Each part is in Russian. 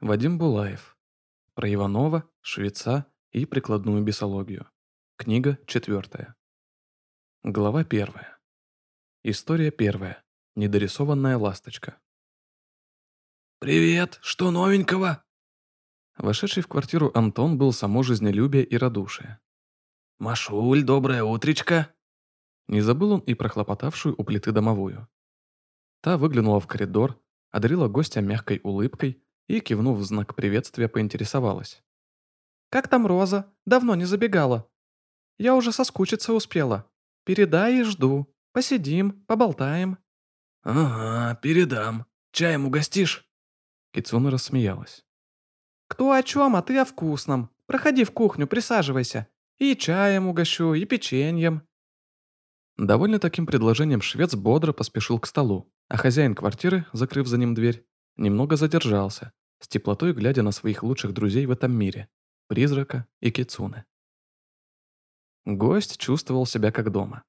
Вадим Булаев. Про Иванова, швеца и прикладную бесологию. Книга четвертая. Глава первая. История первая. Недорисованная ласточка. «Привет! Что новенького?» Вошедший в квартиру Антон был само жизнелюбие и радушие. «Машуль, доброе утречко!» Не забыл он и прохлопотавшую у плиты домовую. Та выглянула в коридор, одарила гостя мягкой улыбкой и, кивнув в знак приветствия, поинтересовалась. «Как там Роза? Давно не забегала. Я уже соскучиться успела. Передай и жду. Посидим, поболтаем». «Ага, передам. Чаем угостишь?» Кицуна рассмеялась. «Кто о чем, а ты о вкусном. Проходи в кухню, присаживайся. И чаем угощу, и печеньем». Довольно таким предложением швец бодро поспешил к столу, а хозяин квартиры, закрыв за ним дверь, немного задержался, с теплотой глядя на своих лучших друзей в этом мире – призрака и кицуны. Гость чувствовал себя как дома.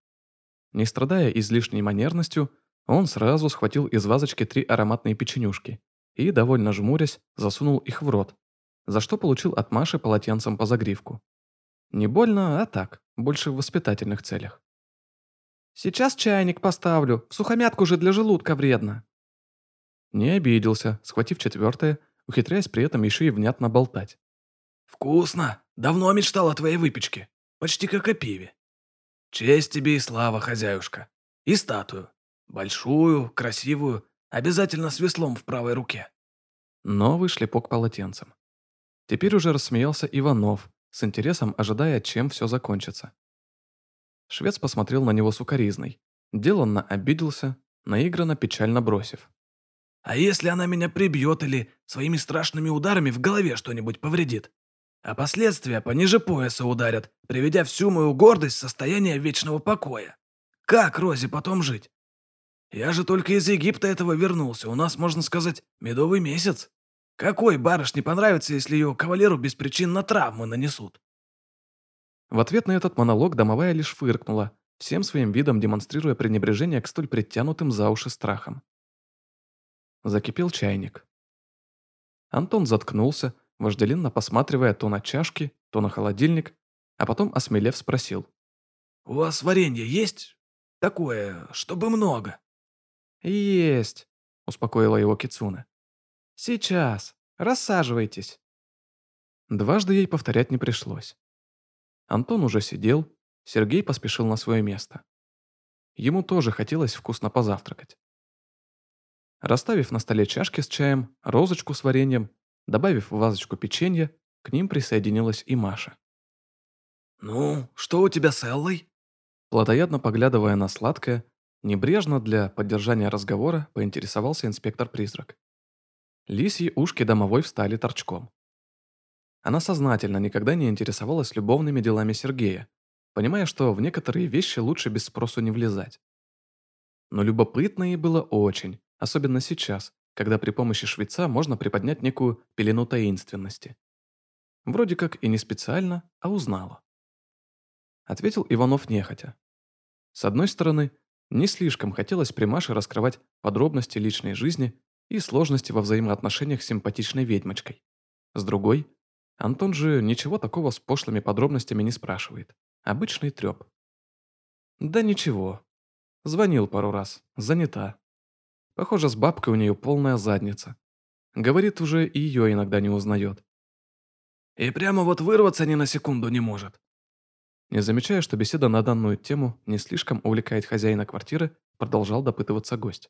Не страдая излишней манерностью, он сразу схватил из вазочки три ароматные печенюшки и, довольно жмурясь, засунул их в рот, за что получил от Маши полотенцем по загривку. Не больно, а так, больше в воспитательных целях. «Сейчас чайник поставлю, сухомятку же для желудка вредно». Не обиделся, схватив четвертое, ухитряясь при этом еще и внятно болтать. «Вкусно! Давно мечтал о твоей выпечке. Почти как о пиве. Честь тебе и слава, хозяюшка. И статую. Большую, красивую, обязательно с веслом в правой руке». Новый шлепок полотенцем. Теперь уже рассмеялся Иванов, с интересом ожидая, чем все закончится. Швец посмотрел на него сукоризной. Деланно обиделся, наигранно печально бросив. «А если она меня прибьет или своими страшными ударами в голове что-нибудь повредит? А последствия пониже пояса ударят, приведя всю мою гордость в состояние вечного покоя. Как Розе потом жить? Я же только из Египта этого вернулся, у нас, можно сказать, медовый месяц. Какой барышне понравится, если ее кавалеру без причин на травмы нанесут?» В ответ на этот монолог домовая лишь фыркнула, всем своим видом демонстрируя пренебрежение к столь притянутым за уши страхам. Закипел чайник. Антон заткнулся, вожделенно посматривая то на чашки, то на холодильник, а потом, осмелев, спросил. «У вас варенье есть? Такое, чтобы много?» «Есть», — успокоила его Кицуна. «Сейчас. Рассаживайтесь». Дважды ей повторять не пришлось. Антон уже сидел, Сергей поспешил на свое место. Ему тоже хотелось вкусно позавтракать. Расставив на столе чашки с чаем, розочку с вареньем, добавив в вазочку печенья, к ним присоединилась и Маша. «Ну, что у тебя с Эллой?» Платоядно поглядывая на сладкое, небрежно для поддержания разговора поинтересовался инспектор-призрак. Лисьи ушки домовой встали торчком. Она сознательно никогда не интересовалась любовными делами Сергея, понимая, что в некоторые вещи лучше без спросу не влезать. Но любопытно ей было очень, особенно сейчас, когда при помощи швейца можно приподнять некую пелену таинственности. Вроде как и не специально, а узнала. Ответил Иванов нехотя. С одной стороны, не слишком хотелось при Маше раскрывать подробности личной жизни и сложности во взаимоотношениях с симпатичной ведьмочкой. С другой, Антон же ничего такого с пошлыми подробностями не спрашивает. Обычный треп. Да ничего. Звонил пару раз. Занята. Похоже, с бабкой у нее полная задница. Говорит, уже и ее иногда не узнает. И прямо вот вырваться ни на секунду не может. Не замечая, что беседа на данную тему не слишком увлекает хозяина квартиры, продолжал допытываться гость.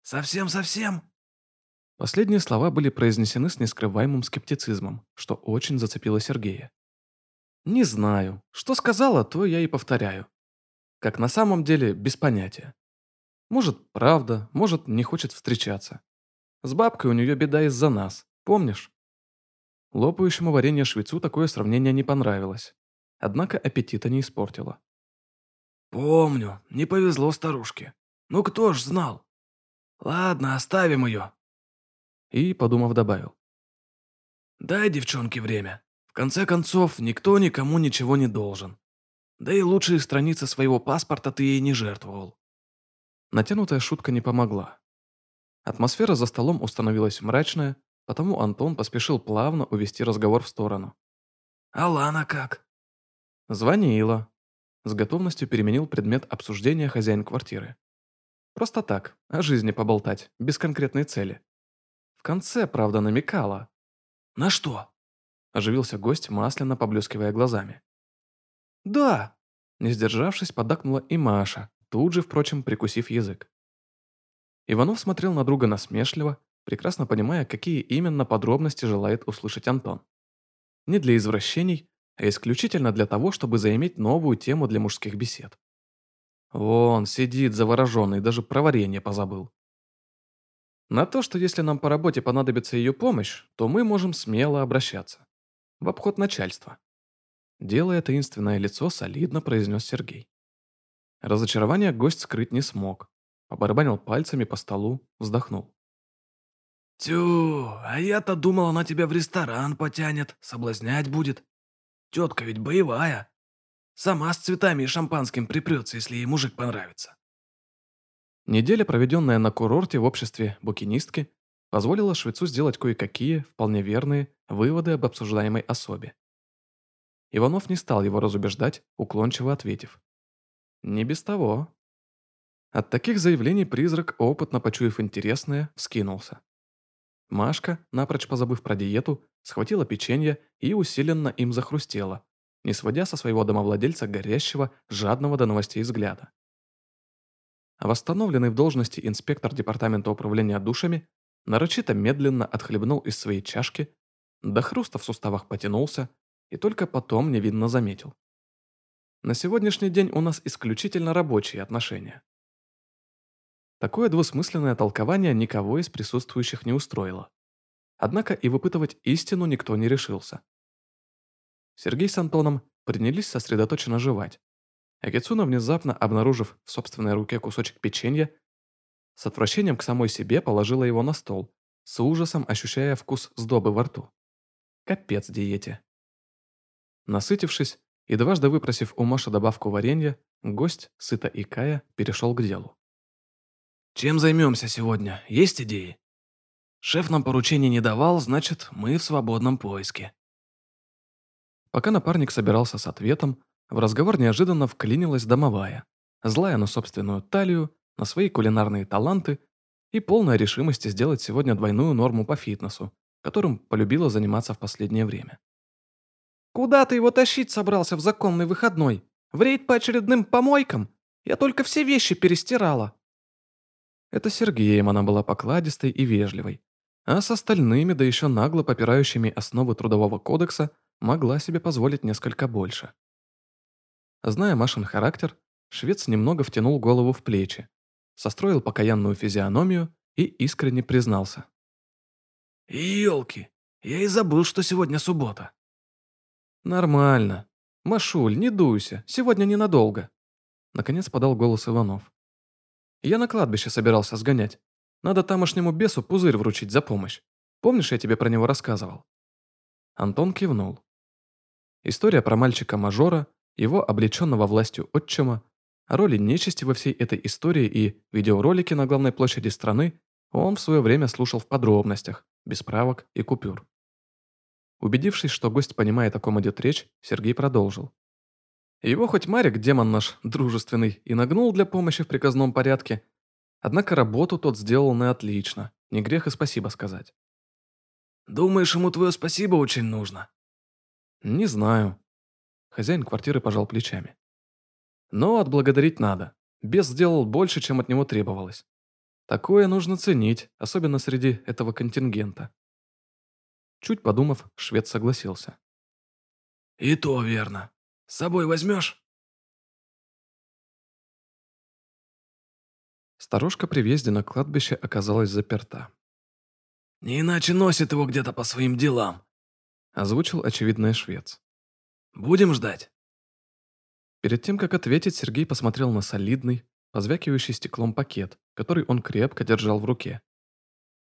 «Совсем-совсем?» Последние слова были произнесены с нескрываемым скептицизмом, что очень зацепило Сергея. «Не знаю. Что сказала, то я и повторяю. Как на самом деле, без понятия. Может, правда, может, не хочет встречаться. С бабкой у нее беда из-за нас, помнишь?» Лопающему варенье швецу такое сравнение не понравилось, однако аппетита не испортило. «Помню, не повезло старушке. Ну кто ж знал? Ладно, оставим ее, и, подумав, добавил. «Дай девчонке время. В конце концов, никто никому ничего не должен. Да и лучшие страницы своего паспорта ты ей не жертвовал». Натянутая шутка не помогла. Атмосфера за столом установилась мрачная, потому Антон поспешил плавно увести разговор в сторону. «А Лана как?» «Звонила». С готовностью переменил предмет обсуждения хозяин квартиры. Просто так, о жизни поболтать, без конкретной цели. В конце, правда, намекала. «На что?» Оживился гость, масляно поблескивая глазами. «Да!» Не сдержавшись, подакнула и Маша, тут же, впрочем, прикусив язык. Иванов смотрел на друга насмешливо, прекрасно понимая, какие именно подробности желает услышать Антон. Не для извращений, а исключительно для того, чтобы заиметь новую тему для мужских бесед. Вон, сидит завороженный, даже про варенье позабыл. На то, что если нам по работе понадобится ее помощь, то мы можем смело обращаться. В обход начальства. Делая таинственное лицо, солидно произнес Сергей. Разочарование гость скрыть не смог. Побарабанил пальцами по столу, вздохнул. «Тю, а я-то думал, она тебя в ресторан потянет, соблазнять будет. Тетка ведь боевая. Сама с цветами и шампанским припрется, если ей мужик понравится». Неделя, проведенная на курорте в обществе букинистки, позволила швецу сделать кое-какие, вполне верные, выводы об обсуждаемой особе. Иванов не стал его разубеждать, уклончиво ответив. «Не без того». От таких заявлений призрак, опытно почуяв интересное, вскинулся. Машка, напрочь позабыв про диету, схватила печенье и усиленно им захрустела, не сводя со своего домовладельца горящего, жадного до новостей взгляда. Восстановленный в должности инспектор департамента управления душами нарочито медленно отхлебнул из своей чашки, до хруста в суставах потянулся и только потом невинно заметил. На сегодняшний день у нас исключительно рабочие отношения. Такое двусмысленное толкование никого из присутствующих не устроило. Однако и выпытывать истину никто не решился. Сергей с Антоном принялись сосредоточенно жевать. А Кицуна, внезапно обнаружив в собственной руке кусочек печенья, с отвращением к самой себе положила его на стол, с ужасом ощущая вкус сдобы во рту. Капец диете. Насытившись и дважды выпросив у Маши добавку варенья, гость, сыто и кая, перешел к делу. Чем займемся сегодня? Есть идеи? Шеф нам поручений не давал, значит, мы в свободном поиске. Пока напарник собирался с ответом, в разговор неожиданно вклинилась домовая, злая на собственную талию, на свои кулинарные таланты и полная решимости сделать сегодня двойную норму по фитнесу, которым полюбила заниматься в последнее время. «Куда ты его тащить собрался в законный выходной? В рейд по очередным помойкам? Я только все вещи перестирала». Это Сергеем она была покладистой и вежливой, а с остальными, да еще нагло попирающими основы Трудового кодекса, могла себе позволить несколько больше. Зная Машин характер, швец немного втянул голову в плечи, состроил покаянную физиономию и искренне признался. «Елки, я и забыл, что сегодня суббота». «Нормально. Машуль, не дуйся, сегодня ненадолго», наконец подал голос Иванов. Я на кладбище собирался сгонять. Надо тамошнему бесу пузырь вручить за помощь. Помнишь, я тебе про него рассказывал?» Антон кивнул. История про мальчика-мажора, его облеченного властью отчима, роли нечисти во всей этой истории и видеоролики на главной площади страны он в свое время слушал в подробностях, без правок и купюр. Убедившись, что гость понимает, о ком идет речь, Сергей продолжил. Его хоть Марик, демон наш, дружественный, и нагнул для помощи в приказном порядке, однако работу тот сделал на отлично, не грех и спасибо сказать. «Думаешь, ему твое спасибо очень нужно?» «Не знаю». Хозяин квартиры пожал плечами. «Но отблагодарить надо. Бес сделал больше, чем от него требовалось. Такое нужно ценить, особенно среди этого контингента». Чуть подумав, швед согласился. «И то верно. С собой возьмешь?» Сторожка при въезде на кладбище оказалась заперта. «Не иначе носит его где-то по своим делам», – озвучил очевидный швец. «Будем ждать?» Перед тем, как ответить, Сергей посмотрел на солидный, позвякивающий стеклом пакет, который он крепко держал в руке.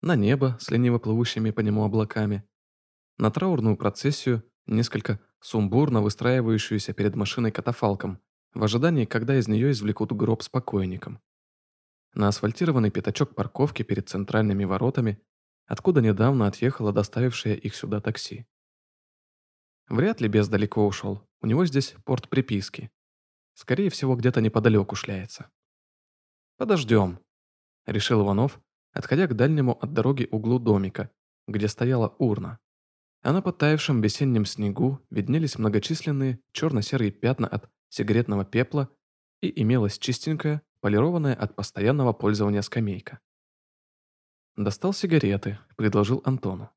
На небо с лениво плывущими по нему облаками, на траурную процессию, несколько сумбурно выстраивающуюся перед машиной катафалком, в ожидании, когда из нее извлекут гроб с покойником. На асфальтированный пятачок парковки перед центральными воротами, откуда недавно отъехало доставившее их сюда такси. Вряд ли без далеко ушел, у него здесь порт приписки. Скорее всего, где-то неподалеку шляется. «Подождем», — решил Иванов, отходя к дальнему от дороги углу домика, где стояла урна. А на подтаявшем весеннем снегу виднелись многочисленные черно-серые пятна от сигаретного пепла и имелась чистенькая, полированная от постоянного пользования скамейка. Достал сигареты, предложил Антону.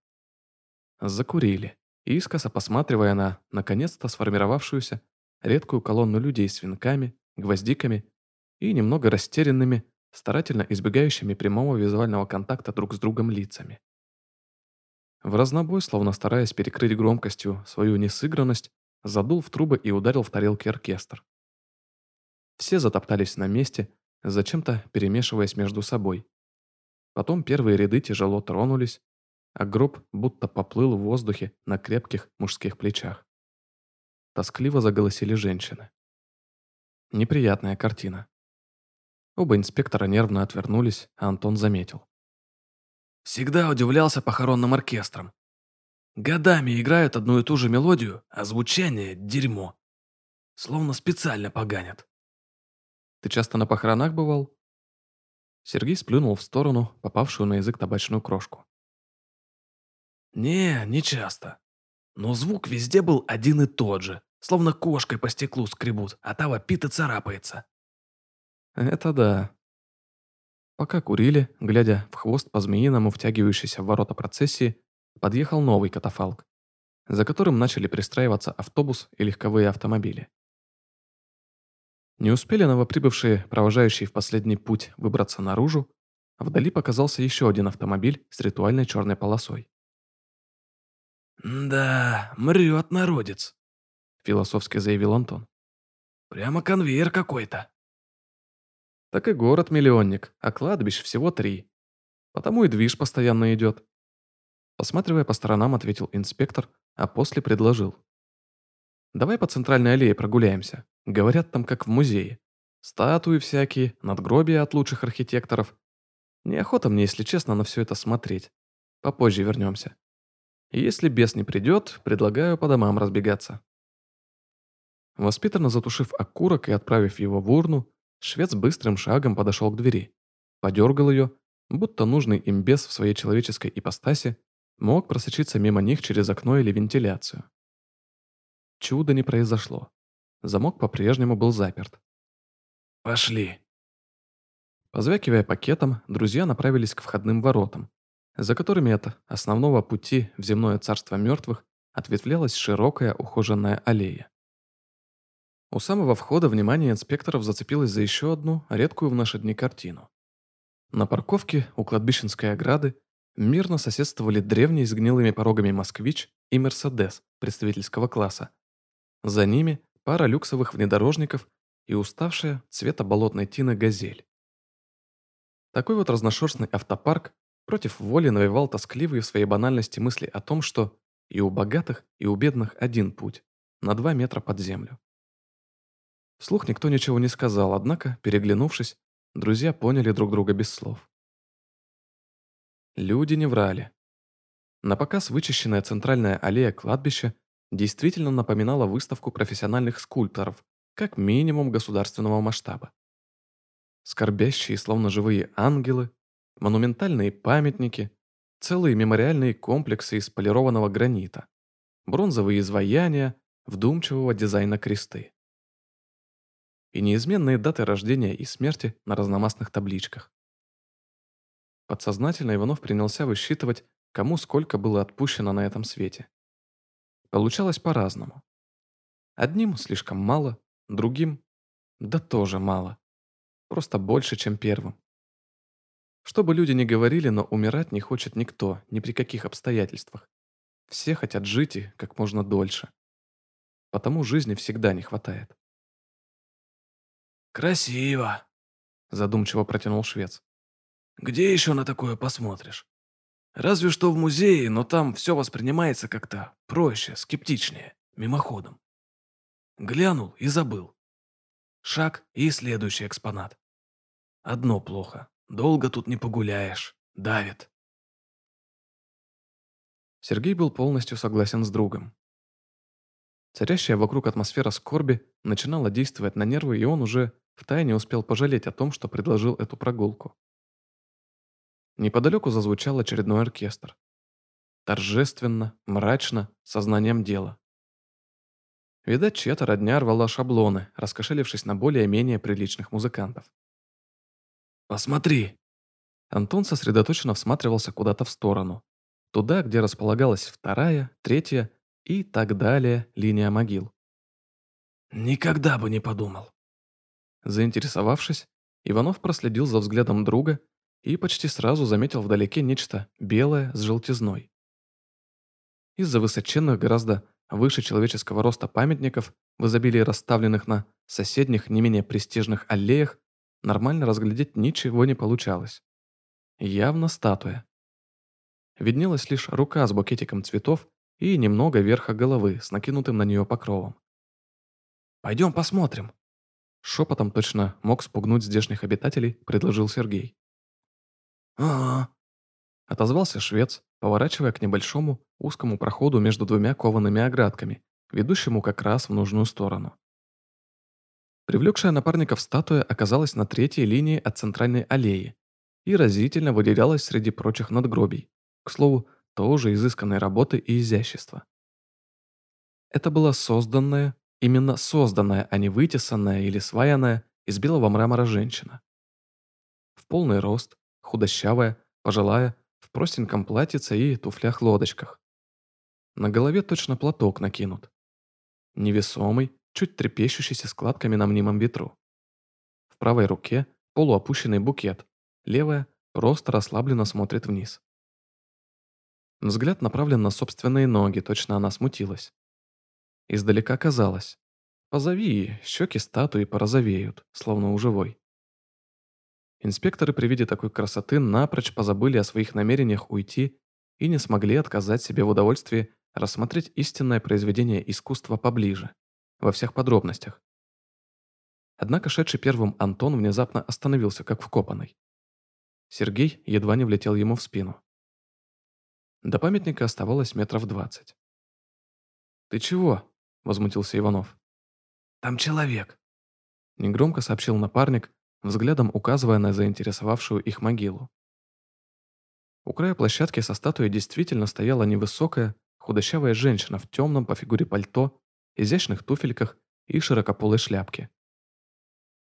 Закурили, искоса посматривая на, наконец-то, сформировавшуюся редкую колонну людей с венками, гвоздиками и немного растерянными, старательно избегающими прямого визуального контакта друг с другом лицами. В разнобой, словно стараясь перекрыть громкостью свою несыгранность, задул в трубы и ударил в тарелки оркестр. Все затоптались на месте, зачем-то перемешиваясь между собой. Потом первые ряды тяжело тронулись, а гроб будто поплыл в воздухе на крепких мужских плечах. Тоскливо заголосили женщины. Неприятная картина. Оба инспектора нервно отвернулись, а Антон заметил. Всегда удивлялся похоронным оркестрам. Годами играют одну и ту же мелодию, а звучание – дерьмо. Словно специально поганят. Ты часто на похоронах бывал? Сергей сплюнул в сторону попавшую на язык табачную крошку. Не, не часто. Но звук везде был один и тот же, словно кошкой по стеклу скребут, а та вопит и царапается. Это да. Пока курили, глядя в хвост по-змеиному втягивающейся в ворота процессии, подъехал новый катафалк, за которым начали пристраиваться автобус и легковые автомобили. Не успели новоприбывшие, провожающие в последний путь, выбраться наружу, вдали показался еще один автомобиль с ритуальной черной полосой. «Да, мрет народец», — философски заявил Антон. «Прямо конвейер какой-то». Так и город-миллионник, а кладбищ всего три. Потому и движ постоянно идет. Посматривая по сторонам, ответил инспектор, а после предложил. «Давай по центральной аллее прогуляемся. Говорят, там как в музее. Статуи всякие, надгробия от лучших архитекторов. Неохота мне, если честно, на все это смотреть. Попозже вернемся. Если бес не придет, предлагаю по домам разбегаться. Воспитанно затушив окурок и отправив его в урну, швец быстрым шагом подошел к двери, подергал ее, будто нужный им бес в своей человеческой ипостаси мог просочиться мимо них через окно или вентиляцию. Чудо не произошло. Замок по-прежнему был заперт. «Пошли!» Позвякивая пакетом, друзья направились к входным воротам, за которыми от основного пути в земное царство мертвых ответвлялась широкая ухоженная аллея. У самого входа внимание инспекторов зацепилось за еще одну, редкую в наши дни картину. На парковке у кладбищенской ограды мирно соседствовали древний с гнилыми порогами «Москвич» и «Мерседес» представительского класса. За ними пара люксовых внедорожников и уставшая цвета болотной тины «Газель». Такой вот разношерстный автопарк против воли навевал тоскливые в своей банальности мысли о том, что и у богатых, и у бедных один путь – на два метра под землю. Вслух никто ничего не сказал, однако, переглянувшись, друзья поняли друг друга без слов. Люди не врали. На показ вычищенная центральная аллея кладбища действительно напоминала выставку профессиональных скульпторов, как минимум государственного масштаба. Скорбящие, словно живые ангелы, монументальные памятники, целые мемориальные комплексы из полированного гранита, бронзовые изваяния, вдумчивого дизайна кресты. И неизменные даты рождения и смерти на разномастных табличках. Подсознательно Иванов принялся высчитывать, кому сколько было отпущено на этом свете. Получалось по-разному. Одним слишком мало, другим – да тоже мало. Просто больше, чем первым. Что бы люди ни говорили, но умирать не хочет никто, ни при каких обстоятельствах. Все хотят жить и как можно дольше. Потому жизни всегда не хватает. «Красиво», – задумчиво протянул швец. «Где еще на такое посмотришь? Разве что в музее, но там все воспринимается как-то проще, скептичнее, мимоходом. Глянул и забыл. Шаг и следующий экспонат. Одно плохо. Долго тут не погуляешь. Давит. Сергей был полностью согласен с другом. Царящая вокруг атмосфера скорби начинала действовать на нервы, и он уже втайне успел пожалеть о том, что предложил эту прогулку. Неподалеку зазвучал очередной оркестр. Торжественно, мрачно, сознанием дела. Видать, чья-то родня рвала шаблоны, раскошелившись на более-менее приличных музыкантов. «Посмотри!» Антон сосредоточенно всматривался куда-то в сторону. Туда, где располагалась вторая, третья и так далее линия могил. «Никогда бы не подумал!» Заинтересовавшись, Иванов проследил за взглядом друга и почти сразу заметил вдалеке нечто белое с желтизной. Из-за высоченных гораздо выше человеческого роста памятников, в изобилии расставленных на соседних не менее престижных аллеях, нормально разглядеть ничего не получалось. Явно статуя. Виднелась лишь рука с букетиком цветов и немного верха головы с накинутым на нее покровом. «Пойдем посмотрим», Шепотом точно мог спугнуть здешних обитателей, предложил Сергей. «Ага», — отозвался швец, поворачивая к небольшому узкому проходу между двумя коваными оградками, ведущему как раз в нужную сторону. Привлекшая напарников статуя оказалась на третьей линии от центральной аллеи и разительно выделялась среди прочих надгробий, к слову, тоже изысканной работы и изящества. Это была созданная, именно созданная, а не вытесанная или сваянная из белого мрамора женщина. В полный рост, худощавая, пожилая, в простеньком платьице и туфлях-лодочках. На голове точно платок накинут. Невесомый, чуть трепещущийся складками на мнимом ветру. В правой руке полуопущенный букет, левая просто расслабленно смотрит вниз. Взгляд направлен на собственные ноги, точно она смутилась. Издалека казалось. Позови, щеки статуи порозовеют, словно у живой. Инспекторы при виде такой красоты напрочь позабыли о своих намерениях уйти и не смогли отказать себе в удовольствии рассмотреть истинное произведение искусства поближе, во всех подробностях. Однако шедший первым Антон внезапно остановился, как вкопанный. Сергей едва не влетел ему в спину. До памятника оставалось метров двадцать. «Ты чего?» – возмутился Иванов. «Там человек», – негромко сообщил напарник, взглядом указывая на заинтересовавшую их могилу. У края площадки со статуей действительно стояла невысокая, худощавая женщина в темном по фигуре пальто, изящных туфельках и широкополой шляпке.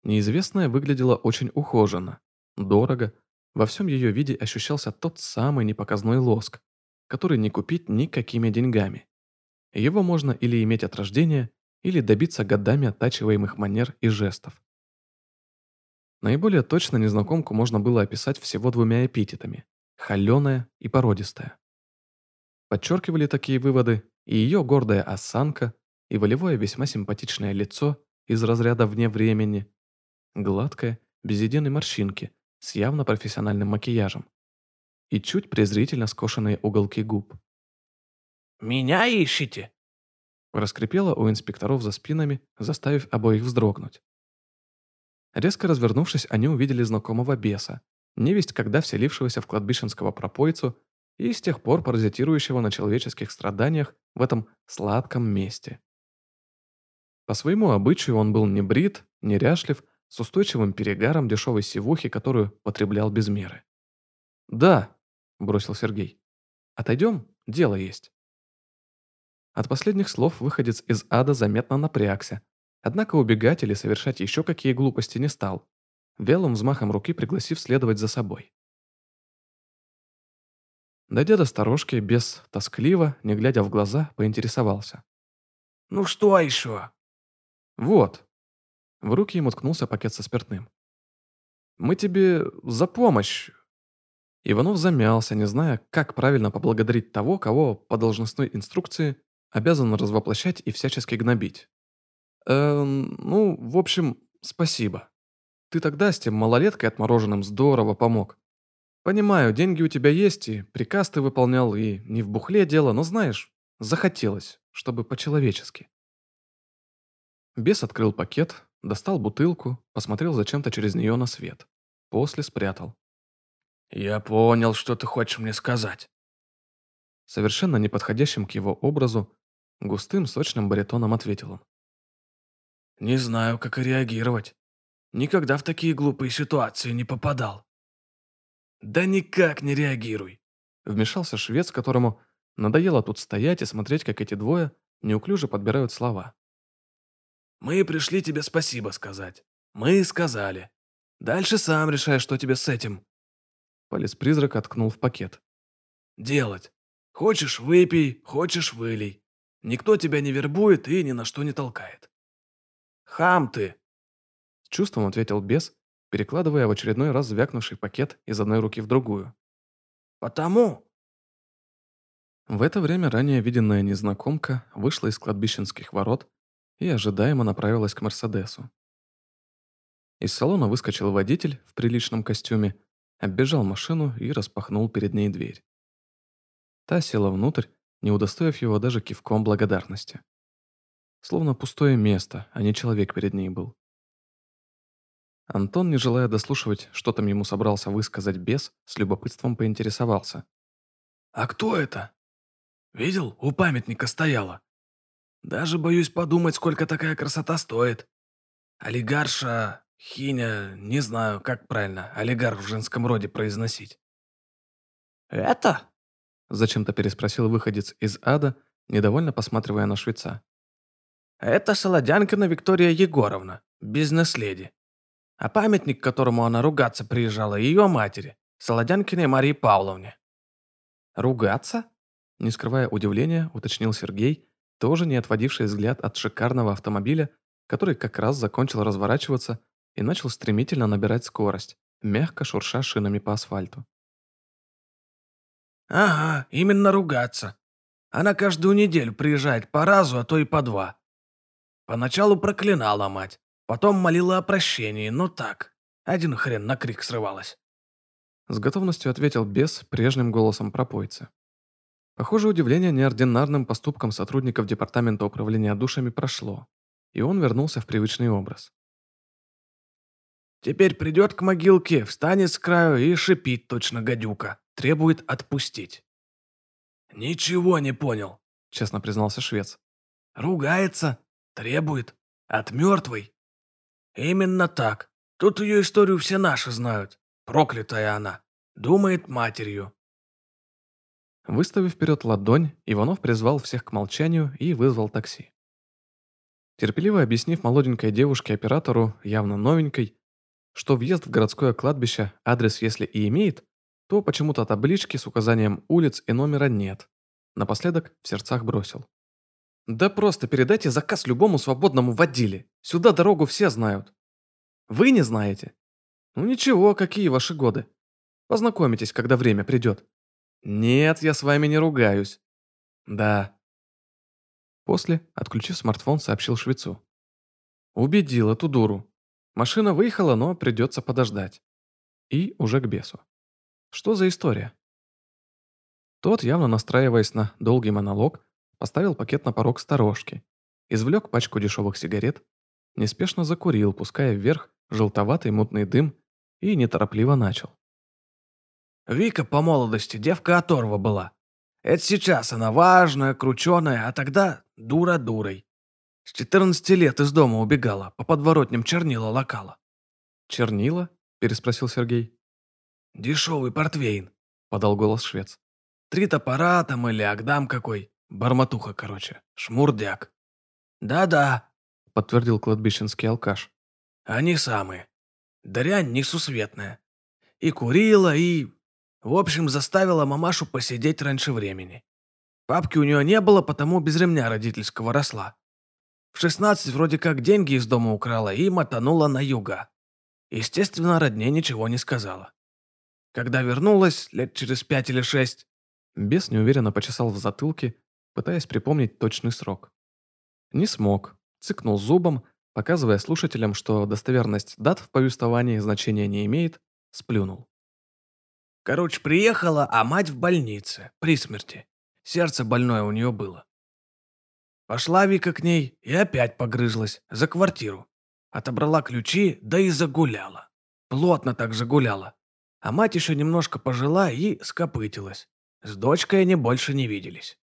Неизвестная выглядела очень ухоженно, дорого, во всем ее виде ощущался тот самый непоказной лоск, который не купить никакими деньгами. Его можно или иметь от рождения, или добиться годами оттачиваемых манер и жестов. Наиболее точно незнакомку можно было описать всего двумя эпитетами – холеная и породистая. Подчеркивали такие выводы и ее гордая осанка, и волевое весьма симпатичное лицо из разряда вне времени, гладкое, без единой морщинки, с явно профессиональным макияжем, и чуть презрительно скошенные уголки губ. «Меня ищете?» Раскрепело у инспекторов за спинами, заставив обоих вздрогнуть. Резко развернувшись, они увидели знакомого беса, невесть когда вселившегося в кладбищенского пропойцу и с тех пор паразитирующего на человеческих страданиях в этом сладком месте. По своему обычаю он был не брит, не ряшлив, с устойчивым перегаром дешевой сивухи, которую потреблял без меры. «Да», – бросил Сергей. «Отойдем, дело есть». От последних слов выходец из ада заметно напрягся, однако убегать или совершать еще какие глупости не стал, велым взмахом руки пригласив следовать за собой. Дойдя до сторожки, без тоскливо, не глядя в глаза, поинтересовался. «Ну что еще?» «Вот». В руки ему ткнулся пакет со спиртным. «Мы тебе за помощь Иванов замялся, не зная, как правильно поблагодарить того, кого по должностной инструкции обязан развоплощать и всячески гнобить. «Эм, ну, в общем, спасибо. Ты тогда с тем малолеткой отмороженным здорово помог. Понимаю, деньги у тебя есть, и приказ ты выполнял, и не в бухле дело, но знаешь, захотелось, чтобы по-человечески». Бес открыл пакет, достал бутылку, посмотрел зачем-то через нее на свет. После спрятал. «Я понял, что ты хочешь мне сказать». Совершенно неподходящим к его образу, густым, сочным баритоном ответил он. «Не знаю, как и реагировать. Никогда в такие глупые ситуации не попадал». «Да никак не реагируй», — вмешался швец, которому надоело тут стоять и смотреть, как эти двое неуклюже подбирают слова. «Мы пришли тебе спасибо сказать. Мы сказали. Дальше сам решай, что тебе с этим». Палец призрака откнул в пакет. «Делать. Хочешь – выпей, хочешь – вылей. Никто тебя не вербует и ни на что не толкает». «Хам ты!» С чувством ответил бес, перекладывая в очередной раз звякнувший пакет из одной руки в другую. «Потому...» В это время ранее виденная незнакомка вышла из кладбищенских ворот и ожидаемо направилась к Мерседесу. Из салона выскочил водитель в приличном костюме, оббежал машину и распахнул перед ней дверь. Та села внутрь, не удостоив его даже кивком благодарности. Словно пустое место, а не человек перед ней был. Антон, не желая дослушивать, что там ему собрался высказать бес, с любопытством поинтересовался. «А кто это? Видел, у памятника стояла. Даже боюсь подумать, сколько такая красота стоит. Олигарша Хиня, не знаю, как правильно олигарх в женском роде произносить. «Это?» – зачем-то переспросил выходец из ада, недовольно посматривая на швеца. «Это Солодянкина Виктория Егоровна, бизнес-леди. А памятник, к которому она ругаться приезжала, ее матери, Солодянкиной Марии Павловне». «Ругаться?» – не скрывая удивления, уточнил Сергей, тоже не отводивший взгляд от шикарного автомобиля, который как раз закончил разворачиваться и начал стремительно набирать скорость, мягко шурша шинами по асфальту. «Ага, именно ругаться. Она каждую неделю приезжает по разу, а то и по два. Поначалу проклинала мать, потом молила о прощении, но так, один хрен на крик срывалась». С готовностью ответил бес прежним голосом пропойца. Похоже, удивление неординарным поступком сотрудников Департамента управления душами прошло, и он вернулся в привычный образ. Теперь придет к могилке, встанет с краю и шипит точно гадюка. Требует отпустить. «Ничего не понял», — честно признался швец. «Ругается, требует. От мертвой». «Именно так. Тут ее историю все наши знают. Проклятая она. Думает матерью». Выставив вперед ладонь, Иванов призвал всех к молчанию и вызвал такси. Терпеливо объяснив молоденькой девушке-оператору, явно новенькой, что въезд в городское кладбище адрес если и имеет, то почему-то таблички с указанием улиц и номера нет. Напоследок в сердцах бросил. «Да просто передайте заказ любому свободному в отделе. Сюда дорогу все знают. Вы не знаете? Ну ничего, какие ваши годы. Познакомитесь, когда время придет. Нет, я с вами не ругаюсь. Да». После, отключив смартфон, сообщил швецу. «Убедил эту дуру. Машина выехала, но придется подождать. И уже к бесу. Что за история? Тот, явно настраиваясь на долгий монолог, поставил пакет на порог сторожки, извлек пачку дешевых сигарет, неспешно закурил, пуская вверх желтоватый мутный дым, и неторопливо начал. «Вика по молодости девка оторва была. Это сейчас она важная, крученая, а тогда дура дурой. С 14 лет из дома убегала, по подворотням чернила локала. «Чернила?» – переспросил Сергей. «Дешевый портвейн», – подал голос швец. «Три топора там или агдам какой. Барматуха, короче. Шмурдяк». «Да-да», – подтвердил кладбищенский алкаш. «Они самые. Дрянь несусветная. И курила, и... В общем, заставила мамашу посидеть раньше времени. Папки у нее не было, потому без ремня родительского росла. В 16 вроде как деньги из дома украла и мотанула на юга. Естественно, родне ничего не сказала. Когда вернулась, лет через пять или шесть, бес неуверенно почесал в затылке, пытаясь припомнить точный срок. Не смог, цыкнул зубом, показывая слушателям, что достоверность дат в повествовании значения не имеет, сплюнул. Короче, приехала, а мать в больнице, при смерти. Сердце больное у нее было. Пошла Вика к ней и опять погрызлась за квартиру. Отобрала ключи, да и загуляла. Плотно так загуляла. А мать еще немножко пожила и скопытилась. С дочкой они больше не виделись.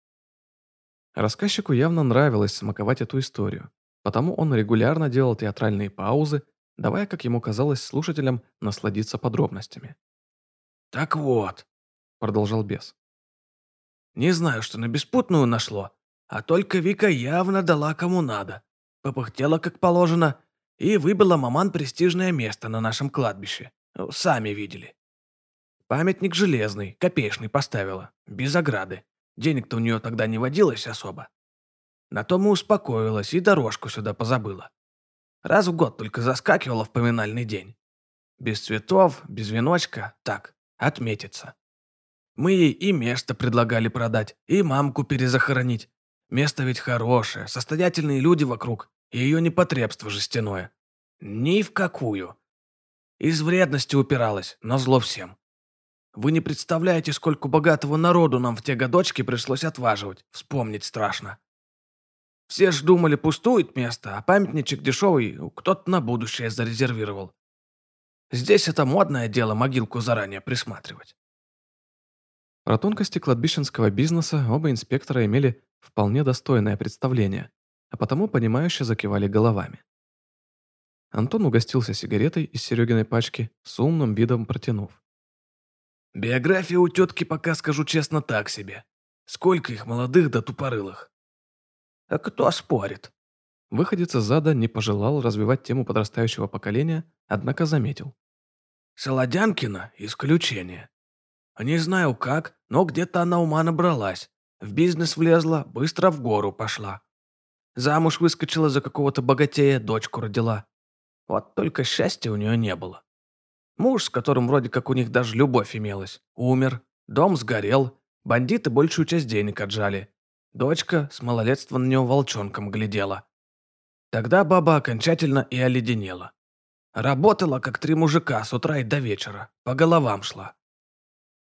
Рассказчику явно нравилось смаковать эту историю, потому он регулярно делал театральные паузы, давая, как ему казалось, слушателям насладиться подробностями. «Так вот», — продолжал бес. «Не знаю, что на беспутную нашло, а только Вика явно дала кому надо. Попыхтела, как положено, и выбила маман престижное место на нашем кладбище. Ну, сами видели. Памятник железный, копеечный поставила, без ограды. Денег-то у нее тогда не водилось особо. На том и успокоилась, и дорожку сюда позабыла. Раз в год только заскакивала в поминальный день. Без цветов, без веночка, так, отметиться. Мы ей и место предлагали продать, и мамку перезахоронить. Место ведь хорошее, состоятельные люди вокруг, и ее непотребство жестяное. Ни в какую. Из вредности упиралась, но зло всем. Вы не представляете, сколько богатого народу нам в те годочки пришлось отваживать. Вспомнить страшно. Все ж думали, пустует место, а памятничек дешевый кто-то на будущее зарезервировал. Здесь это модное дело могилку заранее присматривать. Про тонкости кладбищенского бизнеса оба инспектора имели вполне достойное представление, а потому понимающе закивали головами. Антон угостился сигаретой из Серегиной пачки, с умным видом протянув. Биография у тетки пока, скажу честно, так себе. Сколько их молодых да тупорылых. А кто спорит? Выходец из зада не пожелал развивать тему подрастающего поколения, однако заметил. Солодянкина – исключение. Не знаю как, но где-то она ума набралась. В бизнес влезла, быстро в гору пошла. Замуж выскочила за какого-то богатея, дочку родила. Вот только счастья у нее не было. Муж, с которым вроде как у них даже любовь имелась, умер, дом сгорел, бандиты большую часть денег отжали. Дочка с малолетства на него волчонком глядела. Тогда баба окончательно и оледенела. Работала, как три мужика, с утра и до вечера, по головам шла.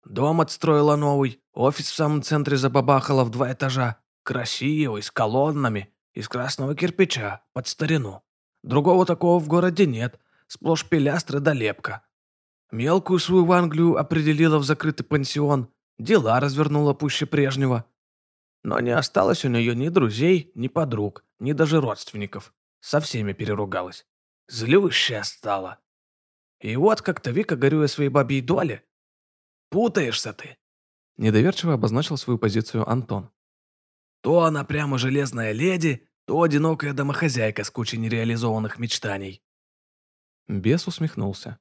Дом отстроила новый, офис в самом центре забабахала в два этажа, красивый, с колоннами, из красного кирпича, под старину. Другого такого в городе нет, сплошь пилястры да лепка. Мелкую свою в Англию определила в закрытый пансион, дела развернула пуще прежнего. Но не осталось у нее ни друзей, ни подруг, ни даже родственников. Со всеми переругалась. Злющая стала. И вот как-то Вика, горюя своей бабьей доле, путаешься ты. Недоверчиво обозначил свою позицию Антон. То она прямо железная леди, то одинокая домохозяйка с кучей нереализованных мечтаний. Бес усмехнулся.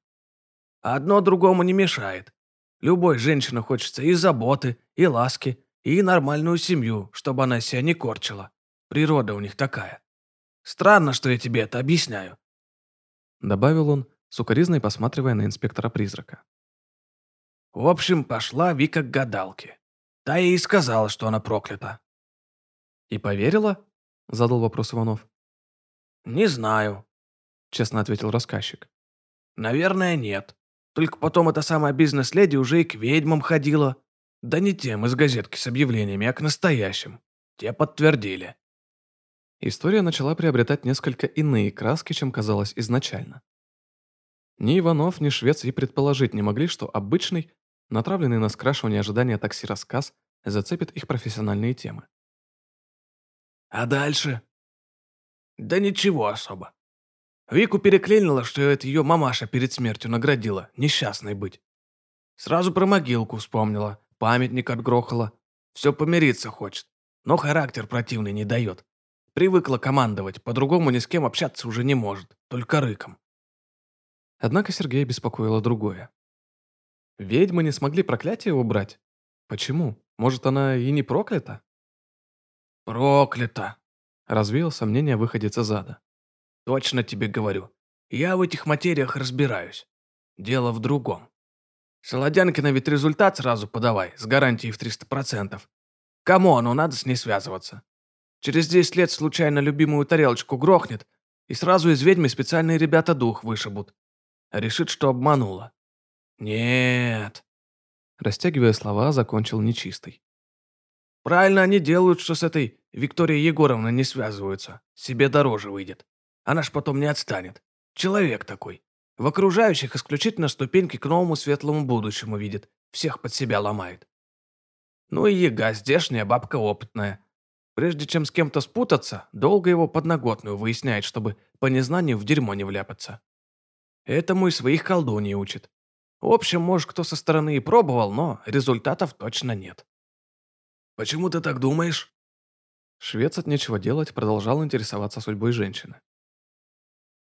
Одно другому не мешает. Любой женщине хочется и заботы, и ласки, и нормальную семью, чтобы она себя не корчила. Природа у них такая. Странно, что я тебе это объясняю. Добавил он, сукоризной посматривая на инспектора-призрака. В общем, пошла Вика к гадалке. Та ей сказала, что она проклята. «И поверила?» – задал вопрос Иванов. «Не знаю», – честно ответил рассказчик. «Наверное, нет. Только потом эта самая бизнес-леди уже и к ведьмам ходила. Да не тем из газетки с объявлениями, а к настоящим. Те подтвердили. История начала приобретать несколько иные краски, чем казалось изначально. Ни Иванов, ни Швец и предположить не могли, что обычный, натравленный на скрашивание ожидания такси рассказ зацепит их профессиональные темы. А дальше? Да ничего особо. Вику переклинило, что это ее мамаша перед смертью наградила, несчастной быть. Сразу про могилку вспомнила, памятник отгрохала. Все помириться хочет, но характер противный не дает. Привыкла командовать, по-другому ни с кем общаться уже не может, только рыком. Однако Сергея беспокоило другое. Ведьмы не смогли проклятие убрать? Почему? Может, она и не проклята? Проклята, развеял сомнение выходец из ада. Точно тебе говорю. Я в этих материях разбираюсь. Дело в другом. Солодянкина ведь результат сразу подавай, с гарантией в 300%. Кому оно надо с ней связываться? Через 10 лет случайно любимую тарелочку грохнет, и сразу из ведьмы специальные ребята дух вышибут. Решит, что обманула. Нет. Растягивая слова, закончил нечистый. Правильно они делают, что с этой Викторией Егоровной не связываются. Себе дороже выйдет. Она ж потом не отстанет. Человек такой. В окружающих исключительно ступеньки к новому светлому будущему видит. Всех под себя ломает. Ну и яга здешняя бабка опытная. Прежде чем с кем-то спутаться, долго его подноготную выясняет, чтобы по незнанию в дерьмо не вляпаться. Этому и своих колдуней учит. В общем, может, кто со стороны и пробовал, но результатов точно нет. «Почему ты так думаешь?» Швец от нечего делать продолжал интересоваться судьбой женщины.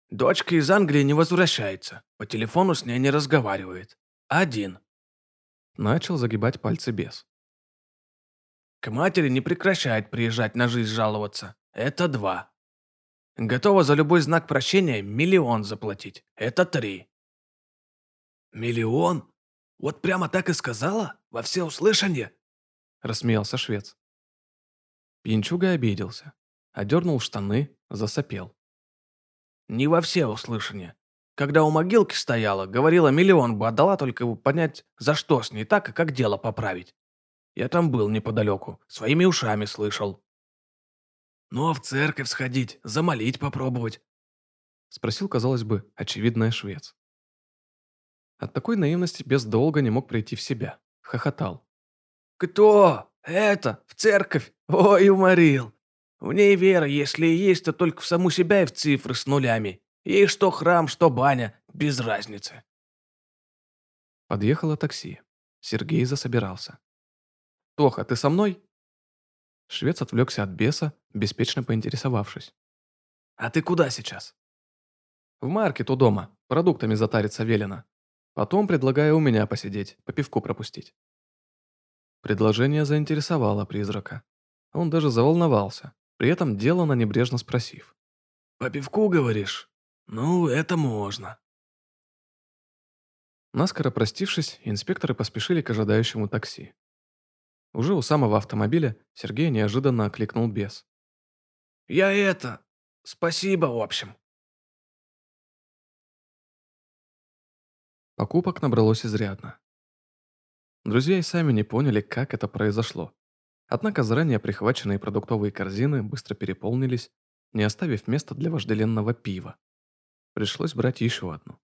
Дочка из Англии не возвращается, по телефону с ней не разговаривает. Один. Начал загибать пальцы бес. К матери не прекращает приезжать на жизнь жаловаться. Это два. Готова за любой знак прощения миллион заплатить. Это три. «Миллион? Вот прямо так и сказала? Во всеуслышание?» Рассмеялся швец. Пьянчуга обиделся, одернул штаны, засопел. «Не во всеуслышание. Когда у могилки стояла, говорила, миллион бы отдала, только бы понять, за что с ней так и как дело поправить. Я там был неподалеку, своими ушами слышал». «Ну а в церковь сходить, замолить попробовать?» Спросил, казалось бы, очевидный швец. От такой наивности без долга не мог прийти в себя. Хохотал. «Кто? Это? В церковь? Ой, уморил. В ней вера, если и есть, то только в саму себя и в цифры с нулями. Ей что храм, что баня, без разницы». Подъехало такси. Сергей засобирался. «Тоха, ты со мной?» Швец отвлекся от беса, беспечно поинтересовавшись. «А ты куда сейчас?» «В маркет у дома. Продуктами затариться велено. Потом предлагаю у меня посидеть, по пивку пропустить». Предложение заинтересовало призрака. Он даже заволновался, при этом делано небрежно спросив. «По пивку, говоришь? Ну, это можно». Наскоро простившись, инспекторы поспешили к ожидающему такси. Уже у самого автомобиля Сергей неожиданно окликнул бес. «Я это... Спасибо, в общем». Покупок набралось изрядно. Друзья и сами не поняли, как это произошло. Однако заранее прихваченные продуктовые корзины быстро переполнились, не оставив места для вожделенного пива. Пришлось брать еще одну.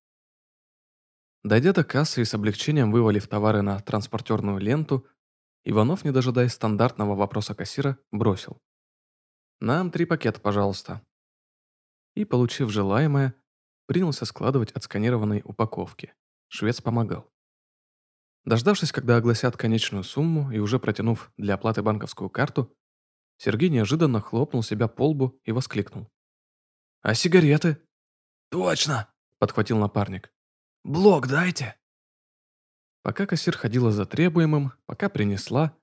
Дойдя до кассы и с облегчением вывалив товары на транспортерную ленту, Иванов, не дожидаясь стандартного вопроса кассира, бросил. «Нам три пакета, пожалуйста». И, получив желаемое, принялся складывать отсканированные упаковки. Швец помогал. Дождавшись, когда огласят конечную сумму и уже протянув для оплаты банковскую карту, Сергей неожиданно хлопнул себя по лбу и воскликнул. «А сигареты?» «Точно!» – подхватил напарник. «Блок дайте!» Пока кассир ходила за требуемым, пока принесла,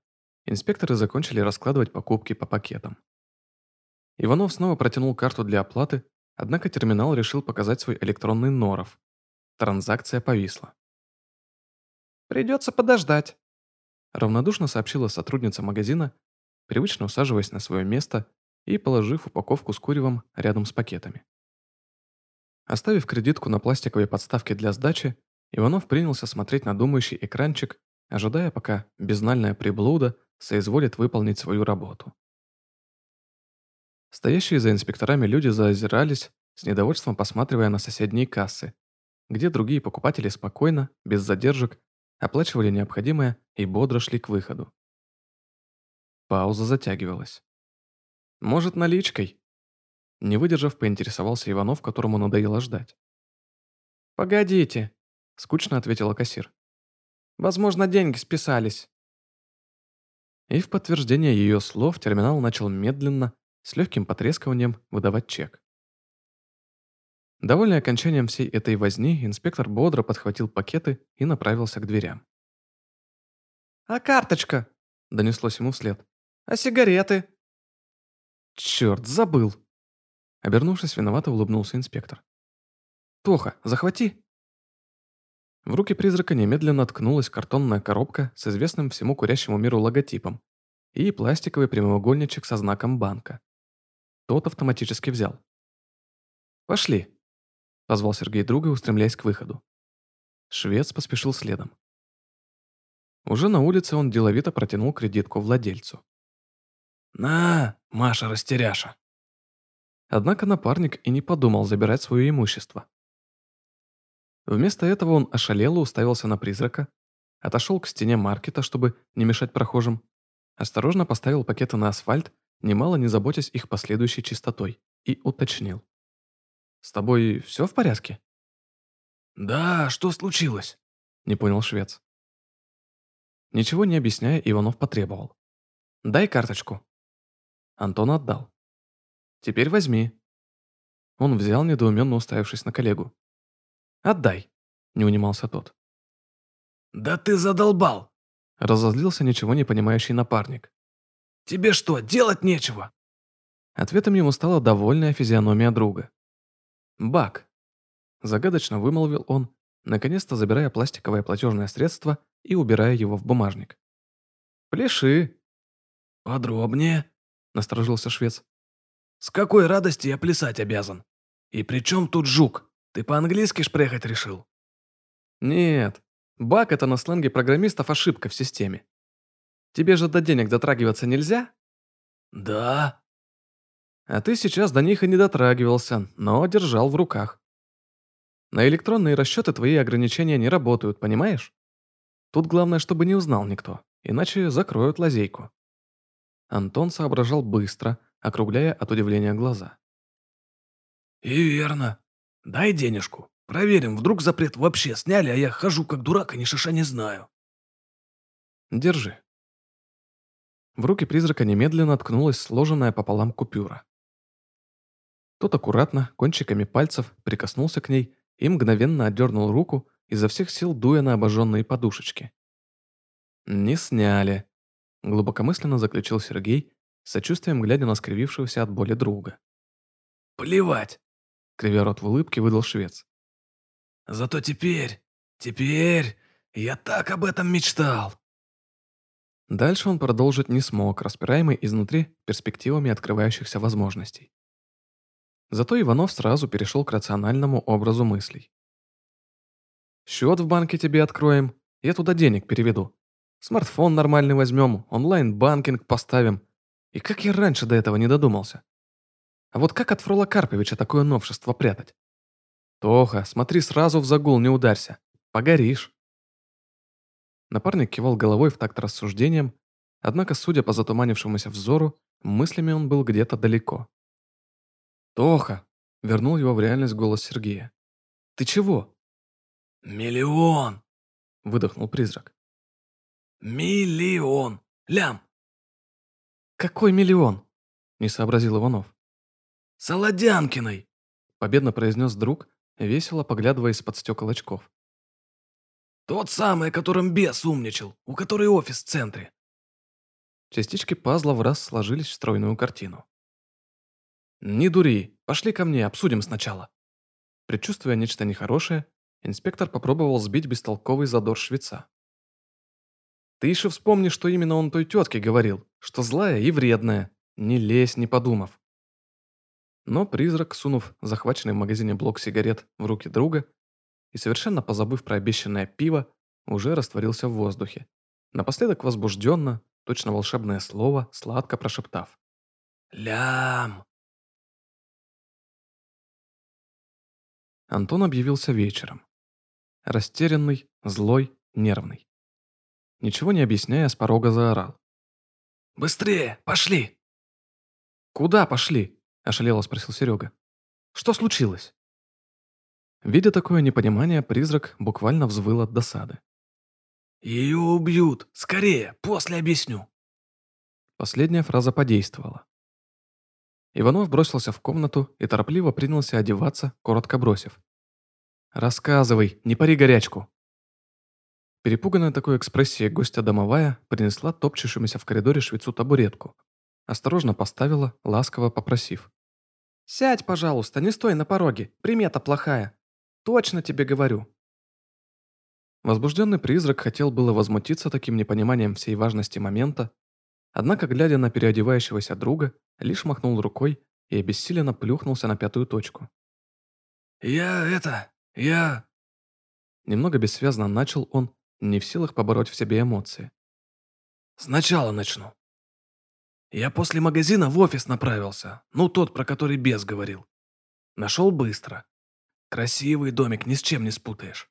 инспекторы закончили раскладывать покупки по пакетам. Иванов снова протянул карту для оплаты, однако терминал решил показать свой электронный норов. Транзакция повисла. «Придется подождать», — равнодушно сообщила сотрудница магазина, привычно усаживаясь на свое место и положив упаковку с куревом рядом с пакетами. Оставив кредитку на пластиковой подставке для сдачи, Иванов принялся смотреть на думающий экранчик, ожидая, пока безнальная приблуда соизволит выполнить свою работу. Стоящие за инспекторами люди заозирались, с недовольством посматривая на соседние кассы, где другие покупатели спокойно, без задержек, оплачивали необходимое и бодро шли к выходу. Пауза затягивалась. «Может, наличкой?» Не выдержав, поинтересовался Иванов, которому надоело ждать. «Погодите», — скучно ответила кассир. «Возможно, деньги списались». И в подтверждение ее слов терминал начал медленно, с легким потрескиванием, выдавать чек. Довольный окончанием всей этой возни, инспектор бодро подхватил пакеты и направился к дверям. «А карточка?» – донеслось ему вслед. «А сигареты?» «Черт, забыл!» Обернувшись, виновато улыбнулся инспектор. «Тоха, захвати!» В руки призрака немедленно ткнулась картонная коробка с известным всему курящему миру логотипом и пластиковый прямоугольничек со знаком банка. Тот автоматически взял. «Пошли!» – позвал Сергей друга, устремляясь к выходу. Швец поспешил следом. Уже на улице он деловито протянул кредитку владельцу. «На, Маша-растеряша!» Однако напарник и не подумал забирать свое имущество. Вместо этого он ошалело уставился на призрака, отошел к стене маркета, чтобы не мешать прохожим, Осторожно поставил пакеты на асфальт, немало не заботясь их последующей чистотой, и уточнил. «С тобой все в порядке?» «Да, что случилось?» — не понял швец. Ничего не объясняя, Иванов потребовал. «Дай карточку». Антон отдал. «Теперь возьми». Он взял, недоуменно уставившись на коллегу. «Отдай», — не унимался тот. «Да ты задолбал!» — разозлился ничего не понимающий напарник. «Тебе что, делать нечего?» Ответом ему стала довольная физиономия друга. «Бак», — загадочно вымолвил он, наконец-то забирая пластиковое платежное средство и убирая его в бумажник. «Пляши!» «Подробнее», — насторожился швец. «С какой радости я плясать обязан? И при чем тут жук? Ты по-английски шпрехать решил?» «Нет, баг – это на сленге программистов ошибка в системе. Тебе же до денег дотрагиваться нельзя?» «Да». «А ты сейчас до них и не дотрагивался, но держал в руках. На электронные расчеты твои ограничения не работают, понимаешь? Тут главное, чтобы не узнал никто, иначе закроют лазейку». Антон соображал быстро, округляя от удивления глаза. «И верно. Дай денежку. Проверим, вдруг запрет вообще сняли, а я хожу как дурак и ни шиша не знаю». «Держи». В руки призрака немедленно ткнулась сложенная пополам купюра. Тот аккуратно, кончиками пальцев, прикоснулся к ней и мгновенно отдернул руку, изо всех сил дуя на обожженные подушечки. «Не сняли», — глубокомысленно заключил Сергей, сочувствием глядя на скривившегося от боли друга. «Плевать!» — кривя рот в улыбке выдал швец. «Зато теперь, теперь я так об этом мечтал!» Дальше он продолжить не смог, распираемый изнутри перспективами открывающихся возможностей. Зато Иванов сразу перешел к рациональному образу мыслей. «Счет в банке тебе откроем, я туда денег переведу. Смартфон нормальный возьмем, онлайн-банкинг поставим. И как я раньше до этого не додумался? А вот как от Фрола Карповича такое новшество прятать? Тоха, смотри, сразу в загул не ударься. Погоришь. Напарник кивал головой в такт рассуждениям, однако, судя по затуманившемуся взору, мыслями он был где-то далеко. «Тоха!» — вернул его в реальность голос Сергея. «Ты чего?» «Миллион!» — выдохнул призрак. «Миллион! Лям!» «Какой миллион?» — не сообразил Иванов. «Солодянкиной!» — победно произнес друг, весело поглядывая из-под стекол очков. «Тот самый, о котором бес умничал, у которой офис в центре». Частички пазла в раз сложились в стройную картину. «Не дури, пошли ко мне, обсудим сначала». Предчувствуя нечто нехорошее, инспектор попробовал сбить бестолковый задор швеца. «Ты еще вспомни, что именно он той тетке говорил, что злая и вредная, не лезь, не подумав». Но призрак, сунув захваченный в магазине блок сигарет в руки друга и совершенно позабыв про обещанное пиво, уже растворился в воздухе, напоследок возбужденно, точно волшебное слово, сладко прошептав. «Лям!» Антон объявился вечером. Растерянный, злой, нервный. Ничего не объясняя, с порога заорал. «Быстрее, пошли!» «Куда пошли?» – ошалело спросил Серега. «Что случилось?» Видя такое непонимание, призрак буквально взвыл от досады. «Ее убьют! Скорее! После объясню!» Последняя фраза подействовала. Иванов бросился в комнату и торопливо принялся одеваться, коротко бросив. «Рассказывай, не пари горячку!» Перепуганная такой экспрессией гостя домовая принесла топчущемуся в коридоре швецу табуретку. Осторожно поставила, ласково попросив. «Сядь, пожалуйста, не стой на пороге, примета плохая. Точно тебе говорю». Возбужденный призрак хотел было возмутиться таким непониманием всей важности момента, однако, глядя на переодевающегося друга, лишь махнул рукой и обессиленно плюхнулся на пятую точку. «Я это... я...» Немного бессвязно начал он, не в силах побороть в себе эмоции. «Сначала начну. Я после магазина в офис направился, ну тот, про который бес говорил. Нашел быстро. Красивый домик, ни с чем не спутаешь.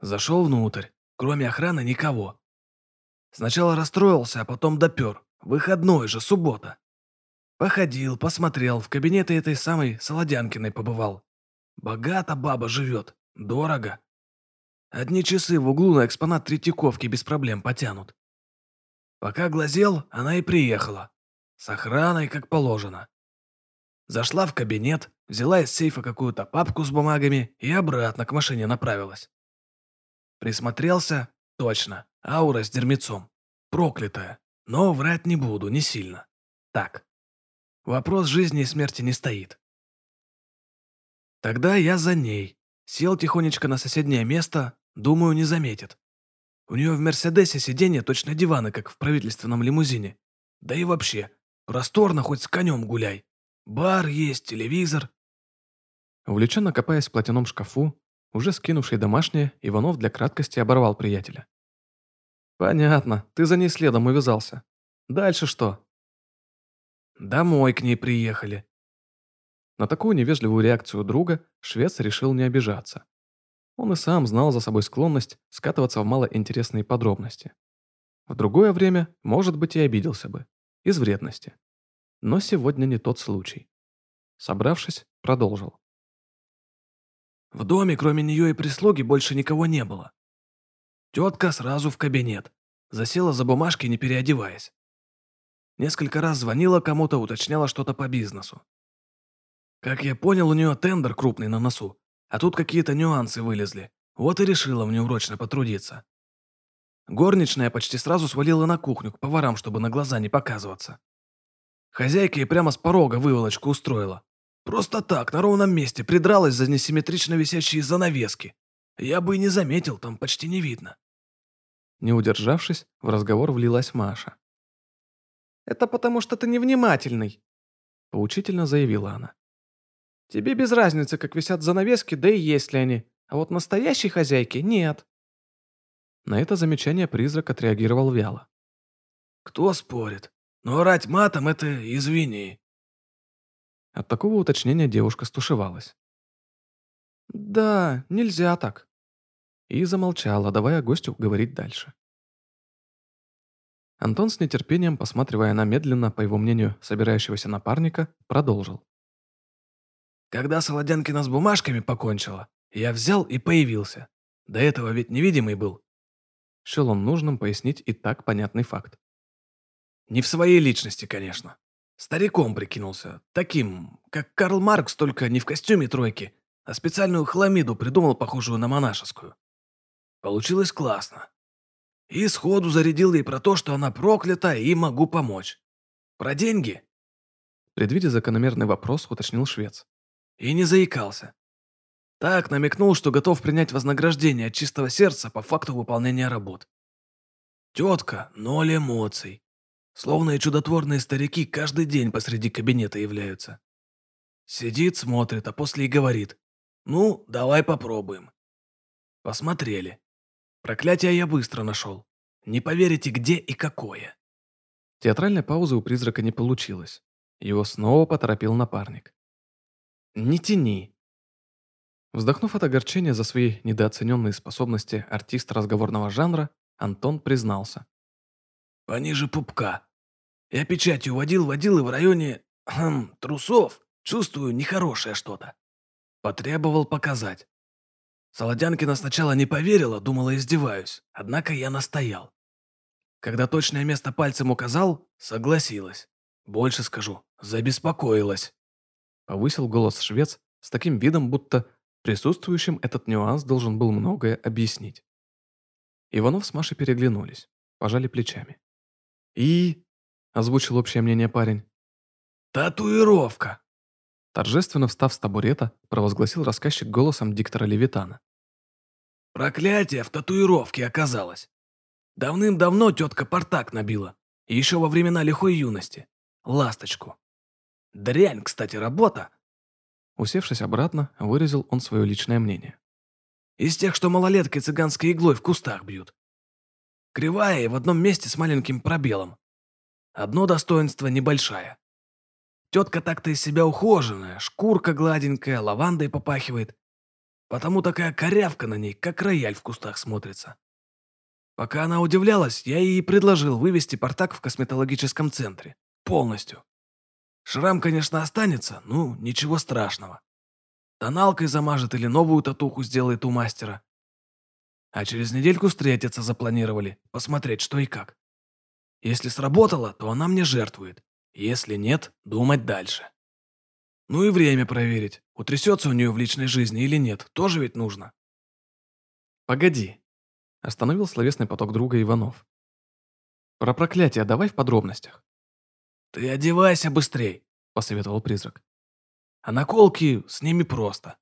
Зашел внутрь, кроме охраны никого. Сначала расстроился, а потом допер. Выходной же, суббота. Походил, посмотрел, в кабинете этой самой Солодянкиной побывал. Богато баба живет, дорого. Одни часы в углу на экспонат Третьяковки без проблем потянут. Пока глазел, она и приехала. С охраной, как положено. Зашла в кабинет, взяла из сейфа какую-то папку с бумагами и обратно к машине направилась. Присмотрелся, точно, аура с дермецом. Проклятая. Но врать не буду, не сильно. Так. Вопрос жизни и смерти не стоит. Тогда я за ней. Сел тихонечко на соседнее место, думаю, не заметит. У нее в Мерседесе сиденье точно диваны, как в правительственном лимузине. Да и вообще, просторно хоть с конем гуляй. Бар есть, телевизор. Увлеченно копаясь в платяном шкафу, уже скинувший домашнее, Иванов для краткости оборвал приятеля. «Понятно, ты за ней следом увязался. Дальше что?» «Домой к ней приехали». На такую невежливую реакцию друга швец решил не обижаться. Он и сам знал за собой склонность скатываться в малоинтересные подробности. В другое время, может быть, и обиделся бы. Из вредности. Но сегодня не тот случай. Собравшись, продолжил. В доме, кроме нее и прислуги, больше никого не было. Тетка сразу в кабинет. Засела за бумажки, не переодеваясь. Несколько раз звонила кому-то, уточняла что-то по бизнесу. Как я понял, у нее тендер крупный на носу, а тут какие-то нюансы вылезли. Вот и решила мне урочно потрудиться. Горничная почти сразу свалила на кухню к поварам, чтобы на глаза не показываться. Хозяйка ей прямо с порога выволочку устроила. Просто так, на ровном месте, придралась за несимметрично висящие занавески. Я бы и не заметил, там почти не видно. Не удержавшись, в разговор влилась Маша. «Это потому, что ты невнимательный», — поучительно заявила она. «Тебе без разницы, как висят занавески, да и есть ли они, а вот настоящей хозяйки нет». На это замечание призрак отреагировал вяло. «Кто спорит? Но орать матом — это извини». От такого уточнения девушка стушевалась. «Да, нельзя так». И замолчала, давая гостю говорить дальше. Антон с нетерпением, посматривая на медленно, по его мнению, собирающегося напарника, продолжил. «Когда Солодянкина с бумажками покончила, я взял и появился. До этого ведь невидимый был». Счел он нужным пояснить и так понятный факт. Не в своей личности, конечно. Стариком прикинулся. Таким, как Карл Маркс, только не в костюме тройки, а специальную хламиду придумал, похожую на монашескую. Получилось классно. И сходу зарядил ей про то, что она проклята и могу помочь. Про деньги? Предвидя закономерный вопрос, уточнил швец. И не заикался. Так намекнул, что готов принять вознаграждение от чистого сердца по факту выполнения работ. Тетка – ноль эмоций. Словно и чудотворные старики каждый день посреди кабинета являются. Сидит, смотрит, а после и говорит. «Ну, давай попробуем». Посмотрели. Проклятие я быстро нашел. Не поверите, где и какое. Театральной паузы у призрака не получилось. Его снова поторопил напарник. «Не тяни». Вздохнув от огорчения за свои недооцененные способности артиста разговорного жанра, Антон признался. «Пониже пупка. Я печатью водил-водил и в районе... Хм, трусов чувствую нехорошее что-то. Потребовал показать. Солодянкина сначала не поверила, думала издеваюсь, однако я настоял. Когда точное место пальцем указал, согласилась. Больше скажу, забеспокоилась. Повысил голос швец с таким видом, будто присутствующим этот нюанс должен был многое объяснить. Иванов с Машей переглянулись, пожали плечами. «И?» озвучил общее мнение парень. «Татуировка!» Торжественно встав с табурета, провозгласил рассказчик голосом диктора Левитана. «Проклятие в татуировке оказалось. Давным-давно тетка портак набила, еще во времена лихой юности. Ласточку. Дрянь, кстати, работа!» Усевшись обратно, выразил он свое личное мнение. «Из тех, что малолеткой цыганской иглой в кустах бьют. Кривая и в одном месте с маленьким пробелом. Одно достоинство небольшая. Тетка так-то из себя ухоженная, шкурка гладенькая, лавандой попахивает. Потому такая корявка на ней, как рояль в кустах смотрится. Пока она удивлялась, я ей предложил вывести портак в косметологическом центре. Полностью. Шрам, конечно, останется, ну, ничего страшного. Тоналкой замажет или новую татуху сделает у мастера. А через недельку встретиться запланировали, посмотреть, что и как. Если сработало, то она мне жертвует. Если нет, думать дальше. Ну и время проверить, утрясется у нее в личной жизни или нет, тоже ведь нужно. Погоди. Остановил словесный поток друга Иванов. Про проклятие давай в подробностях. Ты одевайся быстрей, посоветовал призрак. А наколки с ними просто.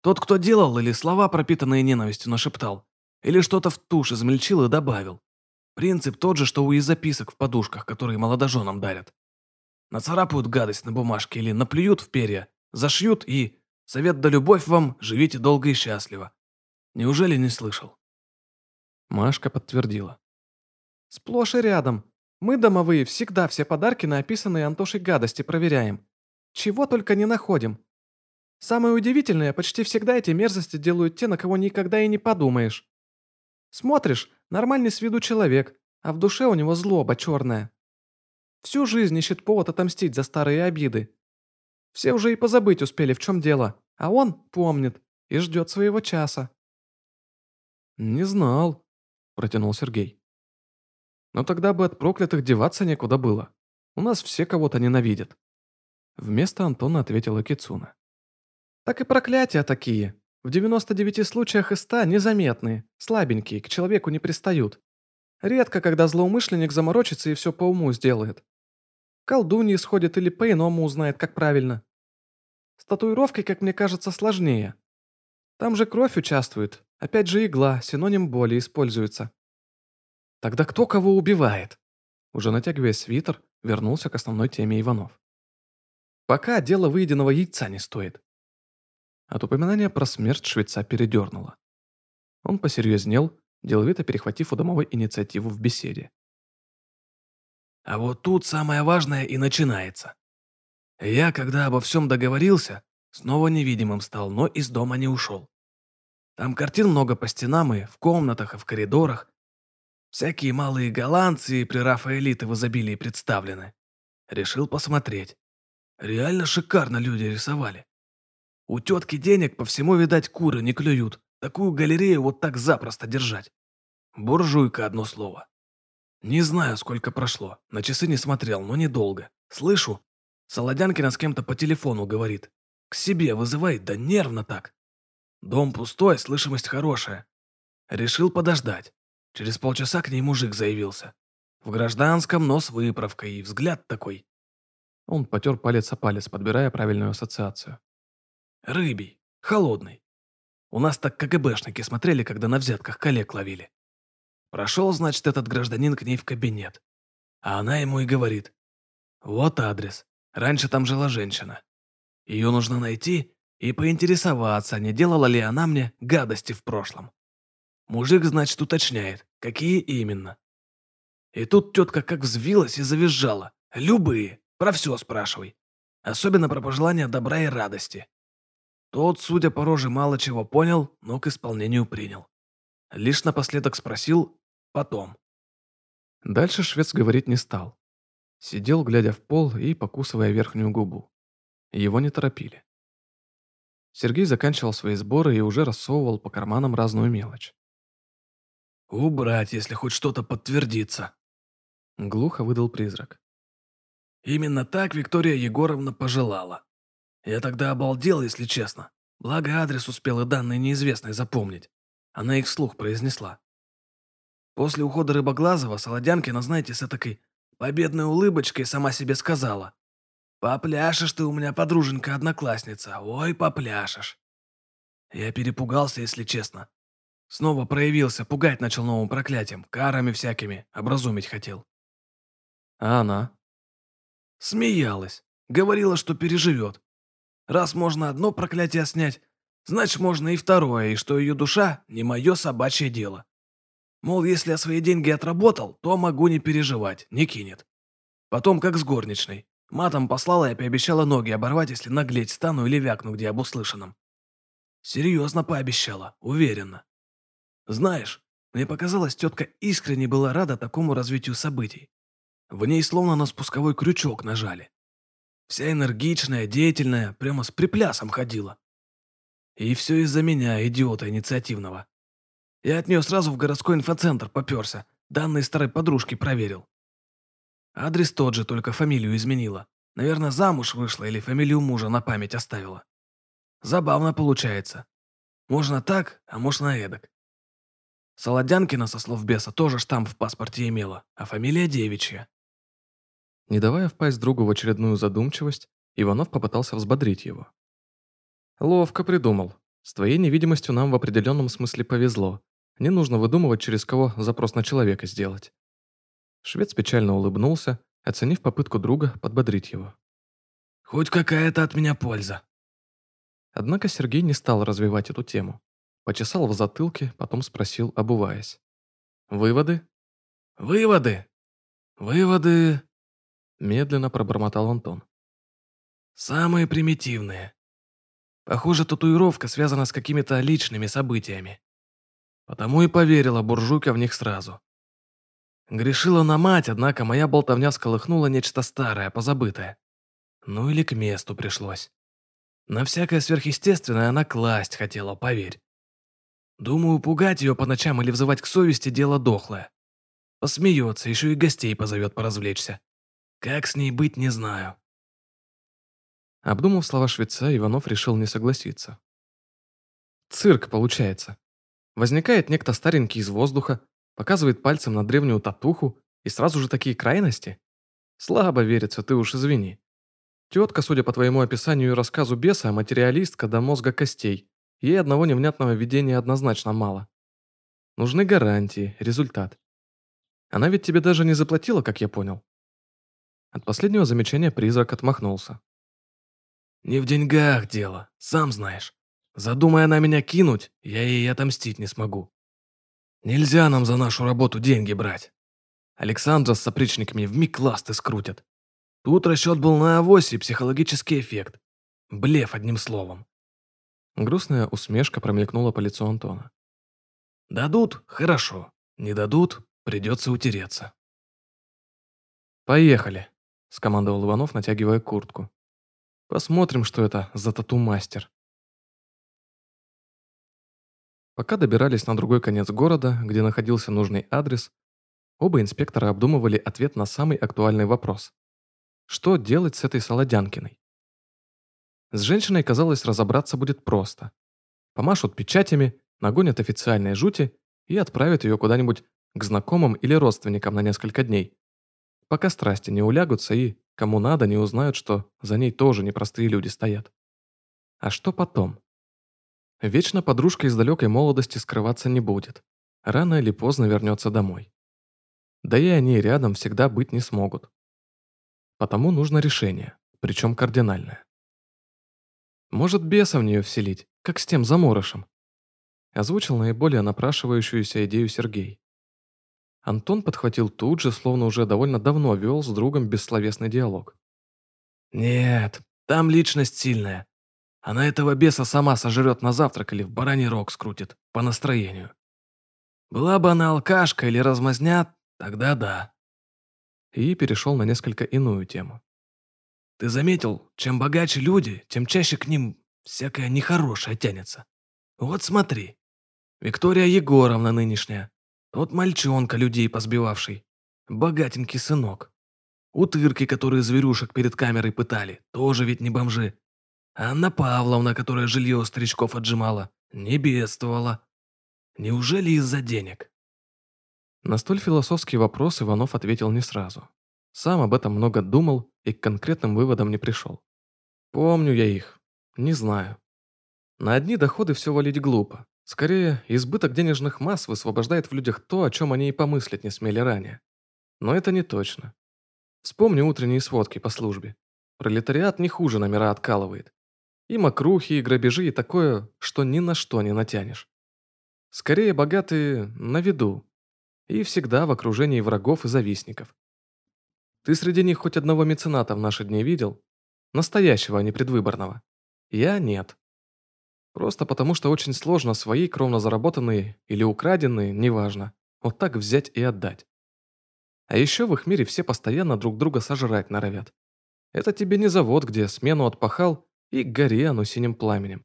Тот, кто делал или слова, пропитанные ненавистью, нашептал, или что-то в тушь измельчил и добавил. Принцип тот же, что у и записок в подушках, которые молодоженам дарят. Нацарапают гадость на бумажке или наплюют в перья, зашьют и... Совет да любовь вам, живите долго и счастливо. Неужели не слышал? Машка подтвердила. Сплошь и рядом. Мы, домовые, всегда все подарки на описанные Антошей гадости проверяем. Чего только не находим. Самое удивительное, почти всегда эти мерзости делают те, на кого никогда и не подумаешь. Смотришь, нормальный с виду человек, а в душе у него злоба черная. Всю жизнь ищет повод отомстить за старые обиды. Все уже и позабыть успели, в чем дело, а он помнит и ждет своего часа. «Не знал», – протянул Сергей. «Но тогда бы от проклятых деваться некуда было. У нас все кого-то ненавидят». Вместо Антона ответила Кицуна. «Так и проклятия такие. В 99 случаях из 100 незаметные, слабенькие, к человеку не пристают. Редко, когда злоумышленник заморочится и все по уму сделает. Колдунья сходит или по-иному узнает, как правильно. С татуировкой, как мне кажется, сложнее. Там же кровь участвует, опять же игла, синоним боли используется. Тогда кто кого убивает? Уже натягивая свитер, вернулся к основной теме Иванов. Пока дело выеденного яйца не стоит. От упоминания про смерть швеца передернуло. Он посерьезнел, деловито перехватив у домовой инициативу в беседе. А вот тут самое важное и начинается. Я, когда обо всем договорился, снова невидимым стал, но из дома не ушел. Там картин много по стенам и в комнатах, и в коридорах. Всякие малые голландцы и прерафаэлиты в изобилии представлены. Решил посмотреть. Реально шикарно люди рисовали. У тетки денег по всему, видать, куры не клюют. Такую галерею вот так запросто держать. Буржуйка, одно слово. Не знаю, сколько прошло. На часы не смотрел, но недолго. Слышу, Солодянкина с кем-то по телефону говорит. К себе вызывает, да нервно так. Дом пустой, слышимость хорошая. Решил подождать. Через полчаса к ней мужик заявился. В гражданском, но с выправкой, и взгляд такой. Он потер палец о палец, подбирая правильную ассоциацию. Рыбий, холодный. У нас так КГБшники смотрели, когда на взятках коллег ловили. Прошел, значит, этот гражданин к ней в кабинет. А она ему и говорит. Вот адрес. Раньше там жила женщина. Ее нужно найти и поинтересоваться, не делала ли она мне гадости в прошлом. Мужик, значит, уточняет, какие именно. И тут тетка как взвилась и завизжала. Любые, про все спрашивай. Особенно про пожелания добра и радости. Тот, судя по роже, мало чего понял, но к исполнению принял. Лишь напоследок спросил «потом». Дальше швец говорить не стал. Сидел, глядя в пол и покусывая верхнюю губу. Его не торопили. Сергей заканчивал свои сборы и уже рассовывал по карманам разную мелочь. «Убрать, если хоть что-то подтвердится», — глухо выдал призрак. Именно так Виктория Егоровна пожелала. Я тогда обалдел, если честно. Благо адрес успел и данные неизвестной запомнить. Она их вслух произнесла. После ухода Рыбоглазова Солодянкина, знаете, с этакой победной улыбочкой сама себе сказала. «Попляшешь ты у меня, подруженька-одноклассница, ой, попляшешь». Я перепугался, если честно. Снова проявился, пугать начал новым проклятием, карами всякими, образумить хотел. А она? Смеялась, говорила, что переживет, Раз можно одно проклятие снять, значит, можно и второе, и что ее душа не мое собачье дело. Мол, если я свои деньги отработал, то могу не переживать, не кинет. Потом как с горничной. Матом послала и пообещала ноги оборвать, если наглеть стану или вякну где об услышанном. Серьезно пообещала, уверенно. Знаешь, Мне показалось, тетка искренне была рада такому развитию событий. В ней словно на спусковой крючок нажали. Вся энергичная, деятельная, прямо с приплясом ходила. И все из-за меня, идиота инициативного. Я от нее сразу в городской инфоцентр поперся, данные старой подружки проверил. Адрес тот же, только фамилию изменила. Наверное, замуж вышла или фамилию мужа на память оставила. Забавно получается. Можно так, а можно эдак. Солодянкина, со слов беса, тоже штамп в паспорте имела, а фамилия девичья. Не давая впасть другу в очередную задумчивость, Иванов попытался взбодрить его. «Ловко придумал. С твоей невидимостью нам в определенном смысле повезло. Не нужно выдумывать, через кого запрос на человека сделать». Швец печально улыбнулся, оценив попытку друга подбодрить его. «Хоть какая-то от меня польза». Однако Сергей не стал развивать эту тему. Почесал в затылке, потом спросил, обуваясь. «Выводы?» «Выводы? Выводы...» Медленно пробормотал Антон. «Самые примитивные. Похоже, татуировка связана с какими-то личными событиями. Потому и поверила буржуйка в них сразу. Грешила на мать, однако моя болтовня сколыхнула нечто старое, позабытое. Ну или к месту пришлось. На всякое сверхъестественное она класть хотела, поверь. Думаю, пугать ее по ночам или взывать к совести – дело дохлое. Посмеется, еще и гостей позовет поразвлечься. Как с ней быть, не знаю. Обдумав слова швеца, Иванов решил не согласиться. Цирк получается. Возникает некто старенький из воздуха, показывает пальцем на древнюю татуху, и сразу же такие крайности? Слабо верится, ты уж извини. Тетка, судя по твоему описанию и рассказу беса, материалистка до мозга костей. Ей одного невнятного видения однозначно мало. Нужны гарантии, результат. Она ведь тебе даже не заплатила, как я понял. От последнего замечания призрак отмахнулся. «Не в деньгах дело, сам знаешь. Задумая она меня кинуть, я ей отомстить не смогу. Нельзя нам за нашу работу деньги брать. Александра с опричниками вмиг ласты скрутят. Тут расчет был на авось и психологический эффект. Блеф, одним словом. Грустная усмешка промелькнула по лицу Антона. Дадут – хорошо. Не дадут – придется утереться. «Поехали», – скомандовал Иванов, натягивая куртку. «Посмотрим, что это за тату-мастер». Пока добирались на другой конец города, где находился нужный адрес, оба инспектора обдумывали ответ на самый актуальный вопрос. Что делать с этой Солодянкиной? С женщиной, казалось, разобраться будет просто. Помашут печатями, нагонят официальные жути и отправят ее куда-нибудь к знакомым или родственникам на несколько дней пока страсти не улягутся и, кому надо, не узнают, что за ней тоже непростые люди стоят. А что потом? Вечно подружка из далекой молодости скрываться не будет. Рано или поздно вернется домой. Да и они рядом всегда быть не смогут. Потому нужно решение, причем кардинальное. Может, беса в нее вселить, как с тем заморышем? Озвучил наиболее напрашивающуюся идею Сергей. Антон подхватил тут же, словно уже довольно давно вел с другом бессловесный диалог. «Нет, там личность сильная. Она этого беса сама сожрет на завтрак или в бараний рог скрутит, по настроению. Была бы она алкашка или размазня, тогда да». И перешел на несколько иную тему. «Ты заметил, чем богаче люди, тем чаще к ним всякое нехорошее тянется. Вот смотри, Виктория Егоровна нынешняя, вот мальчонка людей позбивавший. Богатенький сынок. Утырки, которые зверюшек перед камерой пытали, тоже ведь не бомжи. Анна Павловна, которая жилье у старичков отжимала, не бедствовала. Неужели из-за денег? На столь философский вопрос Иванов ответил не сразу. Сам об этом много думал и к конкретным выводам не пришел. Помню я их. Не знаю. На одни доходы все валить глупо. Скорее, избыток денежных масс высвобождает в людях то, о чем они и помыслить не смели ранее. Но это не точно. Вспомни утренние сводки по службе. Пролетариат не хуже номера откалывает. И мокрухи, и грабежи, и такое, что ни на что не натянешь. Скорее, богатые на виду. И всегда в окружении врагов и завистников. Ты среди них хоть одного мецената в наши дни видел? Настоящего, а не предвыборного. Я нет. Просто потому, что очень сложно свои кровно заработанные или украденные, неважно, вот так взять и отдать. А еще в их мире все постоянно друг друга сожрать норовят. Это тебе не завод, где смену отпахал и горе оно синим пламенем.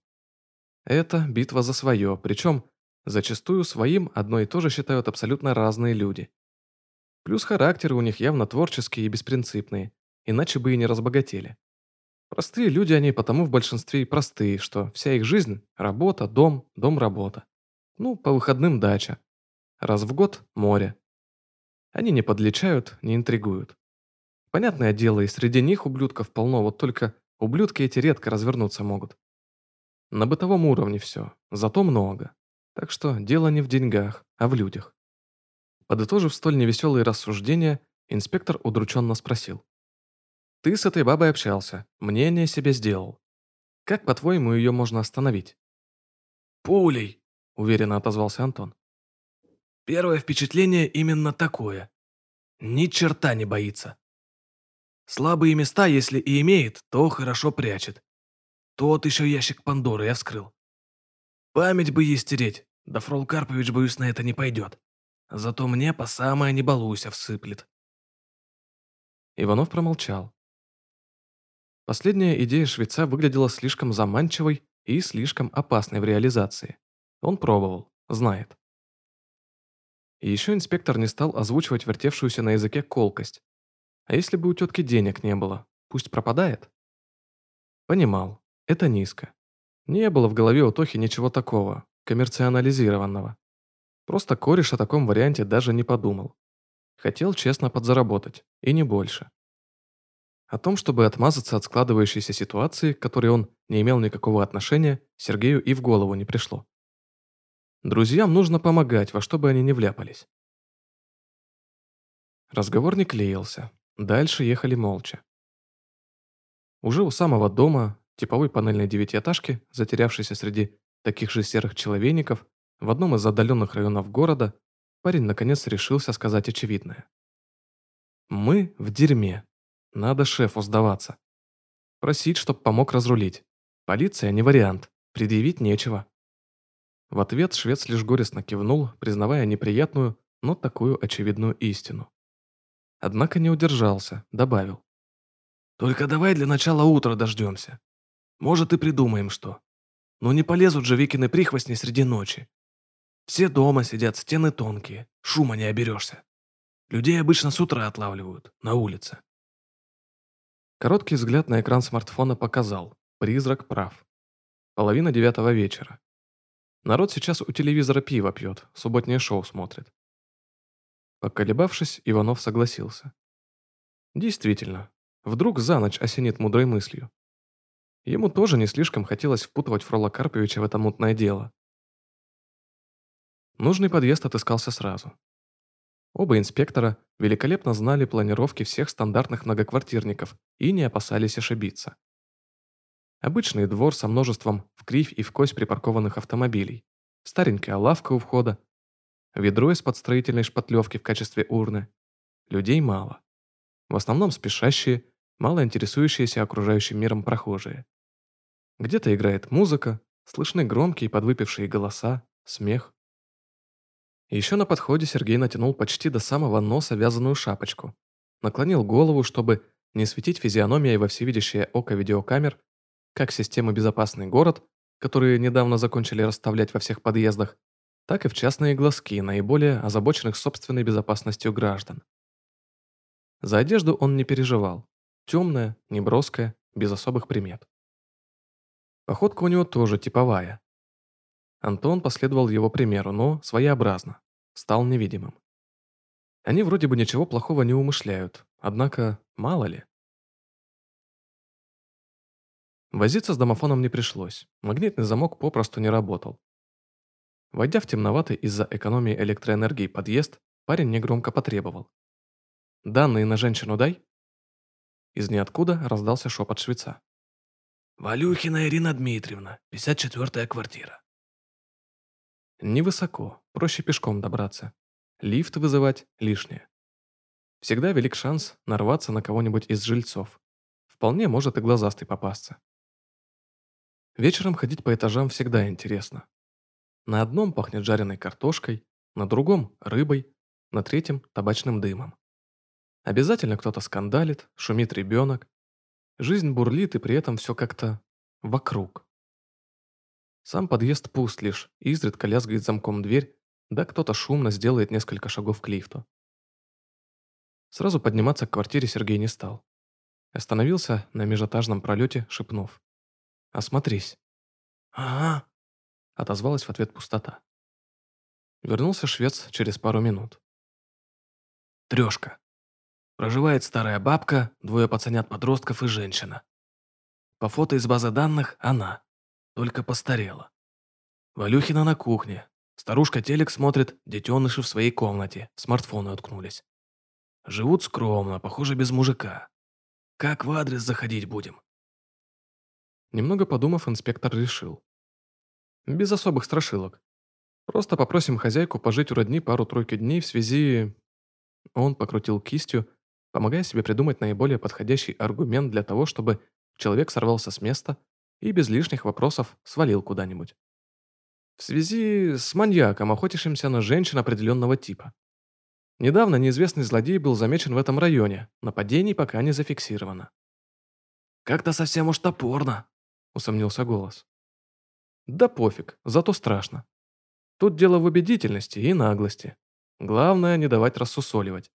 Это битва за свое, причем зачастую своим одно и то же считают абсолютно разные люди. Плюс характеры у них явно творческие и беспринципные, иначе бы и не разбогатели. Простые люди они потому в большинстве и простые, что вся их жизнь – работа, дом, дом-работа. Ну, по выходным дача. Раз в год – море. Они не подлечают, не интригуют. Понятное дело, и среди них ублюдков полно, вот только ублюдки эти редко развернуться могут. На бытовом уровне все, зато много. Так что дело не в деньгах, а в людях. Подытожив столь невеселые рассуждения, инспектор удрученно спросил. «Ты с этой бабой общался, мнение себе сделал. Как, по-твоему, ее можно остановить?» «Пулей», — уверенно отозвался Антон. «Первое впечатление именно такое. Ни черта не боится. Слабые места, если и имеет, то хорошо прячет. Тот еще ящик Пандоры я вскрыл. Память бы ей стереть, да Фрол Карпович, боюсь, на это не пойдет. Зато мне по самое не балуйся всыплет. Иванов промолчал. Последняя идея швеца выглядела слишком заманчивой и слишком опасной в реализации. Он пробовал, знает. И еще инспектор не стал озвучивать вертевшуюся на языке колкость. А если бы у тетки денег не было, пусть пропадает? Понимал, это низко. Не было в голове у Тохи ничего такого, коммерциализированного. Просто кореш о таком варианте даже не подумал. Хотел честно подзаработать, и не больше. О том, чтобы отмазаться от складывающейся ситуации, к которой он не имел никакого отношения, Сергею и в голову не пришло. Друзьям нужно помогать, во что бы они ни вляпались. Разговор не клеился. Дальше ехали молча. Уже у самого дома, типовой панельной девятиэтажки, затерявшейся среди таких же серых человейников, в одном из отдаленных районов города парень наконец решился сказать очевидное. «Мы в дерьме. Надо шефу сдаваться. Просить, чтоб помог разрулить. Полиция не вариант. Предъявить нечего». В ответ швец лишь горестно кивнул, признавая неприятную, но такую очевидную истину. Однако не удержался, добавил. «Только давай для начала утра дождемся. Может, и придумаем что. Но не полезут же Викины прихвостни среди ночи. Все дома сидят, стены тонкие, шума не оберешься. Людей обычно с утра отлавливают, на улице. Короткий взгляд на экран смартфона показал. Призрак прав. Половина девятого вечера. Народ сейчас у телевизора пиво пьет, субботнее шоу смотрит. Поколебавшись, Иванов согласился. Действительно, вдруг за ночь осенит мудрой мыслью. Ему тоже не слишком хотелось впутывать Фрола Карповича в это мутное дело. Нужный подъезд отыскался сразу. Оба инспектора великолепно знали планировки всех стандартных многоквартирников и не опасались ошибиться. Обычный двор со множеством в кривь и в кость припаркованных автомобилей, старенькая лавка у входа, ведро из-под строительной шпатлевки в качестве урны. Людей мало. В основном спешащие, мало интересующиеся окружающим миром прохожие. Где-то играет музыка, слышны громкие подвыпившие голоса, смех. Еще на подходе Сергей натянул почти до самого носа вязаную шапочку, наклонил голову, чтобы не светить физиономией во всевидящее око видеокамер, как системы «Безопасный город», которые недавно закончили расставлять во всех подъездах, так и в частные глазки наиболее озабоченных собственной безопасностью граждан. За одежду он не переживал. Темная, неброская, без особых примет. Походка у него тоже типовая, Антон последовал его примеру, но своеобразно, стал невидимым. Они вроде бы ничего плохого не умышляют, однако мало ли. Возиться с домофоном не пришлось, магнитный замок попросту не работал. Войдя в темноватый из-за экономии электроэнергии подъезд, парень негромко потребовал. «Данные на женщину дай?» Из ниоткуда раздался шепот швеца. «Валюхина Ирина Дмитриевна, 54-я квартира». Невысоко, проще пешком добраться. Лифт вызывать лишнее. Всегда велик шанс нарваться на кого-нибудь из жильцов. Вполне может и глазастый попасться. Вечером ходить по этажам всегда интересно. На одном пахнет жареной картошкой, на другом – рыбой, на третьем – табачным дымом. Обязательно кто-то скандалит, шумит ребенок. Жизнь бурлит, и при этом все как-то вокруг. Сам подъезд пуст лишь, изредка лязгает замком дверь, да кто-то шумно сделает несколько шагов к лифту. Сразу подниматься к квартире Сергей не стал. Остановился на межэтажном пролете, шепнув. «Осмотрись». «Ага», — отозвалась в ответ пустота. Вернулся швец через пару минут. Трешка. Проживает старая бабка, двое пацанят-подростков и женщина. По фото из базы данных она, только постарела. Валюхина на кухне. Старушка телек смотрит, детеныши в своей комнате, смартфоны уткнулись. Живут скромно, похоже, без мужика. Как в адрес заходить будем? Немного подумав, инспектор решил. Без особых страшилок. Просто попросим хозяйку пожить у родни пару-тройки дней в связи... Он покрутил кистью, помогая себе придумать наиболее подходящий аргумент для того, чтобы человек сорвался с места и без лишних вопросов свалил куда-нибудь. В связи с маньяком, охотившимся на женщин определенного типа. Недавно неизвестный злодей был замечен в этом районе, нападений пока не зафиксировано. «Как-то совсем уж топорно», — усомнился голос. «Да пофиг, зато страшно. Тут дело в убедительности и наглости. Главное, не давать рассусоливать.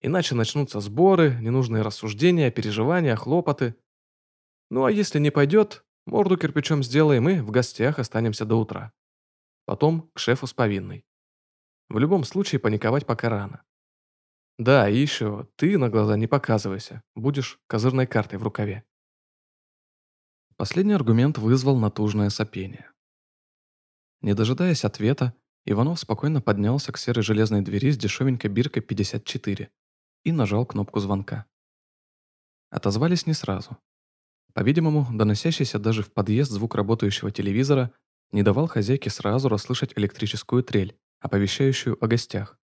Иначе начнутся сборы, ненужные рассуждения, переживания, хлопоты. Ну а если не пойдет, морду кирпичом сделаем и в гостях останемся до утра. Потом к шефу с повинной. В любом случае паниковать пока рано. Да, и еще, ты на глаза не показывайся, будешь козырной картой в рукаве. Последний аргумент вызвал натужное сопение. Не дожидаясь ответа, Иванов спокойно поднялся к серой железной двери с дешевенькой биркой 54 и нажал кнопку звонка. Отозвались не сразу. По-видимому, доносящийся даже в подъезд звук работающего телевизора не давал хозяйке сразу расслышать электрическую трель, оповещающую о гостях.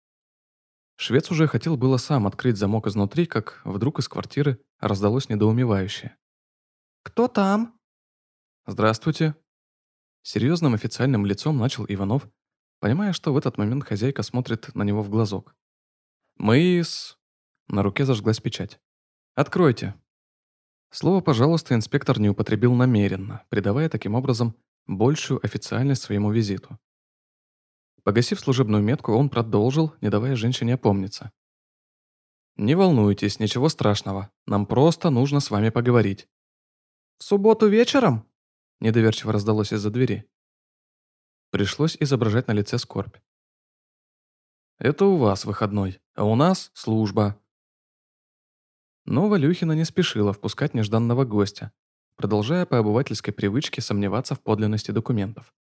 Швец уже хотел было сам открыть замок изнутри, как вдруг из квартиры раздалось недоумевающее. «Кто там?» «Здравствуйте». Серьезным официальным лицом начал Иванов, понимая, что в этот момент хозяйка смотрит на него в глазок. «Мы с...» На руке зажглась печать. «Откройте». Слово «пожалуйста» инспектор не употребил намеренно, придавая таким образом большую официальность своему визиту. Погасив служебную метку, он продолжил, не давая женщине опомниться. «Не волнуйтесь, ничего страшного. Нам просто нужно с вами поговорить». «В субботу вечером?» Недоверчиво раздалось из-за двери. Пришлось изображать на лице скорбь. «Это у вас выходной, а у нас служба». Но Валюхина не спешила впускать нежданного гостя, продолжая по обывательской привычке сомневаться в подлинности документов.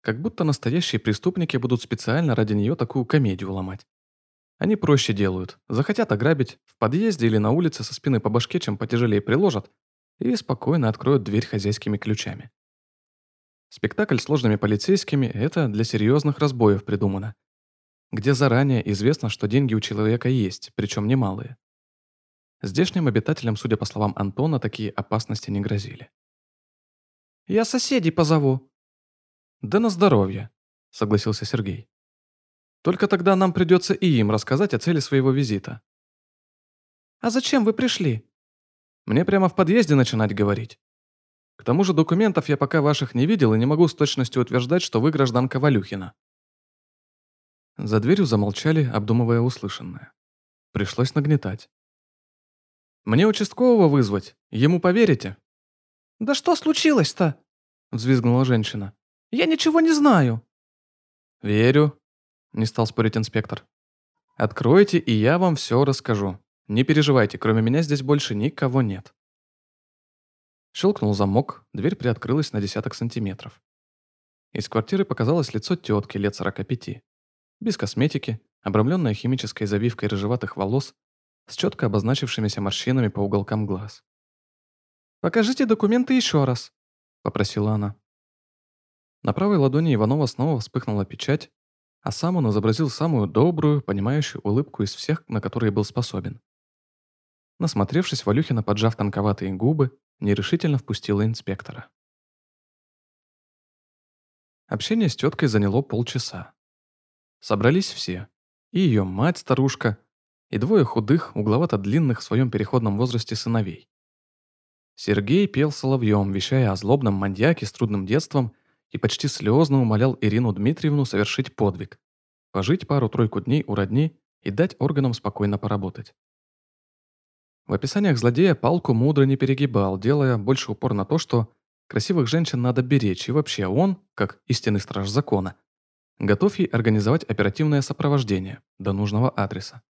Как будто настоящие преступники будут специально ради нее такую комедию ломать. Они проще делают. Захотят ограбить в подъезде или на улице со спины по башке, чем потяжелее приложат, и спокойно откроют дверь хозяйскими ключами. Спектакль с сложными полицейскими – это для серьезных разбоев придумано, где заранее известно, что деньги у человека есть, причем немалые. Здешним обитателям, судя по словам Антона, такие опасности не грозили. «Я соседей позову», «Да на здоровье», — согласился Сергей. «Только тогда нам придется и им рассказать о цели своего визита». «А зачем вы пришли?» «Мне прямо в подъезде начинать говорить. К тому же документов я пока ваших не видел и не могу с точностью утверждать, что вы гражданка Валюхина». За дверью замолчали, обдумывая услышанное. Пришлось нагнетать. «Мне участкового вызвать? Ему поверите?» «Да что случилось-то?» — взвизгнула женщина. Я ничего не знаю». «Верю», — не стал спорить инспектор. «Откройте, и я вам все расскажу. Не переживайте, кроме меня здесь больше никого нет». Щелкнул замок, дверь приоткрылась на десяток сантиметров. Из квартиры показалось лицо тетки лет 45. Без косметики, обрамленная химической завивкой рыжеватых волос, с четко обозначившимися морщинами по уголкам глаз. «Покажите документы еще раз», — попросила она. На правой ладони Иванова снова вспыхнула печать, а сам он изобразил самую добрую, понимающую улыбку из всех, на которые был способен. Насмотревшись, Валюхина, поджав тонковатые губы, нерешительно впустила инспектора. Общение с теткой заняло полчаса. Собрались все. И ее мать-старушка, и двое худых, угловато-длинных в своем переходном возрасте сыновей. Сергей пел соловьем, вещая о злобном маньяке с трудным детством и почти слезно умолял Ирину Дмитриевну совершить подвиг, пожить пару-тройку дней у родни и дать органам спокойно поработать. В описаниях злодея палку мудро не перегибал, делая больше упор на то, что красивых женщин надо беречь, и вообще он, как истинный страж закона, готов ей организовать оперативное сопровождение до нужного адреса.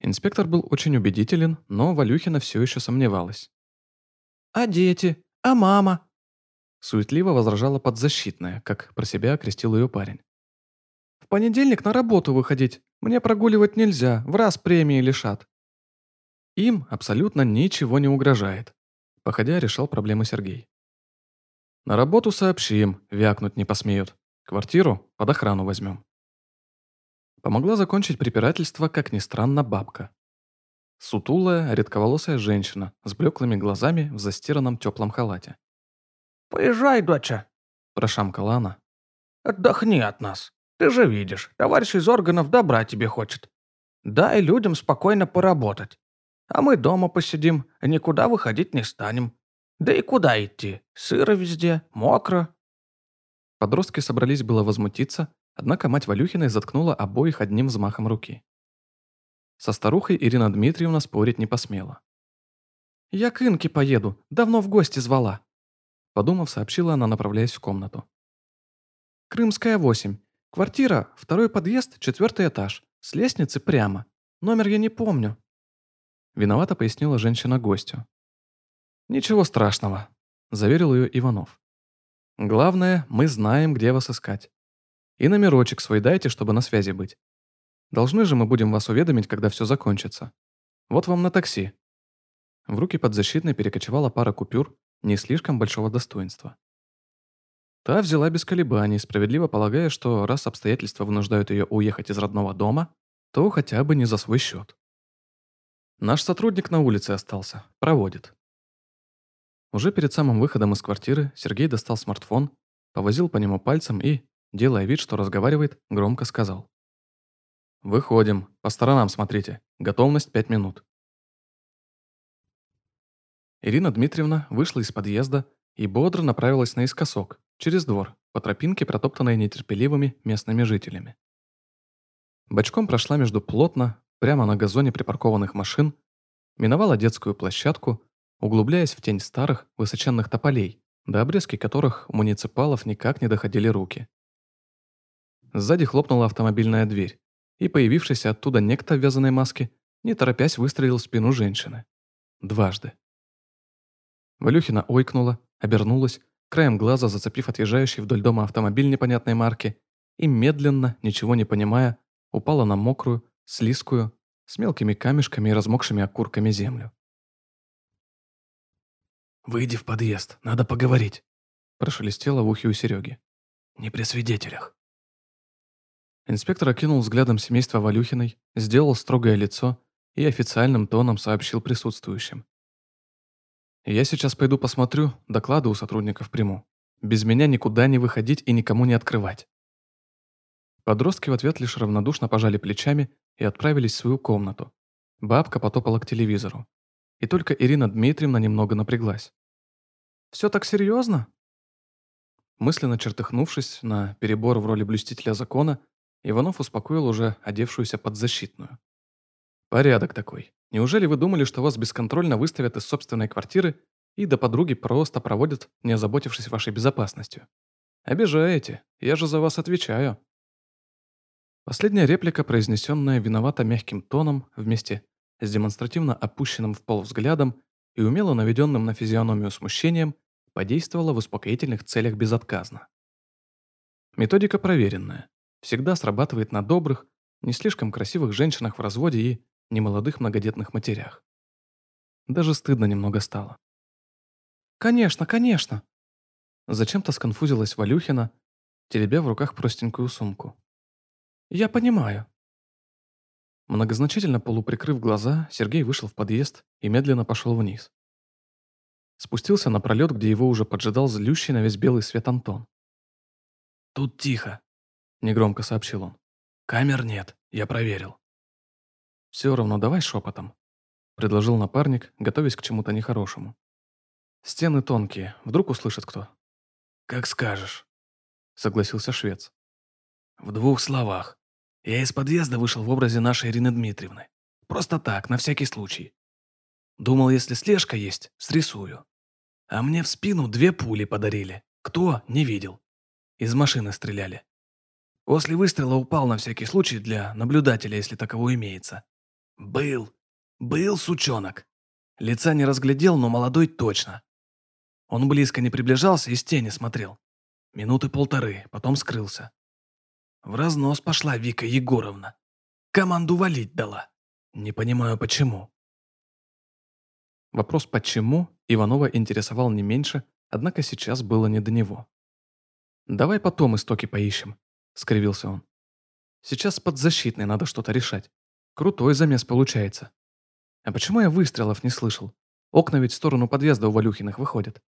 Инспектор был очень убедителен, но Валюхина все еще сомневалась. «А дети? А мама?» Суетливо возражала подзащитная, как про себя окрестил ее парень. «В понедельник на работу выходить. Мне прогуливать нельзя, в раз премии лишат. Им абсолютно ничего не угрожает. Походя, решал проблему Сергей. На работу сообщим, вякнуть не посмеют. Квартиру под охрану возьмем. Помогла закончить препирательство, как ни странно, бабка. Сутулая, редковолосая женщина с блеклыми глазами в застиранном теплом халате. «Поезжай, доча», – прошамкала она. «Отдохни от нас. Ты же видишь, товарищ из органов добра тебе хочет. Дай людям спокойно поработать. А мы дома посидим, никуда выходить не станем. Да и куда идти? Сыро везде, мокро». Подростки собрались было возмутиться, однако мать Валюхиной заткнула обоих одним взмахом руки. Со старухой Ирина Дмитриевна спорить не посмела. «Я к Инке поеду, давно в гости звала», подумав, сообщила она, направляясь в комнату. «Крымская, 8. Квартира, второй подъезд, четвертый этаж. С лестницы прямо. Номер я не помню». Виновато пояснила женщина гостю. «Ничего страшного», – заверил ее Иванов. «Главное, мы знаем, где вас искать. И номерочек свой дайте, чтобы на связи быть. Должны же мы будем вас уведомить, когда все закончится. Вот вам на такси». В руки подзащитной перекочевала пара купюр не слишком большого достоинства. Та взяла без колебаний, справедливо полагая, что раз обстоятельства вынуждают ее уехать из родного дома, то хотя бы не за свой счет. Наш сотрудник на улице остался. Проводит. Уже перед самым выходом из квартиры Сергей достал смартфон, повозил по нему пальцем и, делая вид, что разговаривает, громко сказал. «Выходим. По сторонам смотрите. Готовность пять минут». Ирина Дмитриевна вышла из подъезда и бодро направилась наискосок, через двор, по тропинке, протоптанной нетерпеливыми местными жителями. Бочком прошла между плотно, прямо на газоне припаркованных машин, миновала детскую площадку, углубляясь в тень старых высоченных тополей, до обрезки которых у муниципалов никак не доходили руки. Сзади хлопнула автомобильная дверь, и появившийся оттуда некто в вязаной маске, не торопясь выстрелил в спину женщины. Дважды. Валюхина ойкнула, обернулась, краем глаза зацепив отъезжающий вдоль дома автомобиль непонятной марки, и медленно, ничего не понимая, упала на мокрую, слизкую, с мелкими камешками и размокшими окурками землю. «Выйди в подъезд, надо поговорить», – прошелестело в ухе у Сереги. «Не при свидетелях». Инспектор окинул взглядом семейство Валюхиной, сделал строгое лицо и официальным тоном сообщил присутствующим. «Я сейчас пойду посмотрю, доклады у сотрудников приму. Без меня никуда не выходить и никому не открывать». Подростки в ответ лишь равнодушно пожали плечами и отправились в свою комнату. Бабка потопала к телевизору. И только Ирина Дмитриевна немного напряглась. «Все так серьезно?» Мысленно чертыхнувшись на перебор в роли блюстителя закона, Иванов успокоил уже одевшуюся подзащитную. «Порядок такой. Неужели вы думали, что вас бесконтрольно выставят из собственной квартиры и до подруги просто проводят, не озаботившись вашей безопасностью? Обижаете. Я же за вас отвечаю». Последняя реплика, произнесенная виновато мягким тоном, вместе с демонстративно опущенным в пол взглядом и умело наведенным на физиономию смущением, подействовала в успокоительных целях безотказно. Методика проверенная, всегда срабатывает на добрых, не слишком красивых женщинах в разводе и немолодых многодетных матерях. Даже стыдно немного стало. «Конечно, конечно!» Зачем-то сконфузилась Валюхина, теребя в руках простенькую сумку. «Я понимаю». Многозначительно полуприкрыв глаза, Сергей вышел в подъезд и медленно пошел вниз. Спустился на пролет, где его уже поджидал злющий на весь белый свет Антон. Тут тихо», — негромко сообщил он. «Камер нет, я проверил». «Все равно давай шепотом», — предложил напарник, готовясь к чему-то нехорошему. «Стены тонкие, вдруг услышит кто». «Как скажешь», — согласился швец. «В двух словах. Я из подъезда вышел в образе нашей Ирины Дмитриевны. Просто так, на всякий случай. Думал, если слежка есть, срисую. А мне в спину две пули подарили. Кто? Не видел. Из машины стреляли. После выстрела упал на всякий случай для наблюдателя, если таково имеется. Был. Был сучонок. Лица не разглядел, но молодой точно. Он близко не приближался и с тени смотрел. Минуты полторы, потом скрылся. В разнос пошла Вика Егоровна. Команду валить дала. Не понимаю, почему. Вопрос «почему» Иванова интересовал не меньше, однако сейчас было не до него. «Давай потом истоки поищем», — скривился он. «Сейчас с подзащитной надо что-то решать. Крутой замес получается. А почему я выстрелов не слышал? Окна ведь в сторону подъезда у Валюхиных выходят.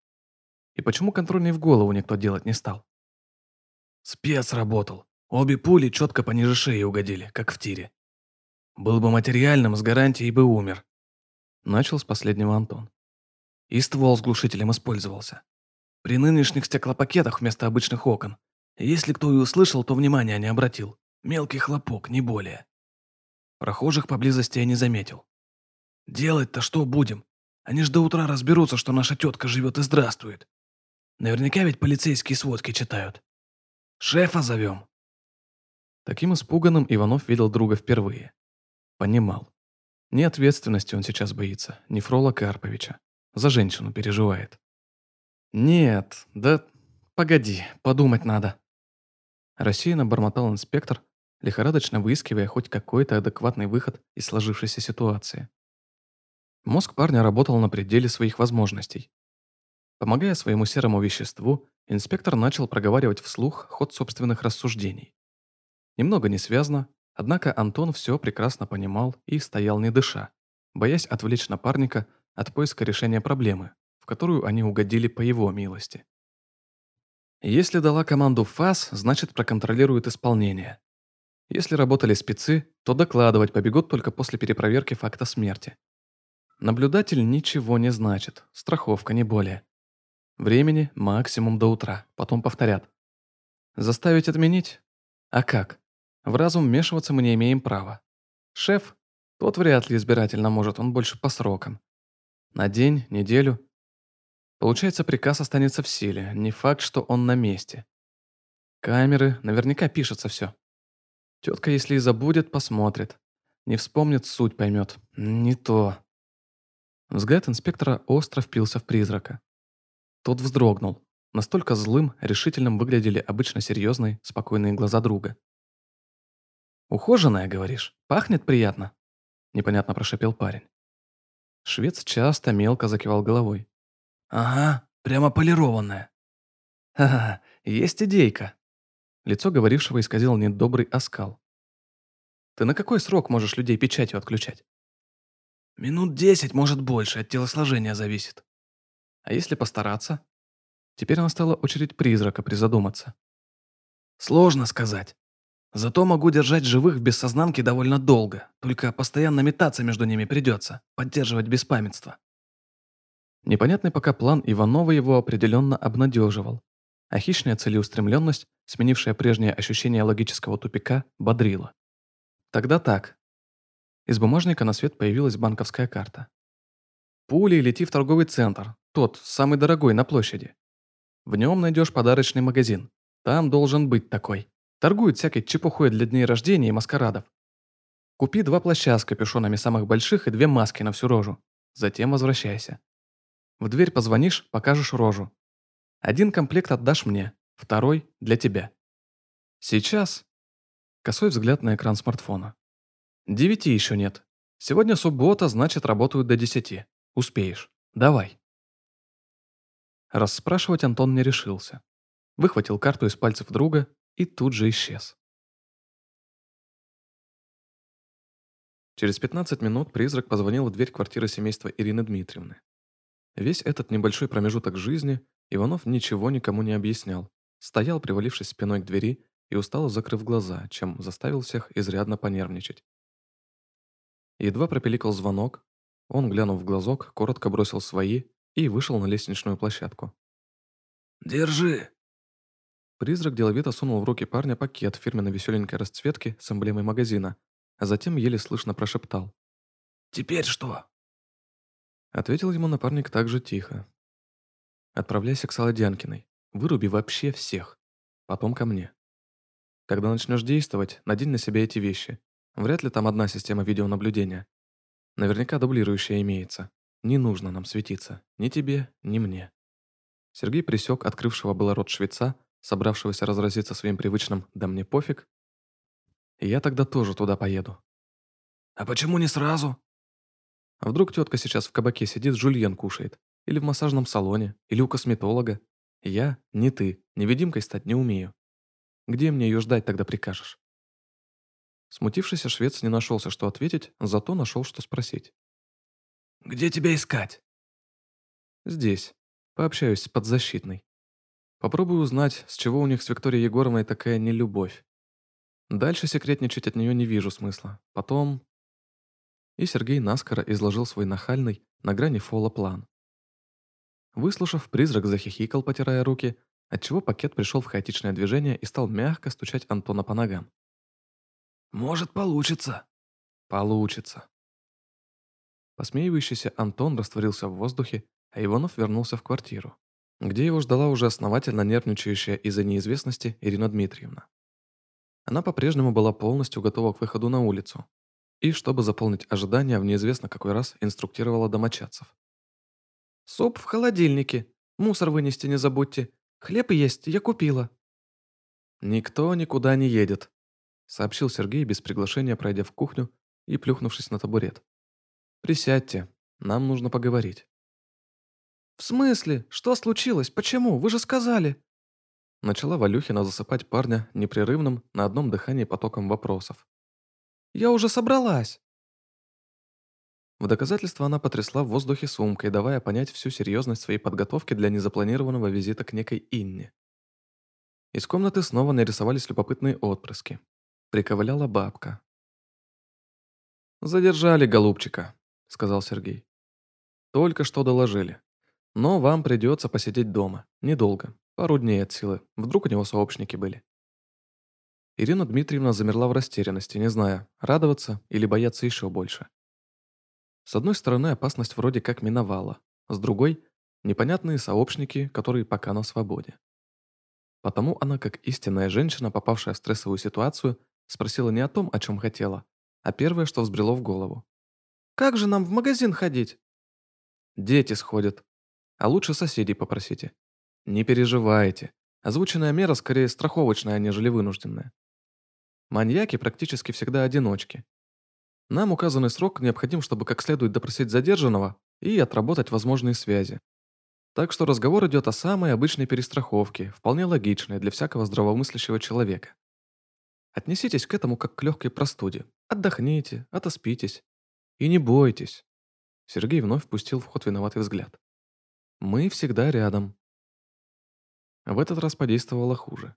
И почему контрольный в голову никто делать не стал? Спец работал. Обе пули четко пониже шеи угодили, как в тире. Был бы материальным, с гарантией бы умер. Начал с последнего Антон. И ствол с глушителем использовался. При нынешних стеклопакетах вместо обычных окон. Если кто и услышал, то внимания не обратил. Мелкий хлопок, не более. Прохожих поблизости я не заметил. Делать-то что будем? Они ж до утра разберутся, что наша тетка живет и здравствует. Наверняка ведь полицейские сводки читают. Шефа зовем. Таким испуганным Иванов видел друга впервые. Понимал. Не ответственности он сейчас боится, не Фрола Карповича. За женщину переживает. «Нет, да погоди, подумать надо». Рассеянно бормотал инспектор, лихорадочно выискивая хоть какой-то адекватный выход из сложившейся ситуации. Мозг парня работал на пределе своих возможностей. Помогая своему серому веществу, инспектор начал проговаривать вслух ход собственных рассуждений. Немного несвязно, однако Антон все прекрасно понимал и стоял не дыша, боясь отвлечь напарника от поиска решения проблемы, в которую они угодили по его милости. Если дала команду ФАС, значит проконтролирует исполнение. Если работали спецы, то докладывать побегут только после перепроверки факта смерти. Наблюдатель ничего не значит, страховка не более. Времени максимум до утра, потом повторят. Заставить отменить? А как? В разум вмешиваться мы не имеем права. Шеф? Тот вряд ли избирательно может, он больше по срокам. На день, неделю. Получается, приказ останется в силе, не факт, что он на месте. Камеры, наверняка пишется все. Тетка, если и забудет, посмотрит. Не вспомнит, суть поймет. Не то. Взгляд инспектора остро впился в призрака. Тот вздрогнул. Настолько злым, решительным выглядели обычно серьезные, спокойные глаза друга. «Ухоженная, говоришь? Пахнет приятно?» Непонятно прошепел парень. Швец часто мелко закивал головой. «Ага, прямо полированная». «Ха-ха, есть идейка». Лицо говорившего исказил недобрый оскал. «Ты на какой срок можешь людей печатью отключать?» «Минут десять, может больше, от телосложения зависит». А если постараться? Теперь настала очередь призрака призадуматься. Сложно сказать. Зато могу держать живых в бессознанке довольно долго, только постоянно метаться между ними придется, поддерживать беспамятство. Непонятный пока план Иванова его определенно обнадеживал, а хищная целеустремленность, сменившая прежнее ощущение логического тупика, бодрила. Тогда так. Из бумажника на свет появилась банковская карта. Пулей лети в торговый центр, тот, самый дорогой на площади. В нем найдешь подарочный магазин. Там должен быть такой. Торгуют всякой чепухой для дней рождения и маскарадов. Купи два плаща с капюшонами самых больших и две маски на всю рожу. Затем возвращайся. В дверь позвонишь, покажешь рожу. Один комплект отдашь мне, второй – для тебя. Сейчас. Косой взгляд на экран смартфона. Девяти еще нет. Сегодня суббота, значит, работают до десяти. Успеешь. Давай. Расспрашивать Антон не решился. Выхватил карту из пальцев друга и тут же исчез. Через 15 минут призрак позвонил в дверь квартиры семейства Ирины Дмитриевны. Весь этот небольшой промежуток жизни Иванов ничего никому не объяснял, стоял, привалившись спиной к двери и устало закрыв глаза, чем заставил всех изрядно понервничать. Едва пропеликал звонок, он, глянув в глазок, коротко бросил свои и вышел на лестничную площадку. «Держи!» Призрак деловито сунул в руки парня пакет фирменной веселенькой расцветки с эмблемой магазина, а затем еле слышно прошептал. «Теперь что?» Ответил ему напарник так же тихо. «Отправляйся к Солодянкиной. Выруби вообще всех. Потом ко мне. Когда начнешь действовать, надень на себя эти вещи. Вряд ли там одна система видеонаблюдения. Наверняка дублирующая имеется. Не нужно нам светиться. Ни тебе, ни мне». Сергей присек открывшего было рот швеца, собравшегося разразиться своим привычным «да мне пофиг». «Я тогда тоже туда поеду». «А почему не сразу?» А вдруг тетка сейчас в кабаке сидит, жульен кушает? Или в массажном салоне? Или у косметолога? Я, не ты, невидимкой стать не умею. Где мне ее ждать тогда прикажешь?» Смутившийся швец не нашелся, что ответить, зато нашел, что спросить. «Где тебя искать?» «Здесь. Пообщаюсь с подзащитной. Попробую узнать, с чего у них с Викторией Егоровной такая нелюбовь. Дальше секретничать от нее не вижу смысла. Потом и Сергей наскоро изложил свой нахальный, на грани фола план. Выслушав, призрак захихикал, потирая руки, отчего пакет пришел в хаотичное движение и стал мягко стучать Антона по ногам. «Может, получится». «Получится». Посмеивающийся Антон растворился в воздухе, а Иванов вернулся в квартиру, где его ждала уже основательно нервничающая из-за неизвестности Ирина Дмитриевна. Она по-прежнему была полностью готова к выходу на улицу, и, чтобы заполнить ожидания, в неизвестно какой раз инструктировала домочадцев. «Суп в холодильнике. Мусор вынести не забудьте. Хлеб есть, я купила». «Никто никуда не едет», — сообщил Сергей без приглашения, пройдя в кухню и плюхнувшись на табурет. «Присядьте, нам нужно поговорить». «В смысле? Что случилось? Почему? Вы же сказали...» Начала Валюхина засыпать парня непрерывным на одном дыхании потоком вопросов. Я уже собралась!» В доказательство она потрясла в воздухе сумкой, давая понять всю серьезность своей подготовки для незапланированного визита к некой Инне. Из комнаты снова нарисовались любопытные отпрыски. Приковыляла бабка. «Задержали голубчика», — сказал Сергей. «Только что доложили. Но вам придется посидеть дома. Недолго. Пару дней от силы. Вдруг у него сообщники были». Ирина Дмитриевна замерла в растерянности, не зная, радоваться или бояться еще больше. С одной стороны, опасность вроде как миновала, с другой – непонятные сообщники, которые пока на свободе. Потому она, как истинная женщина, попавшая в стрессовую ситуацию, спросила не о том, о чем хотела, а первое, что взбрело в голову. «Как же нам в магазин ходить?» «Дети сходят. А лучше соседей попросите. Не переживайте. Озвученная мера скорее страховочная, нежели вынужденная. Маньяки практически всегда одиночки. Нам указанный срок необходим, чтобы как следует допросить задержанного и отработать возможные связи. Так что разговор идет о самой обычной перестраховке, вполне логичной для всякого здравомыслящего человека. Отнеситесь к этому как к легкой простуде. Отдохните, отоспитесь. И не бойтесь. Сергей вновь впустил в ход виноватый взгляд. Мы всегда рядом. В этот раз подействовало хуже.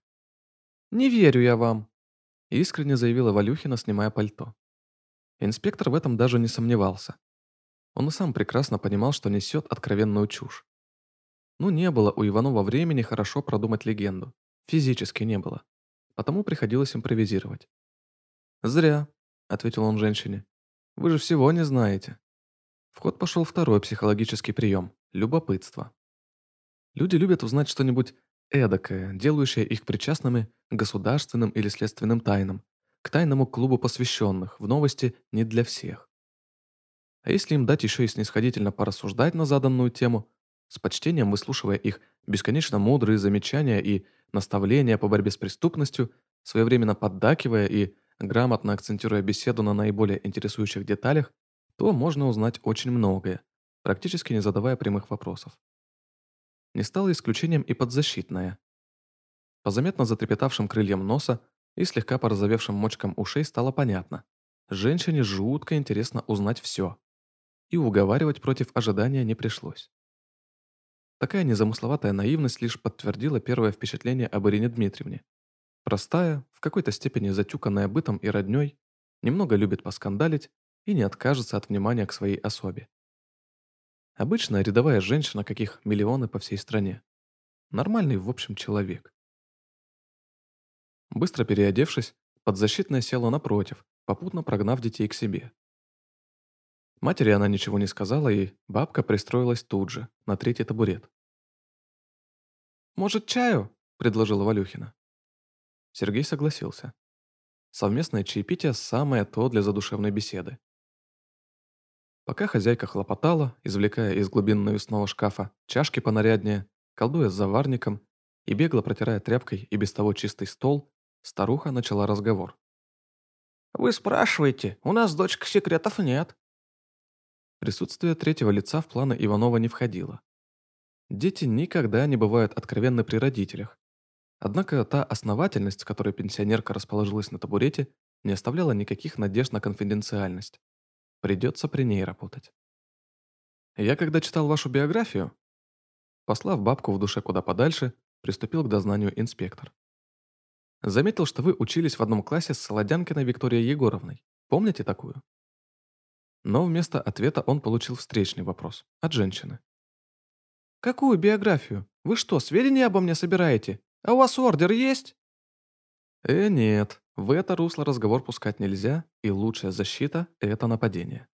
«Не верю я вам», Искренне заявила Валюхина, снимая пальто. Инспектор в этом даже не сомневался. Он и сам прекрасно понимал, что несет откровенную чушь. Ну, не было у Иванова времени хорошо продумать легенду. Физически не было. Потому приходилось импровизировать. «Зря», — ответил он женщине. «Вы же всего не знаете». В ход пошел второй психологический прием – любопытство. Люди любят узнать что-нибудь эдакое, делающее их причастными к государственным или следственным тайнам, к тайному клубу посвященных, в новости не для всех. А если им дать еще и снисходительно порассуждать на заданную тему, с почтением выслушивая их бесконечно мудрые замечания и наставления по борьбе с преступностью, своевременно поддакивая и грамотно акцентируя беседу на наиболее интересующих деталях, то можно узнать очень многое, практически не задавая прямых вопросов. Не стало исключением и подзащитная. По заметно затрепетавшим крыльям носа и слегка порозовевшим мочкам ушей стало понятно. Женщине жутко интересно узнать все. И уговаривать против ожидания не пришлось. Такая незамысловатая наивность лишь подтвердила первое впечатление об Ирине Дмитриевне. Простая, в какой-то степени затюканная бытом и роднёй, немного любит поскандалить и не откажется от внимания к своей особе. Обычная рядовая женщина, каких миллионы по всей стране. Нормальный, в общем, человек. Быстро переодевшись, подзащитная села напротив, попутно прогнав детей к себе. Матери она ничего не сказала, и бабка пристроилась тут же, на третий табурет. «Может, чаю?» – предложила Валюхина. Сергей согласился. Совместное чаепитие – самое то для задушевной беседы. Пока хозяйка хлопотала, извлекая из глубин навесного шкафа чашки понаряднее, колдуя с заварником и бегло протирая тряпкой и без того чистый стол, старуха начала разговор. «Вы спрашиваете, у нас, дочка, секретов нет. Присутствие третьего лица в планы Иванова не входило. Дети никогда не бывают откровенны при родителях. Однако та основательность, которой пенсионерка расположилась на табурете, не оставляла никаких надежд на конфиденциальность. Придется при ней работать. Я, когда читал вашу биографию, послав бабку в душе куда подальше, приступил к дознанию инспектор. Заметил, что вы учились в одном классе с Солодянкиной Викторией Егоровной. Помните такую? Но вместо ответа он получил встречный вопрос от женщины. «Какую биографию? Вы что, сведения обо мне собираете? А у вас ордер есть?» «Э, нет, в это русло разговор пускать нельзя, и лучшая защита – это нападение.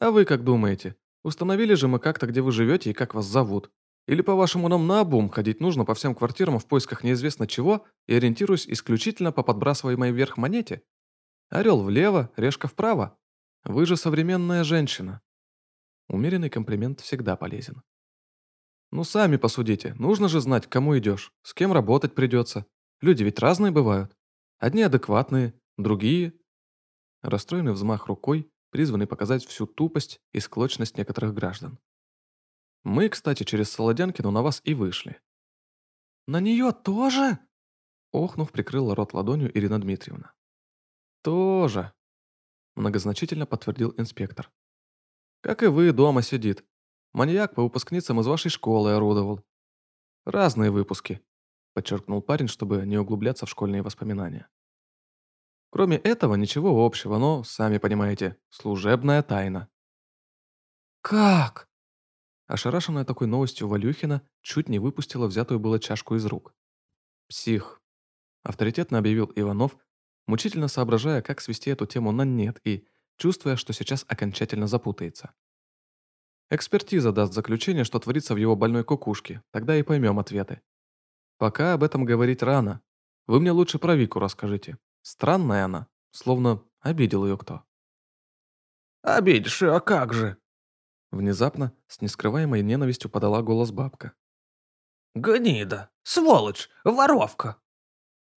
А вы как думаете, установили же мы как-то, где вы живете и как вас зовут? Или, по-вашему, нам наобум ходить нужно по всем квартирам в поисках неизвестно чего и ориентируясь исключительно по подбрасываемой вверх монете? Орел влево, решка вправо. Вы же современная женщина. Умеренный комплимент всегда полезен. Ну сами посудите, нужно же знать, к кому идешь, с кем работать придется. Люди ведь разные бывают. Одни адекватные, другие... Расстроенный взмах рукой, призванный показать всю тупость и склочность некоторых граждан. Мы, кстати, через Солодянкину на вас и вышли. На нее тоже? Охнув, прикрыла рот ладонью Ирина Дмитриевна. Тоже, Многозначительно подтвердил инспектор. Как и вы, дома сидит. Маньяк по выпускницам из вашей школы орудовал. Разные выпуски, подчеркнул парень, чтобы не углубляться в школьные воспоминания. Кроме этого, ничего общего, но, сами понимаете, служебная тайна. «Как?» Ошарашенная такой новостью Валюхина чуть не выпустила взятую было чашку из рук. «Псих», — авторитетно объявил Иванов, мучительно соображая, как свести эту тему на «нет» и чувствуя, что сейчас окончательно запутается. Экспертиза даст заключение, что творится в его больной кукушке, тогда и поймем ответы. Пока об этом говорить рано. Вы мне лучше про Вику расскажите. Странная она, словно обидел ее кто. «Обидишь, а как же?» Внезапно, с нескрываемой ненавистью подала голос бабка. «Гнида! Сволочь! Воровка!»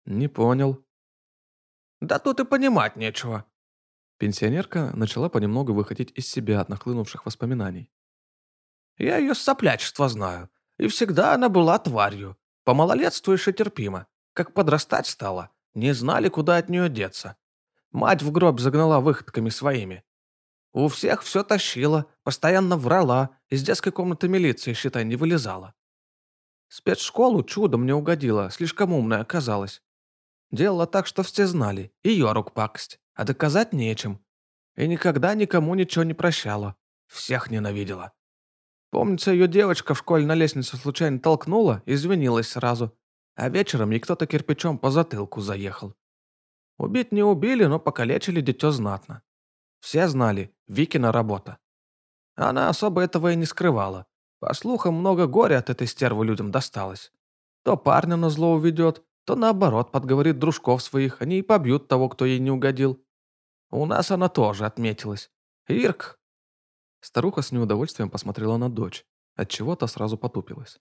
«Не понял», да тут и понимать нечего. Пенсионерка начала понемногу выходить из себя от нахлынувших воспоминаний. Я ее с соплячества знаю. И всегда она была тварью. По малолетству еще терпимо. Как подрастать стала, не знали, куда от нее деться. Мать в гроб загнала выходками своими. У всех все тащила, постоянно врала, из детской комнаты милиции, считай, не вылезала. Спецшколу чудом не угодила, слишком умная оказалась. Делала так, что все знали, ее рук пакость, а доказать нечем. И никогда никому ничего не прощала. Всех ненавидела. Помнится, ее девочка в школе на лестнице случайно толкнула, извинилась сразу. А вечером ей кто-то кирпичом по затылку заехал. Убить не убили, но покалечили дитё знатно. Все знали, Викина работа. Она особо этого и не скрывала. По слухам, много горя от этой стервы людям досталось. То парня на зло уведет, то наоборот подговорит дружков своих, они и побьют того, кто ей не угодил. У нас она тоже отметилась. Ирк!» Старуха с неудовольствием посмотрела на дочь, от чего то сразу потупилась.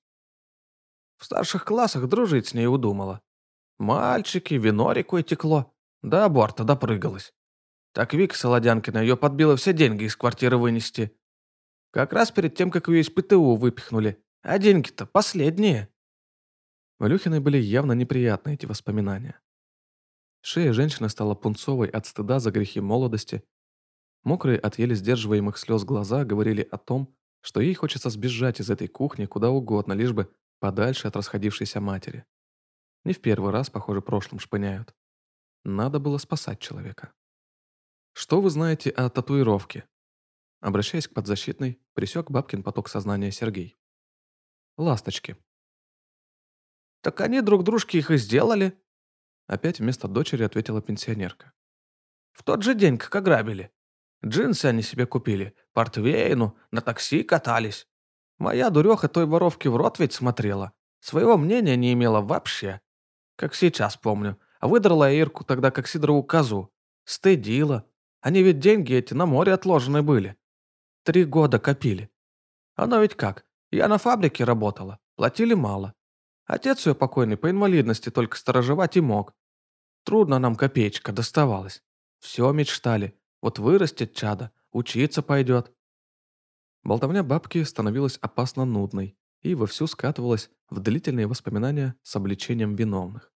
В старших классах дружить с ней удумала. Мальчики, вино рекой текло, до аборта допрыгалась. Так Вика Солодянкина ее подбила все деньги из квартиры вынести. Как раз перед тем, как ее из ПТУ выпихнули. А деньги-то последние. Валюхиной были явно неприятны эти воспоминания. Шея женщины стала пунцовой от стыда за грехи молодости. Мокрые от еле сдерживаемых слез глаза говорили о том, что ей хочется сбежать из этой кухни куда угодно, лишь бы подальше от расходившейся матери. Не в первый раз, похоже, прошлым шпыняют. Надо было спасать человека. «Что вы знаете о татуировке?» Обращаясь к подзащитной, присек бабкин поток сознания Сергей. «Ласточки». «Так они друг дружке их и сделали», Опять вместо дочери ответила пенсионерка. «В тот же день, как ограбили. Джинсы они себе купили, портвейну, на такси катались. Моя дуреха той воровки в рот ведь смотрела. Своего мнения не имела вообще. Как сейчас помню. А выдрала Ирку тогда, как Сидорову козу. Стыдила. Они ведь деньги эти на море отложены были. Три года копили. Оно ведь как? Я на фабрике работала. Платили мало. Отец ее покойный по инвалидности только сторожевать и мог. Трудно нам копеечка доставалась. Все мечтали. Вот вырастет чадо, учиться пойдет. Болтовня бабки становилась опасно нудной и вовсю скатывалась в длительные воспоминания с обличением виновных.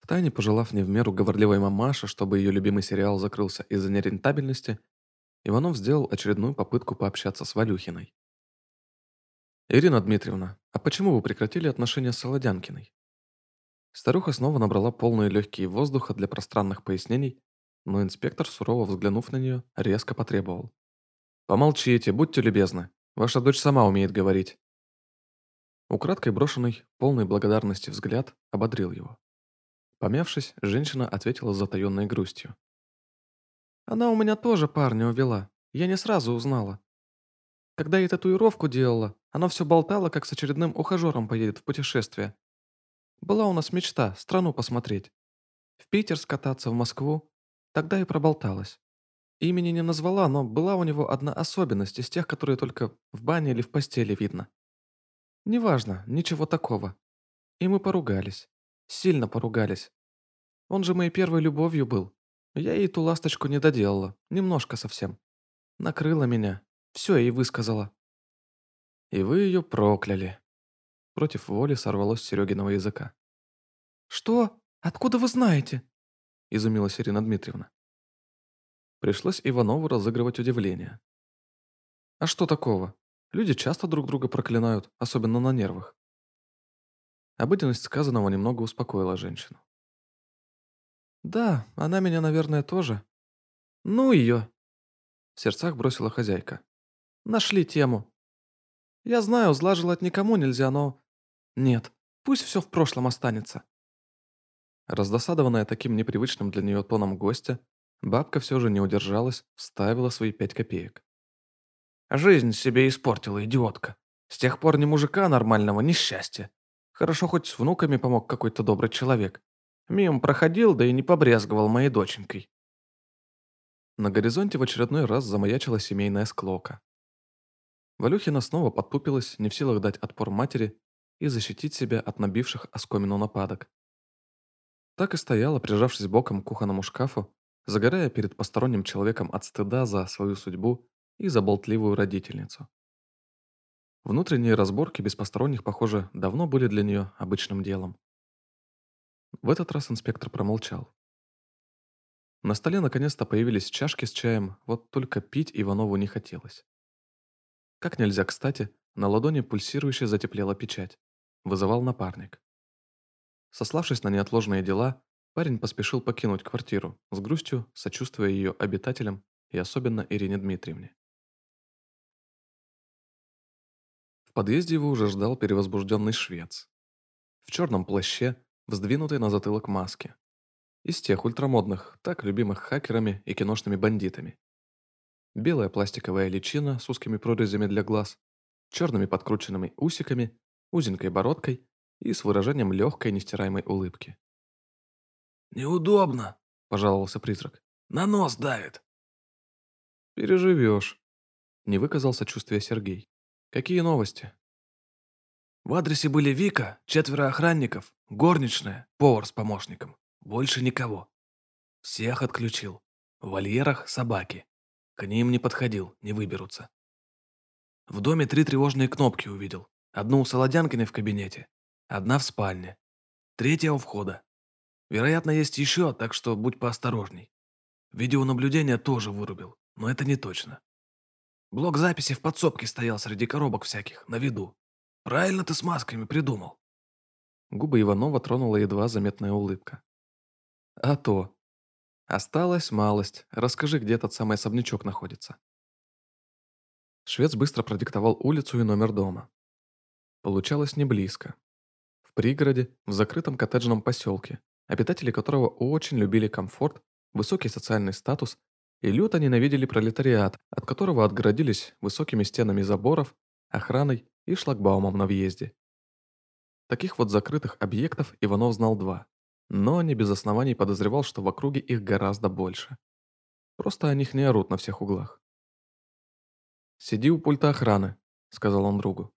Втайне пожелав не в меру говорливой мамаше, чтобы ее любимый сериал закрылся из-за нерентабельности, Иванов сделал очередную попытку пообщаться с Валюхиной. «Ирина Дмитриевна, а почему вы прекратили отношения с Солодянкиной?» Старуха снова набрала полные легкие воздуха для пространных пояснений но инспектор, сурово взглянув на нее, резко потребовал. «Помолчите, будьте любезны. Ваша дочь сама умеет говорить». Украдкой брошенный, полный благодарности взгляд ободрил его. Помявшись, женщина ответила с затаенной грустью. «Она у меня тоже парня увела. Я не сразу узнала. Когда я татуировку делала, она все болтала, как с очередным ухажером поедет в путешествие. Была у нас мечта страну посмотреть. В Питер скататься, в Москву. Тогда и проболталась. Имени не назвала, но была у него одна особенность из тех, которые только в бане или в постели видно. Неважно, ничего такого. И мы поругались. Сильно поругались. Он же моей первой любовью был. Я ей ту ласточку не доделала, немножко совсем. Накрыла меня, все ей высказала. И вы ее прокляли. Против воли сорвалось Серегиного языка. «Что? Откуда вы знаете?» Изумилась Ирина Дмитриевна. Пришлось Иванову разыгрывать удивление. А что такого? Люди часто друг друга проклинают, особенно на нервах. Обыденность сказанного немного успокоила женщину. «Да, она меня, наверное, тоже. Ну ее!» В сердцах бросила хозяйка. «Нашли тему. Я знаю, зла никому нельзя, но... Нет, пусть все в прошлом останется. Раздосадованная таким непривычным для нее тоном гостя, бабка все же не удержалась, вставила свои пять копеек. «Жизнь себе испортила, идиотка. С тех пор ни мужика нормального, ни счастья. Хорошо хоть с внуками помог какой-то добрый человек. Мимо проходил, да и не побрезговал моей доченькой». На горизонте в очередной раз замаячила семейная склока. Валюхина снова подтупилась, не в силах дать отпор матери и защитить себя от набивших оскомину нападок. Так и стояла, прижавшись боком к кухонному шкафу, загорая перед посторонним человеком от стыда за свою судьбу и за болтливую родительницу. Внутренние разборки без посторонних, похоже, давно были для нее обычным делом. В этот раз инспектор промолчал. На столе наконец-то появились чашки с чаем, вот только пить Иванову не хотелось. Как нельзя кстати, на ладони пульсирующе затеплела печать. Вызывал напарник. Сославшись на неотложные дела, парень поспешил покинуть квартиру, с грустью сочувствуя ее обитателям и особенно Ирине Дмитриевне. В подъезде его уже ждал перевозбужденный швец. В черном плаще, вздвинутой на затылок маске. Из тех ультрамодных, так любимых хакерами и киношными бандитами. Белая пластиковая личина с узкими прорезями для глаз, черными подкрученными усиками, узенькой бородкой и с выражением легкой нестираемой улыбки. «Неудобно», – пожаловался призрак. «На нос давит». «Переживешь», – не выказал сочувствия Сергей. «Какие новости?» В адресе были Вика, четверо охранников, горничная, повар с помощником. Больше никого. Всех отключил. В вольерах собаки. К ним не подходил, не выберутся. В доме три тревожные кнопки увидел. Одну у Солодянкиной в кабинете, Одна в спальне. Третья у входа. Вероятно, есть еще, так что будь поосторожней. Видеонаблюдение тоже вырубил, но это не точно. Блок записи в подсобке стоял среди коробок всяких, на виду. Правильно ты с масками придумал. Губы Иванова тронула едва заметная улыбка. А то. Осталась малость. Расскажи, где этот самый особнячок находится. Швец быстро продиктовал улицу и номер дома. Получалось не близко. Пригороде, в закрытом коттеджном поселке, обитатели которого очень любили комфорт, высокий социальный статус и люто ненавидели пролетариат, от которого отгородились высокими стенами заборов, охраной и шлагбаумом на въезде. Таких вот закрытых объектов Иванов знал два, но не без оснований подозревал, что в округе их гораздо больше. Просто о них не орут на всех углах. «Сиди у пульта охраны», — сказал он другу.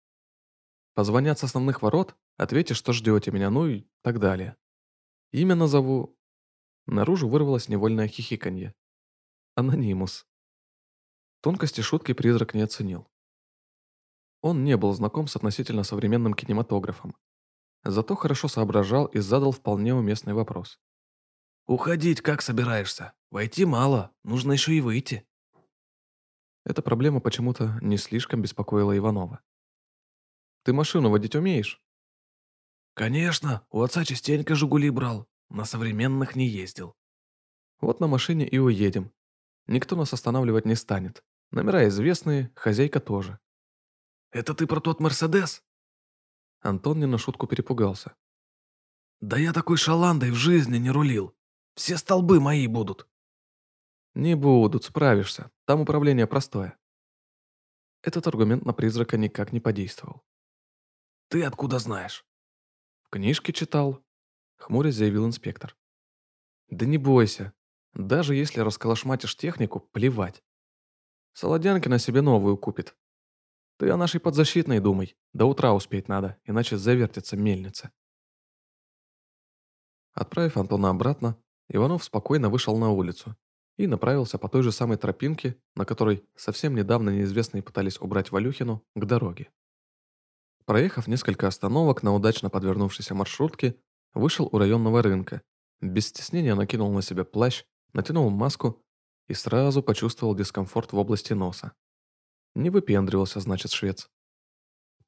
«Позвонят с основных ворот, ответишь, что ждете меня, ну и так далее. Имя назову...» Наружу вырвалось невольное хихиканье. «Анонимус». Тонкости шутки призрак не оценил. Он не был знаком с относительно современным кинематографом. Зато хорошо соображал и задал вполне уместный вопрос. «Уходить как собираешься? Войти мало, нужно еще и выйти». Эта проблема почему-то не слишком беспокоила Иванова. «Ты машину водить умеешь?» «Конечно, у отца частенько «Жигули» брал, на современных не ездил». «Вот на машине и уедем. Никто нас останавливать не станет. Номера известные, хозяйка тоже». «Это ты про тот Мерседес?» Антон не на шутку перепугался. «Да я такой шаландой в жизни не рулил. Все столбы мои будут». «Не будут, справишься. Там управление простое». Этот аргумент на призрака никак не подействовал. «Ты откуда знаешь?» «В книжке читал», — хмурясь заявил инспектор. «Да не бойся. Даже если расколошматишь технику, плевать. Солодянки на себе новую купит. Ты о нашей подзащитной думай. До утра успеть надо, иначе завертится мельница». Отправив Антона обратно, Иванов спокойно вышел на улицу и направился по той же самой тропинке, на которой совсем недавно неизвестные пытались убрать Валюхину, к дороге. Проехав несколько остановок на удачно подвернувшейся маршрутке, вышел у районного рынка, без стеснения накинул на себя плащ, натянул маску и сразу почувствовал дискомфорт в области носа. Не выпендривался, значит, швец.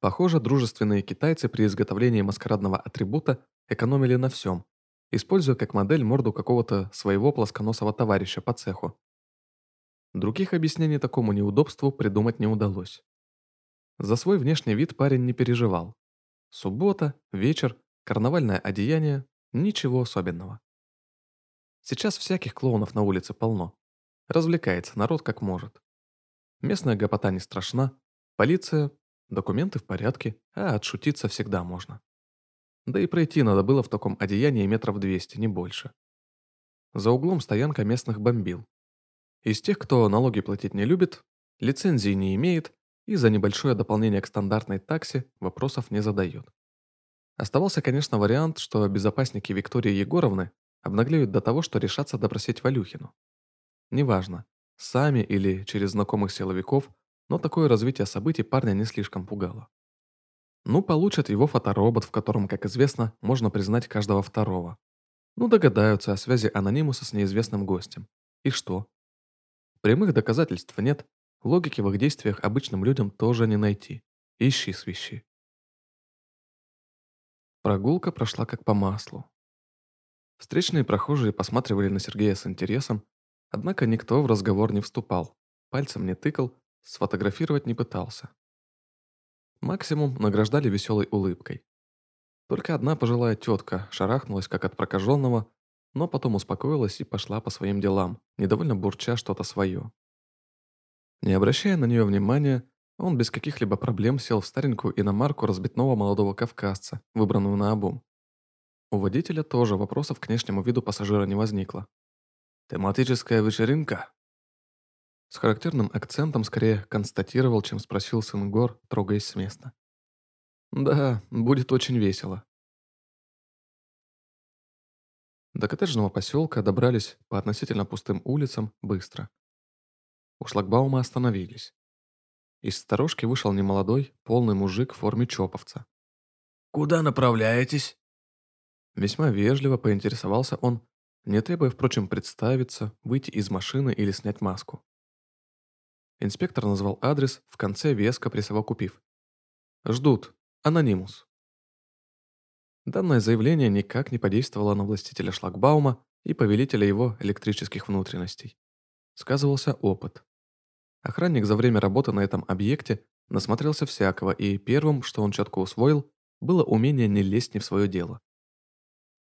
Похоже, дружественные китайцы при изготовлении маскарадного атрибута экономили на всем, используя как модель морду какого-то своего плосконосого товарища по цеху. Других объяснений такому неудобству придумать не удалось. За свой внешний вид парень не переживал. Суббота, вечер, карнавальное одеяние – ничего особенного. Сейчас всяких клоунов на улице полно. Развлекается народ как может. Местная гопота не страшна, полиция, документы в порядке, а отшутиться всегда можно. Да и пройти надо было в таком одеянии метров двести, не больше. За углом стоянка местных бомбил. Из тех, кто налоги платить не любит, лицензии не имеет и за небольшое дополнение к стандартной таксе вопросов не задает. Оставался, конечно, вариант, что безопасники Виктории Егоровны обнаглеют до того, что решатся допросить Валюхину. Неважно, сами или через знакомых силовиков, но такое развитие событий парня не слишком пугало. Ну, получат его фоторобот, в котором, как известно, можно признать каждого второго. Ну, догадаются о связи анонимуса с неизвестным гостем. И что? Прямых доказательств нет, логики в их действиях обычным людям тоже не найти. Ищи свищи. Прогулка прошла как по маслу. Встречные прохожие посматривали на Сергея с интересом, однако никто в разговор не вступал, пальцем не тыкал, сфотографировать не пытался. Максимум награждали веселой улыбкой. Только одна пожилая тетка шарахнулась как от прокаженного, но потом успокоилась и пошла по своим делам, недовольно бурча что-то свое. Не обращая на нее внимания, он без каких-либо проблем сел в старенькую иномарку разбитного молодого кавказца, выбранную на обум. У водителя тоже вопросов к внешнему виду пассажира не возникло. «Тематическая вечеринка?» С характерным акцентом скорее констатировал, чем спросил сын Гор, трогаясь с места. «Да, будет очень весело». До коттеджного поселка добрались по относительно пустым улицам быстро. У шлагбаума остановились. Из сторожки вышел немолодой, полный мужик в форме чоповца. «Куда направляетесь?» Весьма вежливо поинтересовался он, не требуя, впрочем, представиться, выйти из машины или снять маску. Инспектор назвал адрес, в конце веско присовокупив. «Ждут. Анонимус». Данное заявление никак не подействовало на властителя шлагбаума и повелителя его электрических внутренностей. Сказывался опыт. Охранник за время работы на этом объекте насмотрелся всякого, и первым, что он четко усвоил, было умение не лезть не в свое дело.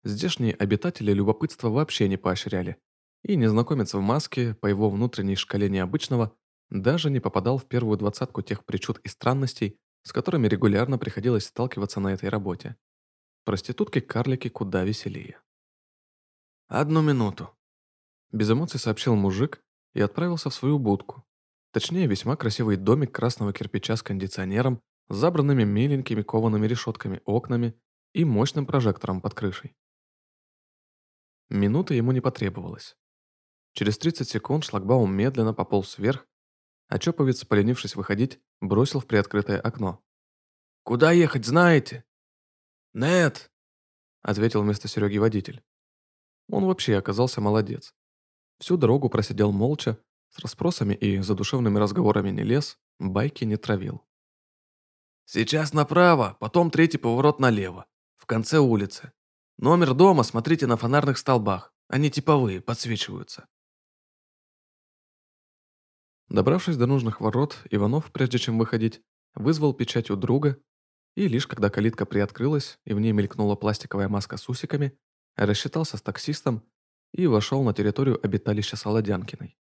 Здешние обитатели любопытства вообще не поощряли, и незнакомец в маске, по его внутренней шкале необычного, даже не попадал в первую двадцатку тех причуд и странностей, с которыми регулярно приходилось сталкиваться на этой работе. Проститутки-карлики куда веселее. «Одну минуту», – без эмоций сообщил мужик и отправился в свою будку. Точнее, весьма красивый домик красного кирпича с кондиционером, забранными миленькими коваными решетками окнами и мощным прожектором под крышей. Минуты ему не потребовалось. Через 30 секунд шлагбаум медленно пополз вверх, а Чоповец, поленившись выходить, бросил в приоткрытое окно. «Куда ехать, знаете?» «Нет», — ответил вместо Сереги водитель. Он вообще оказался молодец. Всю дорогу просидел молча, с расспросами и задушевными разговорами не лез, байки не травил. «Сейчас направо, потом третий поворот налево, в конце улицы. Номер дома смотрите на фонарных столбах, они типовые, подсвечиваются». Добравшись до нужных ворот, Иванов, прежде чем выходить, вызвал печать у друга, и лишь когда калитка приоткрылась и в ней мелькнула пластиковая маска с усиками, рассчитался с таксистом и вошел на территорию обиталища Солодянкиной.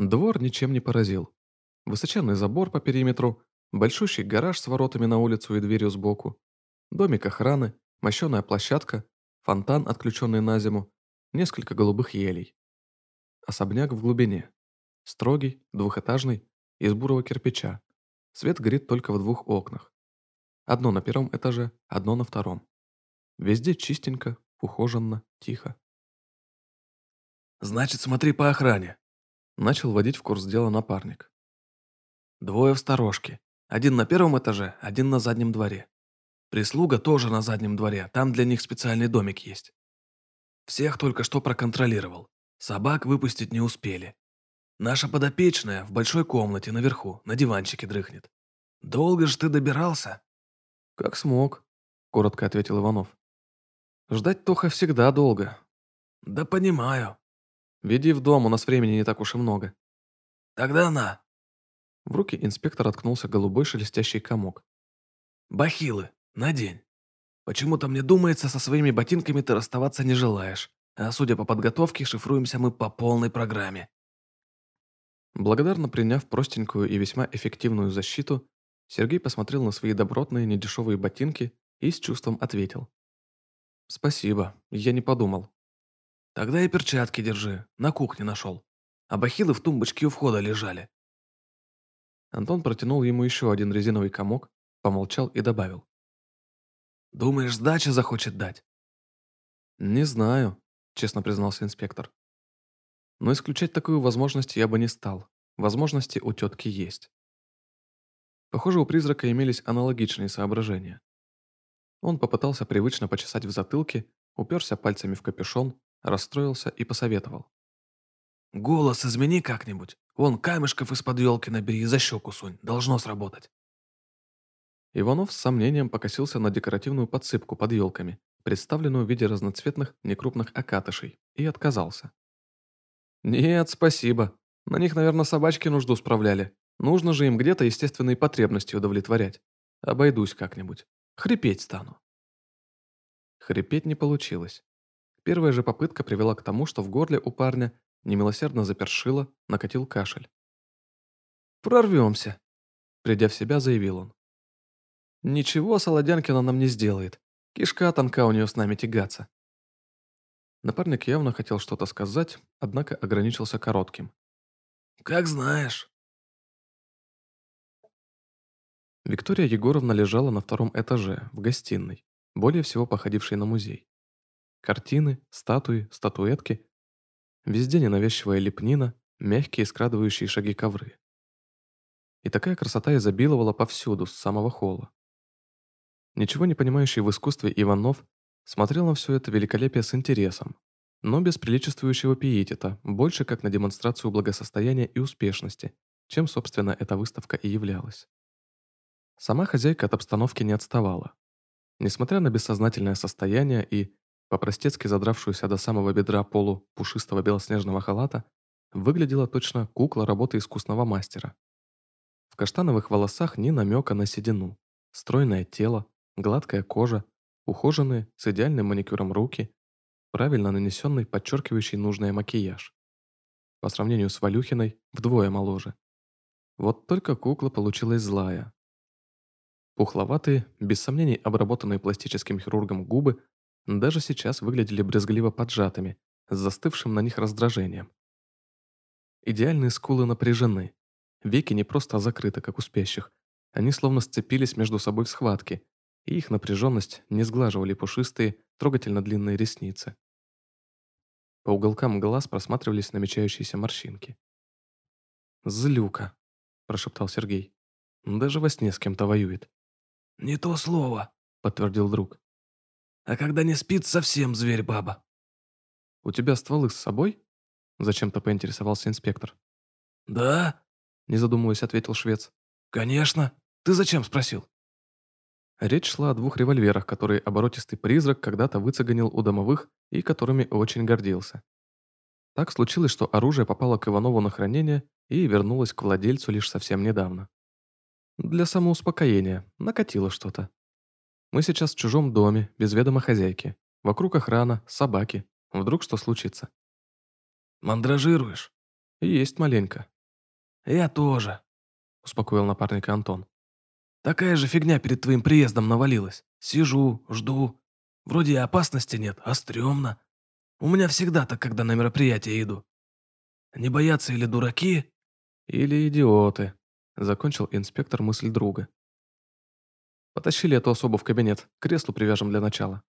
Двор ничем не поразил. Высоченный забор по периметру, большущий гараж с воротами на улицу и дверью сбоку, домик охраны, мощеная площадка, фонтан, отключенный на зиму, несколько голубых елей. Особняк в глубине. Строгий, двухэтажный, из бурого кирпича. Свет горит только в двух окнах. Одно на первом этаже, одно на втором. Везде чистенько, ухоженно, тихо. «Значит, смотри по охране», — начал водить в курс дела напарник. «Двое в сторожке. Один на первом этаже, один на заднем дворе. Прислуга тоже на заднем дворе, там для них специальный домик есть. Всех только что проконтролировал. Собак выпустить не успели. Наша подопечная в большой комнате наверху, на диванчике дрыхнет. Долго же ты добирался?» «Как смог», — коротко ответил Иванов. Ждать Тоха всегда долго. Да понимаю. Веди в дом, у нас времени не так уж и много. Тогда на. В руки инспектора ткнулся голубой шелестящий комок. Бахилы, надень. Почему-то мне думается, со своими ботинками ты расставаться не желаешь. А судя по подготовке, шифруемся мы по полной программе. Благодарно приняв простенькую и весьма эффективную защиту, Сергей посмотрел на свои добротные недешевые ботинки и с чувством ответил. «Спасибо, я не подумал». «Тогда и перчатки держи, на кухне нашел. А бахилы в тумбочке у входа лежали». Антон протянул ему еще один резиновый комок, помолчал и добавил. «Думаешь, сдача захочет дать?» «Не знаю», — честно признался инспектор. «Но исключать такую возможность я бы не стал. Возможности у тетки есть». Похоже, у призрака имелись аналогичные соображения. Он попытался привычно почесать в затылке, уперся пальцами в капюшон, расстроился и посоветовал. «Голос измени как-нибудь. Вон камешков из-под елки набери и за щеку сунь. Должно сработать». Иванов с сомнением покосился на декоративную подсыпку под елками, представленную в виде разноцветных некрупных окатышей, и отказался. «Нет, спасибо. На них, наверное, собачки нужду справляли. Нужно же им где-то естественные потребности удовлетворять. Обойдусь как-нибудь». Хрипеть стану. Хрипеть не получилось. Первая же попытка привела к тому, что в горле у парня немилосердно запершило, накатил кашель. «Прорвемся», — придя в себя, заявил он. «Ничего Солодянкина нам не сделает. Кишка тонка у нее с нами тягаться». Напарник явно хотел что-то сказать, однако ограничился коротким. «Как знаешь». Виктория Егоровна лежала на втором этаже, в гостиной, более всего походившей на музей. Картины, статуи, статуэтки. Везде ненавязчивая лепнина, мягкие скрадывающие шаги ковры. И такая красота изобиловала повсюду, с самого холла. Ничего не понимающий в искусстве Иванов смотрел на все это великолепие с интересом, но без приличествующего пиетета, больше как на демонстрацию благосостояния и успешности, чем, собственно, эта выставка и являлась. Сама хозяйка от обстановки не отставала. Несмотря на бессознательное состояние и по-простецки задравшуюся до самого бедра полу пушистого белоснежного халата, выглядела точно кукла работы искусного мастера. В каштановых волосах ни намека на седину, стройное тело, гладкая кожа, ухоженные с идеальным маникюром руки, правильно нанесенный подчеркивающий нужный макияж. По сравнению с Валюхиной, вдвое моложе. Вот только кукла получилась злая. Пухловатые, без сомнений обработанные пластическим хирургом губы даже сейчас выглядели брезгливо поджатыми, с застывшим на них раздражением. Идеальные скулы напряжены. Веки не просто закрыты, как у спящих. Они словно сцепились между собой в схватке, и их напряженность не сглаживали пушистые, трогательно длинные ресницы. По уголкам глаз просматривались намечающиеся морщинки. «Злюка», – прошептал Сергей. «Даже во сне с кем-то воюет». «Не то слово», – подтвердил друг. «А когда не спит, совсем зверь-баба». «У тебя стволы с собой?» Зачем-то поинтересовался инспектор. «Да?» Не задумываясь, ответил швец. «Конечно. Ты зачем спросил?» Речь шла о двух револьверах, которые оборотистый призрак когда-то выцеганил у домовых и которыми очень гордился. Так случилось, что оружие попало к Иванову на хранение и вернулось к владельцу лишь совсем недавно. Для самоуспокоения накатило что-то. Мы сейчас в чужом доме, без ведома хозяйки. Вокруг охрана, собаки. Вдруг что случится? Мандражируешь? Есть маленько. Я тоже, успокоил напарника Антон. Такая же фигня перед твоим приездом навалилась. Сижу, жду. Вроде и опасности нет, а стрёмно. У меня всегда так, когда на мероприятие иду. Не боятся или дураки, или идиоты, закончил инспектор мысль друга. Потащили эту особу в кабинет, к креслу привяжем для начала.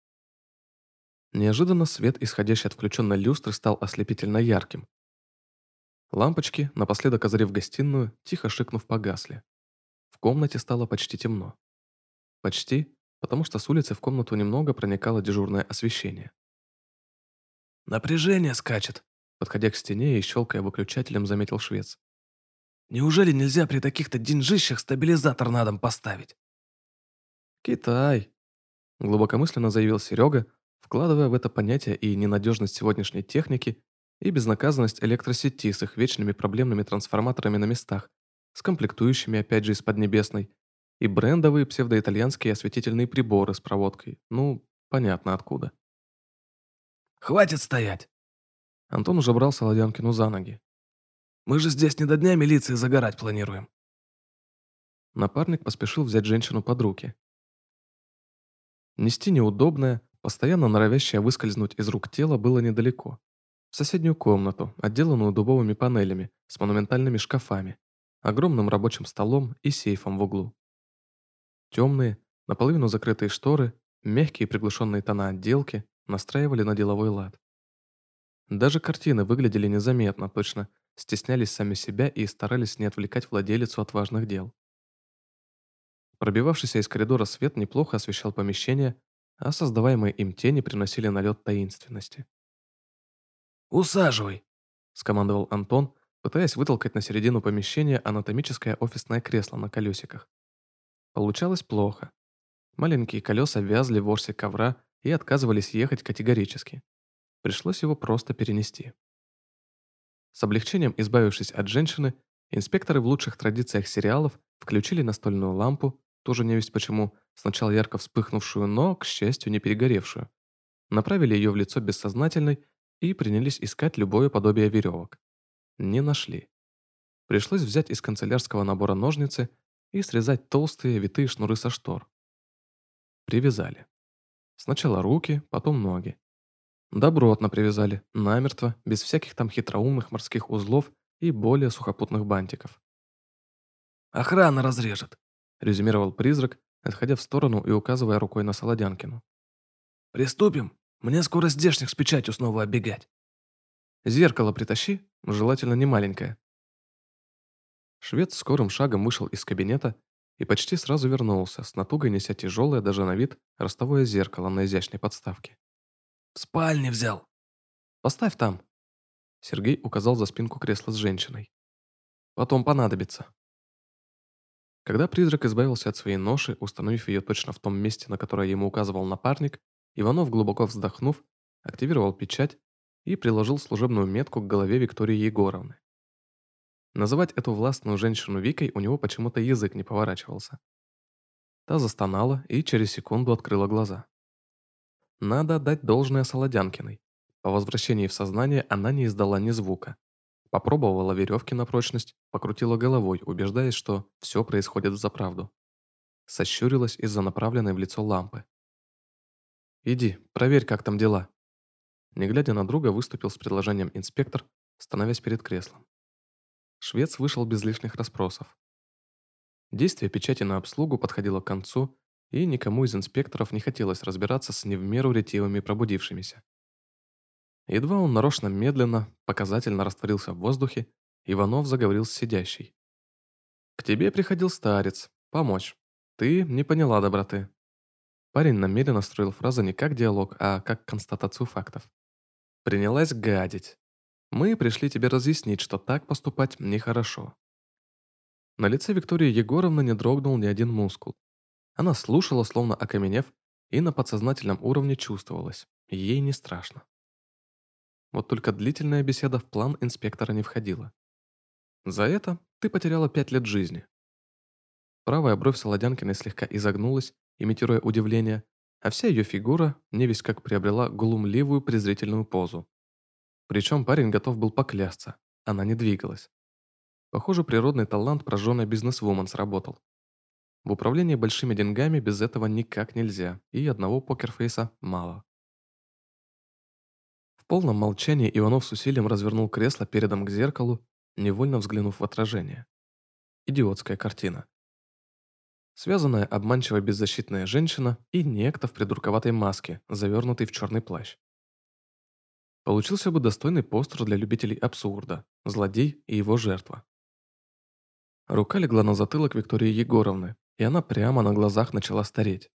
Неожиданно свет, исходящий от включенной люстры, стал ослепительно ярким. Лампочки, напоследок озарив гостиную, тихо шикнув, погасли. В комнате стало почти темно. Почти, потому что с улицы в комнату немного проникало дежурное освещение. «Напряжение скачет», подходя к стене и щелкая выключателем, заметил швец. «Неужели нельзя при таких-то деньжищах стабилизатор на дом поставить?» «Китай», глубокомысленно заявил Серега, вкладывая в это понятие и ненадежность сегодняшней техники, и безнаказанность электросети с их вечными проблемными трансформаторами на местах, с комплектующими опять же из Поднебесной, и брендовые псевдоитальянские осветительные приборы с проводкой. Ну, понятно откуда. «Хватит стоять!» Антон уже брал Солодянкину за ноги. «Мы же здесь не до дня милиции загорать планируем». Напарник поспешил взять женщину под руки. Нести неудобное, Постоянно норовящее выскользнуть из рук тело было недалеко. В соседнюю комнату, отделанную дубовыми панелями, с монументальными шкафами, огромным рабочим столом и сейфом в углу. Темные, наполовину закрытые шторы, мягкие приглушенные тона отделки настраивали на деловой лад. Даже картины выглядели незаметно, точно стеснялись сами себя и старались не отвлекать владелицу от важных дел. Пробивавшийся из коридора свет неплохо освещал помещение, а создаваемые им тени приносили налет таинственности. «Усаживай», – скомандовал Антон, пытаясь вытолкать на середину помещения анатомическое офисное кресло на колесиках. Получалось плохо. Маленькие колеса вязли в ворсе ковра и отказывались ехать категорически. Пришлось его просто перенести. С облегчением избавившись от женщины, инспекторы в лучших традициях сериалов включили настольную лампу, тоже не весть почему, сначала ярко вспыхнувшую, но, к счастью, не перегоревшую. Направили ее в лицо бессознательной и принялись искать любое подобие веревок. Не нашли. Пришлось взять из канцелярского набора ножницы и срезать толстые витые шнуры со штор. Привязали. Сначала руки, потом ноги. Добротно привязали, намертво, без всяких там хитроумных морских узлов и более сухопутных бантиков. «Охрана разрежет», — резюмировал призрак, отходя в сторону и указывая рукой на Солодянкину. «Приступим. Мне скоро здешних с печатью снова оббегать». «Зеркало притащи, желательно не маленькое». Швед скорым шагом вышел из кабинета и почти сразу вернулся, с натугой неся тяжелое даже на вид ростовое зеркало на изящной подставке. «В спальне взял», Поставь там». Сергей указал за спинку кресла с женщиной. «Потом понадобится». Когда призрак избавился от своей ноши, установив ее точно в том месте, на которое ему указывал напарник, Иванов, глубоко вздохнув, активировал печать и приложил служебную метку к голове Виктории Егоровны. Называть эту властную женщину Викой у него почему-то язык не поворачивался. Та застонала и через секунду открыла глаза. Надо отдать должное Солодянкиной. По возвращении в сознание она не издала ни звука. Попробовала веревки на прочность, покрутила головой, убеждаясь, что все происходит за правду. Сощурилась из-за направленной в лицо лампы. «Иди, проверь, как там дела». Не глядя на друга, выступил с предложением инспектор, становясь перед креслом. Швец вышел без лишних расспросов. Действие печати на обслугу подходило к концу, и никому из инспекторов не хотелось разбираться с не в меру ретивыми пробудившимися. Едва он нарочно медленно, показательно растворился в воздухе, Иванов заговорил с сидящей. «К тебе приходил старец. Помочь. Ты не поняла доброты». Парень намеренно строил фразы не как диалог, а как констатацию фактов. «Принялась гадить. Мы пришли тебе разъяснить, что так поступать нехорошо». На лице Виктории Егоровны не дрогнул ни один мускул. Она слушала, словно окаменев, и на подсознательном уровне чувствовалась. Ей не страшно. Вот только длительная беседа в план инспектора не входила. За это ты потеряла пять лет жизни. Правая бровь Солодянкиной слегка изогнулась, имитируя удивление, а вся ее фигура невесть как приобрела глумливую презрительную позу. Причем парень готов был поклясться, она не двигалась. Похоже, природный талант прожженной бизнесвумен сработал. В управлении большими деньгами без этого никак нельзя, и одного покерфейса мало полном молчании Иванов с усилием развернул кресло передом к зеркалу, невольно взглянув в отражение. Идиотская картина. Связанная обманчиво беззащитная женщина и некто в придурковатой маске, завернутый в черный плащ. Получился бы достойный постер для любителей абсурда, злодей и его жертва. Рука легла на затылок Виктории Егоровны, и она прямо на глазах начала стареть.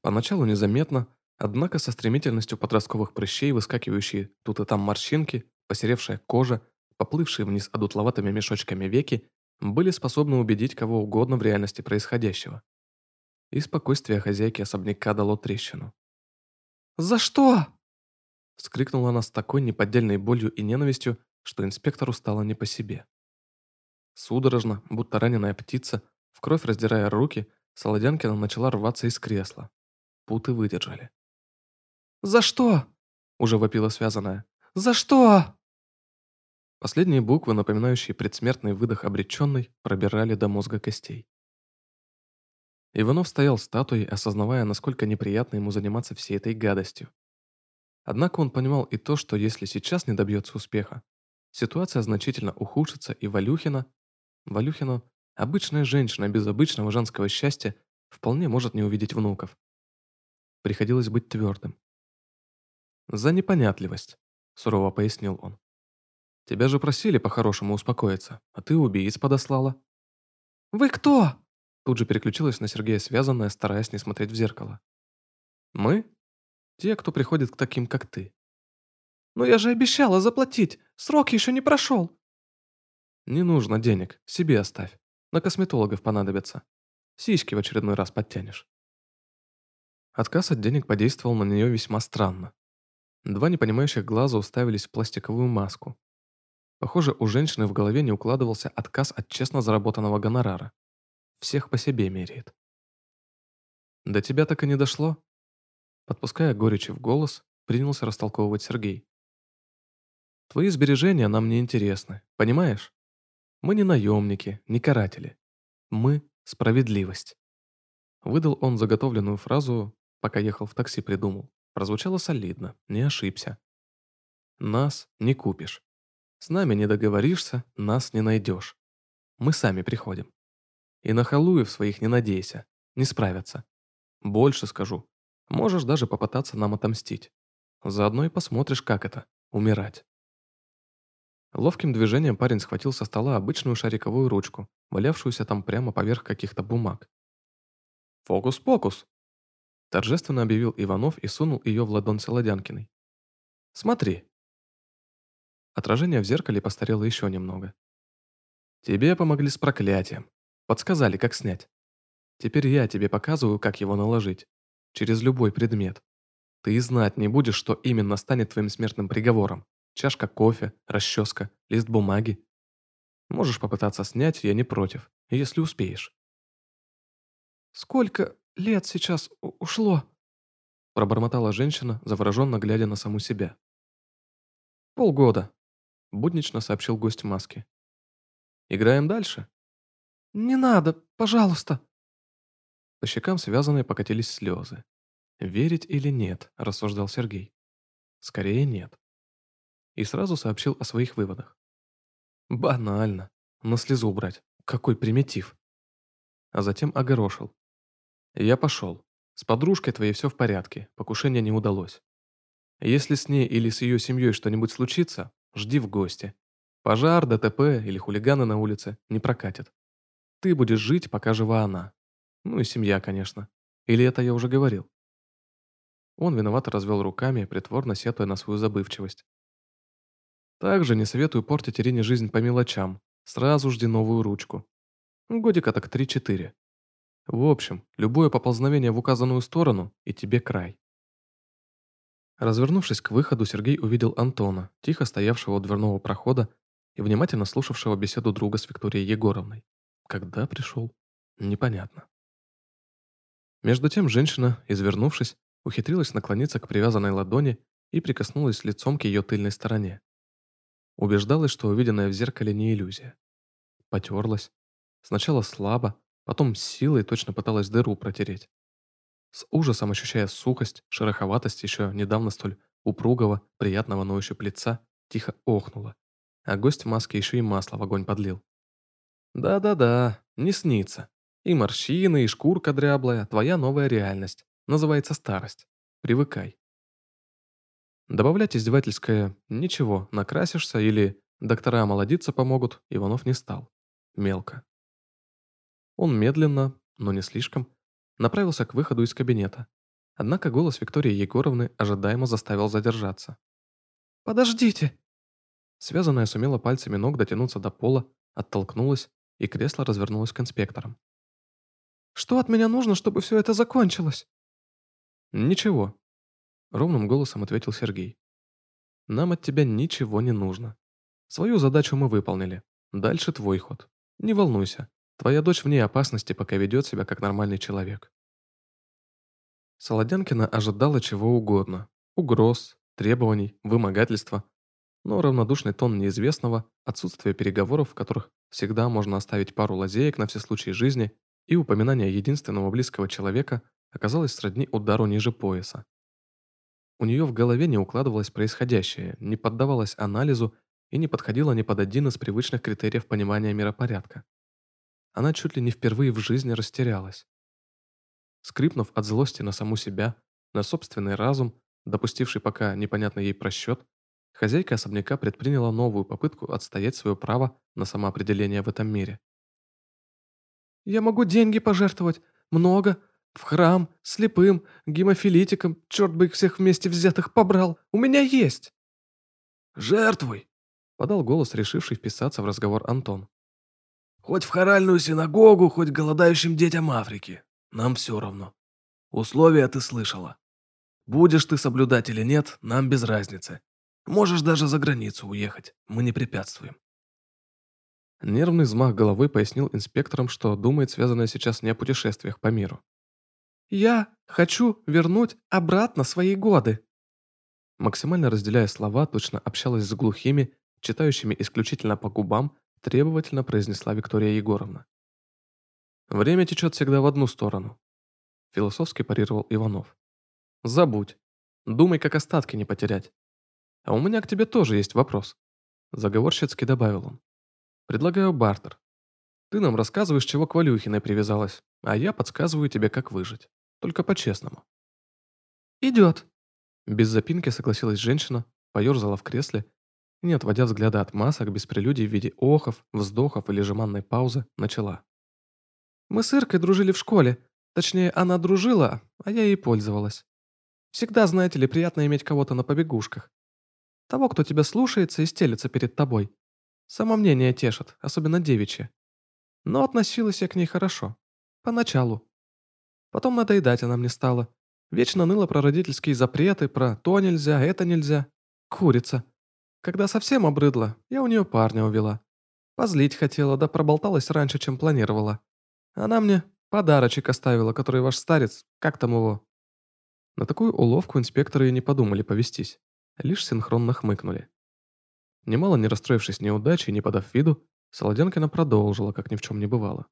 Поначалу незаметно, Однако со стремительностью подростковых прыщей, выскакивающие тут и там морщинки, посеревшая кожа, поплывшие вниз одутловатыми мешочками веки, были способны убедить кого угодно в реальности происходящего. И спокойствие хозяйки особняка дало трещину. «За что?» Вскрикнула она с такой неподдельной болью и ненавистью, что инспектору стало не по себе. Судорожно, будто раненая птица, в кровь раздирая руки, Солодянкина начала рваться из кресла. Путы выдержали. «За что?» – уже вопила связанная. «За что?» Последние буквы, напоминающие предсмертный выдох обреченной, пробирали до мозга костей. Иванов стоял статуей, осознавая, насколько неприятно ему заниматься всей этой гадостью. Однако он понимал и то, что если сейчас не добьется успеха, ситуация значительно ухудшится, и Валюхина... Валюхину, обычная женщина без обычного женского счастья, вполне может не увидеть внуков. Приходилось быть твердым. «За непонятливость», – сурово пояснил он. «Тебя же просили по-хорошему успокоиться, а ты убийц подослала». «Вы кто?» Тут же переключилась на Сергея связанная, стараясь не смотреть в зеркало. «Мы? Те, кто приходит к таким, как ты». «Но я же обещала заплатить, срок еще не прошел». «Не нужно денег, себе оставь. На косметологов понадобится. Сиськи в очередной раз подтянешь». Отказ от денег подействовал на нее весьма странно. Два непонимающих глаза уставились в пластиковую маску. Похоже, у женщины в голове не укладывался отказ от честно заработанного гонорара. Всех по себе меряет. «До тебя так и не дошло?» Подпуская горечи в голос, принялся растолковывать Сергей. «Твои сбережения нам не интересны, понимаешь? Мы не наемники, не каратели. Мы – справедливость». Выдал он заготовленную фразу, пока ехал в такси придумал. Прозвучало солидно, не ошибся. Нас не купишь. С нами не договоришься, нас не найдешь. Мы сами приходим. И на халуев своих не надейся, не справятся. Больше скажу, можешь даже попытаться нам отомстить. Заодно и посмотришь, как это – умирать. Ловким движением парень схватил со стола обычную шариковую ручку, валявшуюся там прямо поверх каких-то бумаг. «Фокус-покус!» Торжественно объявил Иванов и сунул ее в ладонь Солодянкиной. «Смотри, Отражение в зеркале постарело еще немного. Тебе помогли с проклятием. Подсказали, как снять. Теперь я тебе показываю, как его наложить. Через любой предмет. Ты и знать не будешь, что именно станет твоим смертным приговором. Чашка кофе, расческа, лист бумаги. Можешь попытаться снять, я не против, если успеешь. «Сколько лет сейчас ушло?» Пробормотала женщина, завороженно глядя на саму себя. «Полгода», — буднично сообщил гость маски. «Играем дальше?» «Не надо, пожалуйста». По щекам связанные покатились слезы. «Верить или нет?» – рассуждал Сергей. «Скорее нет». И сразу сообщил о своих выводах. «Банально. На слезу убрать. Какой примитив». А затем огорошил. «Я пошел. С подружкой твоей все в порядке, покушение не удалось. Если с ней или с ее семьей что-нибудь случится, жди в гости. Пожар, ДТП или хулиганы на улице не прокатят. Ты будешь жить, пока жива она. Ну и семья, конечно. Или это я уже говорил?» Он виновато развел руками, притворно сетуя на свою забывчивость. Также не советую портить Ирине жизнь по мелочам. Сразу жди новую ручку. Годика так три-четыре. В общем, любое поползновение в указанную сторону, и тебе край. Развернувшись к выходу, Сергей увидел Антона, тихо стоявшего у дверного прохода и внимательно слушавшего беседу друга с Викторией Егоровной. Когда пришел? Непонятно. Между тем женщина, извернувшись, ухитрилась наклониться к привязанной ладони и прикоснулась лицом к ее тыльной стороне. Убеждалась, что увиденное в зеркале не иллюзия. Потерлась. Сначала слабо, потом силой точно пыталась дыру протереть. С ужасом ощущая сухость, шероховатость еще недавно столь упругого, приятного на ощупь лица, тихо охнула. А гость маски еще и масло в огонь подлил. «Да-да-да, не снится. И морщины, и шкурка дряблая, твоя новая реальность. Называется старость. Привыкай. Добавлять издевательское «ничего, накрасишься» или «доктора молодиться помогут» Иванов не стал. Мелко. Он медленно, но не слишком, направился к выходу из кабинета. Однако голос Виктории Егоровны ожидаемо заставил задержаться. «Подождите!» Связанная сумела пальцами ног дотянуться до пола, оттолкнулась, и кресло развернулось к инспекторам. «Что от меня нужно, чтобы все это закончилось?» «Ничего», — ровным голосом ответил Сергей. «Нам от тебя ничего не нужно. Свою задачу мы выполнили. Дальше твой ход. Не волнуйся. Твоя дочь вне опасности, пока ведет себя как нормальный человек». Солодянкина ожидала чего угодно. Угроз, требований, вымогательства. Но равнодушный тон неизвестного, отсутствие переговоров, в которых всегда можно оставить пару лазеек на все случаи жизни, и упоминание единственного близкого человека оказалось сродни удару ниже пояса. У нее в голове не укладывалось происходящее, не поддавалось анализу и не подходило ни под один из привычных критериев понимания миропорядка. Она чуть ли не впервые в жизни растерялась. Скрипнув от злости на саму себя, на собственный разум, допустивший пока непонятный ей просчет, хозяйка особняка предприняла новую попытку отстоять свое право на самоопределение в этом мире. «Я могу деньги пожертвовать. Много. В храм, слепым, гемофилитикам, черт бы их всех вместе взятых побрал. У меня есть!» «Жертвуй!» — подал голос, решивший вписаться в разговор Антон. «Хоть в хоральную синагогу, хоть голодающим детям Африки. Нам все равно. Условия ты слышала. Будешь ты соблюдать или нет, нам без разницы. Можешь даже за границу уехать, мы не препятствуем». Нервный взмах головой пояснил инспекторам, что думает связанное сейчас не о путешествиях по миру. «Я хочу вернуть обратно свои годы». Максимально разделяя слова, точно общалась с глухими, читающими исключительно по губам, требовательно произнесла Виктория Егоровна. «Время течет всегда в одну сторону», – философски парировал Иванов. «Забудь. Думай, как остатки не потерять. А у меня к тебе тоже есть вопрос», – заговорщицки добавил он. «Предлагаю бартер. Ты нам рассказываешь, чего к Валюхиной привязалась, а я подсказываю тебе, как выжить. Только по-честному». «Идет». Без запинки согласилась женщина, поерзала в кресле не отводя взгляда от масок, без прелюдий в виде охов, вздохов или жеманной паузы, начала. «Мы с Иркой дружили в школе. Точнее, она дружила, а я ей пользовалась. Всегда, знаете ли, приятно иметь кого-то на побегушках. Того, кто тебя слушается и стелится перед тобой. Самомнение тешит, особенно девичье. Но относилась я к ней хорошо. Поначалу. Потом надоедать она мне стала. Вечно ныла про родительские запреты, про то нельзя, это нельзя. Курица. Когда совсем обрыдла, я у нее парня увела. Позлить хотела, да проболталась раньше, чем планировала. Она мне подарочек оставила, который ваш старец, как там его?» На такую уловку инспекторы и не подумали повестись, лишь синхронно хмыкнули. Немало не расстроившись неудачей, не подав виду, Солодянкина продолжила, как ни в чем не бывало.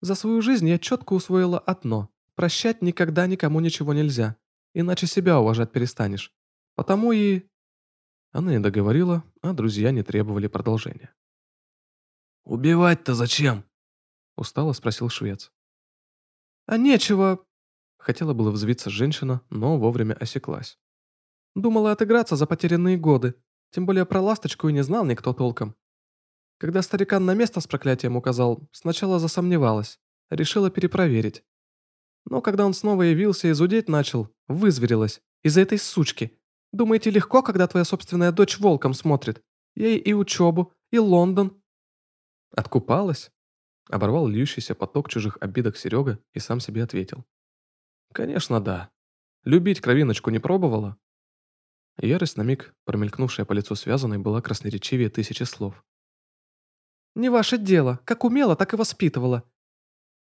«За свою жизнь я четко усвоила одно. Прощать никогда никому ничего нельзя, иначе себя уважать перестанешь. Потому и...» Она не договорила, а друзья не требовали продолжения. «Убивать-то зачем?» – устало спросил швец. «А нечего...» Хотела было взвиться женщина, но вовремя осеклась. Думала отыграться за потерянные годы, тем более про ласточку и не знал никто толком. Когда старикан на место с проклятием указал, сначала засомневалась, решила перепроверить. Но когда он снова явился и зудеть начал, вызверилась из-за этой сучки. Думаете, легко, когда твоя собственная дочь волком смотрит? Ей и учебу, и Лондон. Откупалась? Оборвал льющийся поток чужих обидок Серега и сам себе ответил. Конечно, да. Любить кровиночку не пробовала? Ярость на миг, промелькнувшая по лицу связанной, была красноречивее тысячи слов. «Не ваше дело. Как умела, так и воспитывала.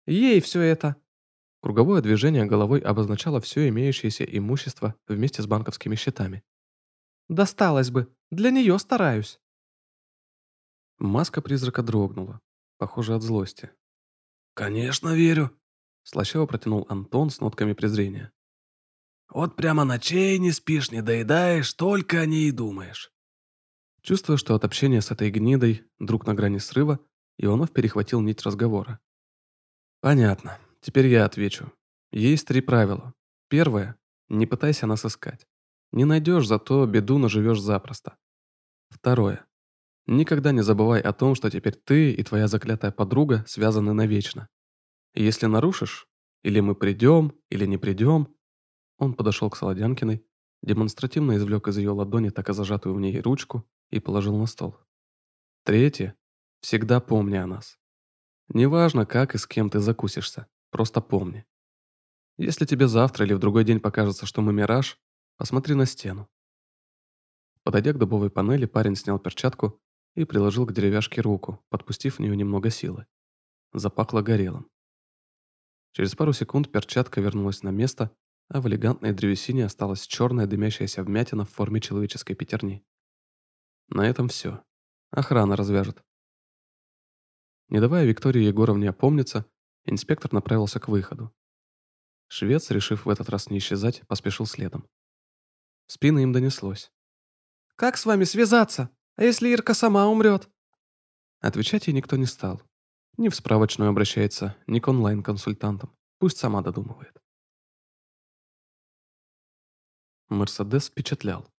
Ей все это. Круговое движение головой обозначало все имеющееся имущество вместе с банковскими счетами. «Досталось бы. Для нее стараюсь». Маска призрака дрогнула, похоже, от злости. «Конечно верю», — слащаво протянул Антон с нотками презрения. «Вот прямо ночей не спишь, не доедаешь, только о ней и думаешь». Чувствуя, что от общения с этой гнидой друг на грани срыва, Иванов перехватил нить разговора. «Понятно. Теперь я отвечу. Есть три правила. Первое – не пытайся нас искать. Не найдешь, зато беду наживешь запросто. Второе. Никогда не забывай о том, что теперь ты и твоя заклятая подруга связаны навечно. Если нарушишь, или мы придем, или не придем, он подошел к Солодянкиной, демонстративно извлек из ее ладони так и зажатую в ней ручку и положил на стол. Третье. Всегда помни о нас. Неважно, как и с кем ты закусишься. Просто помни. Если тебе завтра или в другой день покажется, что мы мираж, посмотри на стену. Подойдя к дубовой панели, парень снял перчатку и приложил к деревяшке руку, подпустив в нее немного силы. Запахло горелым. Через пару секунд перчатка вернулась на место, а в элегантной древесине осталась черная дымящаяся вмятина в форме человеческой пятерни. На этом все. Охрана развяжет. Не давая Виктории Егоровне опомниться, Инспектор направился к выходу. Швец, решив в этот раз не исчезать, поспешил следом. В спину им донеслось. «Как с вами связаться? А если Ирка сама умрет?» Отвечать ей никто не стал. Ни в справочную обращается, ни к онлайн-консультантам. Пусть сама додумывает. Мерседес впечатлял.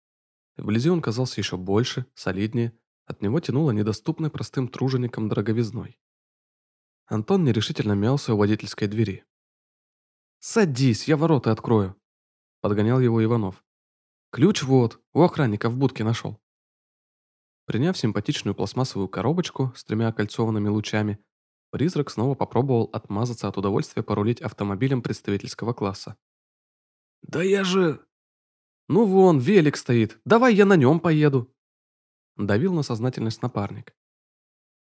Вблизи он казался еще больше, солиднее, от него тянуло недоступной простым труженикам дороговизной. Антон нерешительно мялся у водительской двери. «Садись, я ворота открою», – подгонял его Иванов. «Ключ вот, у охранника в будке нашел». Приняв симпатичную пластмассовую коробочку с тремя окольцованными лучами, призрак снова попробовал отмазаться от удовольствия порулить автомобилем представительского класса. «Да я же...» «Ну вон, велик стоит, давай я на нем поеду», – давил на сознательность напарник.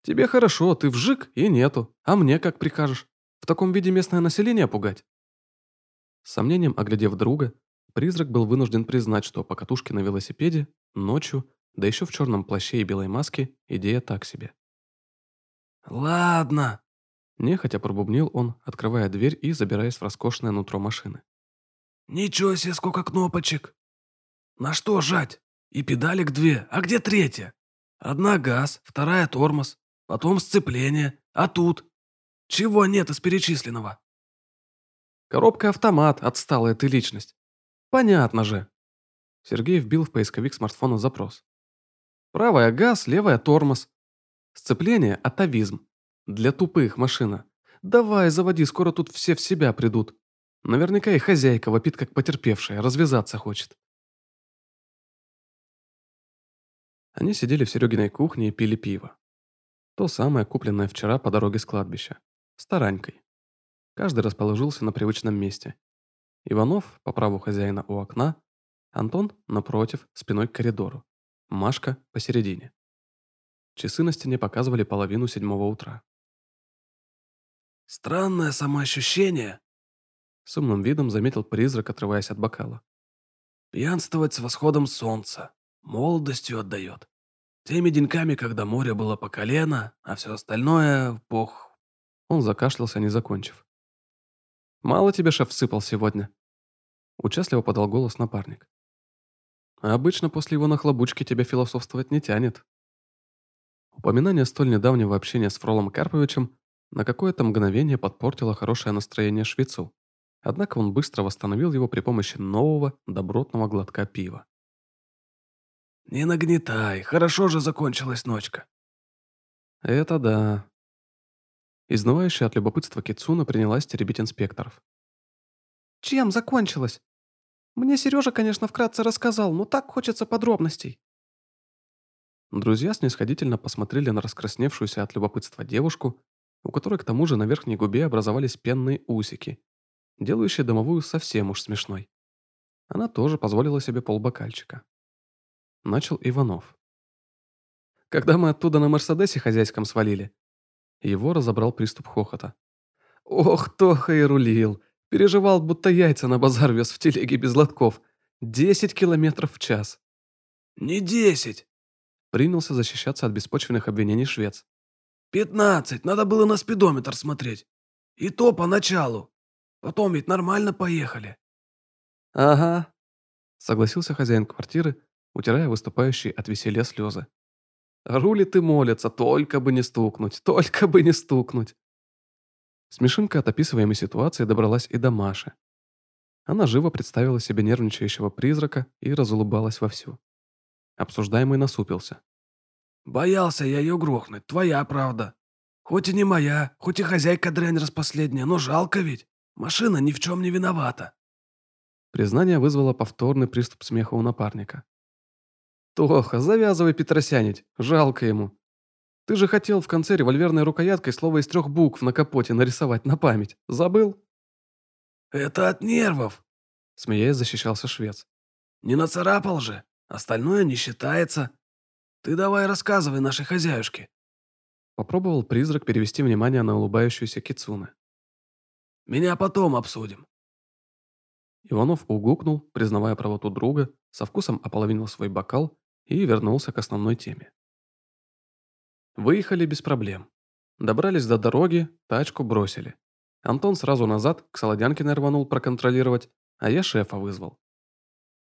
Тебе хорошо, ты вжик и нету. А мне как прикажешь? В таком виде местное население пугать?» С сомнением оглядев друга, призрак был вынужден признать, что покатушки на велосипеде, ночью, да еще в черном плаще и белой маске, идея так себе. «Ладно», – нехотя пробубнил он, открывая дверь и забираясь в роскошное нутро машины. «Ничего себе, сколько кнопочек! На что жать? И педалик две, а где третья? Одна газ, вторая тормоз, потом сцепление, а тут? Чего нет из перечисленного? Коробка-автомат, отсталая ты личность. Понятно же. Сергей вбил в поисковик смартфона запрос. Правая газ, левая тормоз. Сцепление – атовизм. Для тупых машина. Давай, заводи, скоро тут все в себя придут. Наверняка и хозяйка вопит, как потерпевшая, развязаться хочет. Они сидели в Серегиной кухне и пили пиво. То самое, купленное вчера по дороге с кладбища. С таранькой. Каждый расположился на привычном месте. Иванов по праву хозяина у окна, Антон напротив, спиной к коридору. Машка посередине. Часы на стене показывали половину седьмого утра. «Странное самоощущение», — с умным видом заметил призрак, отрываясь от бокала. «Пьянствовать с восходом солнца. Молодостью отдает. Теми деньками, когда море было по колено, а все остальное, бог...» Он закашлялся, не закончив. «Мало тебе шеф всыпал сегодня?» Участливо подал голос напарник. обычно после его нахлобучки тебя философствовать не тянет. Упоминание столь недавнего общения с Фролом Карповичем на какое-то мгновение подпортило хорошее настроение швецу. Однако он быстро восстановил его при помощи нового, добротного глотка пива. «Не нагнетай, хорошо же закончилась ночка». «Это да». Изнывающая от любопытства Кицуна принялась теребить инспекторов. «Чем закончилась? Мне Сережа, конечно, вкратце рассказал, но так хочется подробностей». Друзья снисходительно посмотрели на раскрасневшуюся от любопытства девушку, у которой к тому же на верхней губе образовались пенные усики, делающие домовую совсем уж смешной. Она тоже позволила себе полбокальчика. Начал Иванов. Когда мы оттуда на Мерседесе хозяйском свалили, его разобрал приступ хохота. Ох, Тоха и рулил. Переживал, будто яйца на базар вез в телеге без лотков. Десять километров в час. «Не десять!» Принялся защищаться от беспочвенных обвинений швец. «Пятнадцать! Надо было на спидометр смотреть. И то поначалу. Потом ведь нормально поехали». «Ага», — согласился хозяин квартиры, утирая выступающие от веселья слезы. «Рулит и молится, только бы не стукнуть, только бы не стукнуть». Смешинка от описываемой ситуации добралась и до Маши. Она живо представила себе нервничающего призрака и разулыбалась вовсю. Обсуждаемый насупился. «Боялся я ее грохнуть, твоя правда. Хоть и не моя, хоть и хозяйка дрянь распоследняя, но жалко ведь. Машина ни в чем не виновата». Признание вызвало повторный приступ смеха у напарника. «Тоха, завязывай петросянить, жалко ему. Ты же хотел в конце револьверной рукояткой слово из трех букв на капоте нарисовать на память. Забыл?» «Это от нервов», — смеясь защищался швец. «Не нацарапал же». Остальное не считается. Ты давай рассказывай нашей хозяюшке». Попробовал призрак перевести внимание на улыбающуюся Кицуны. «Меня потом обсудим». Иванов угукнул, признавая правоту друга, со вкусом ополовинил свой бокал и вернулся к основной теме. Выехали без проблем. Добрались до дороги, тачку бросили. Антон сразу назад к Солодянкиной рванул проконтролировать, а я шефа вызвал.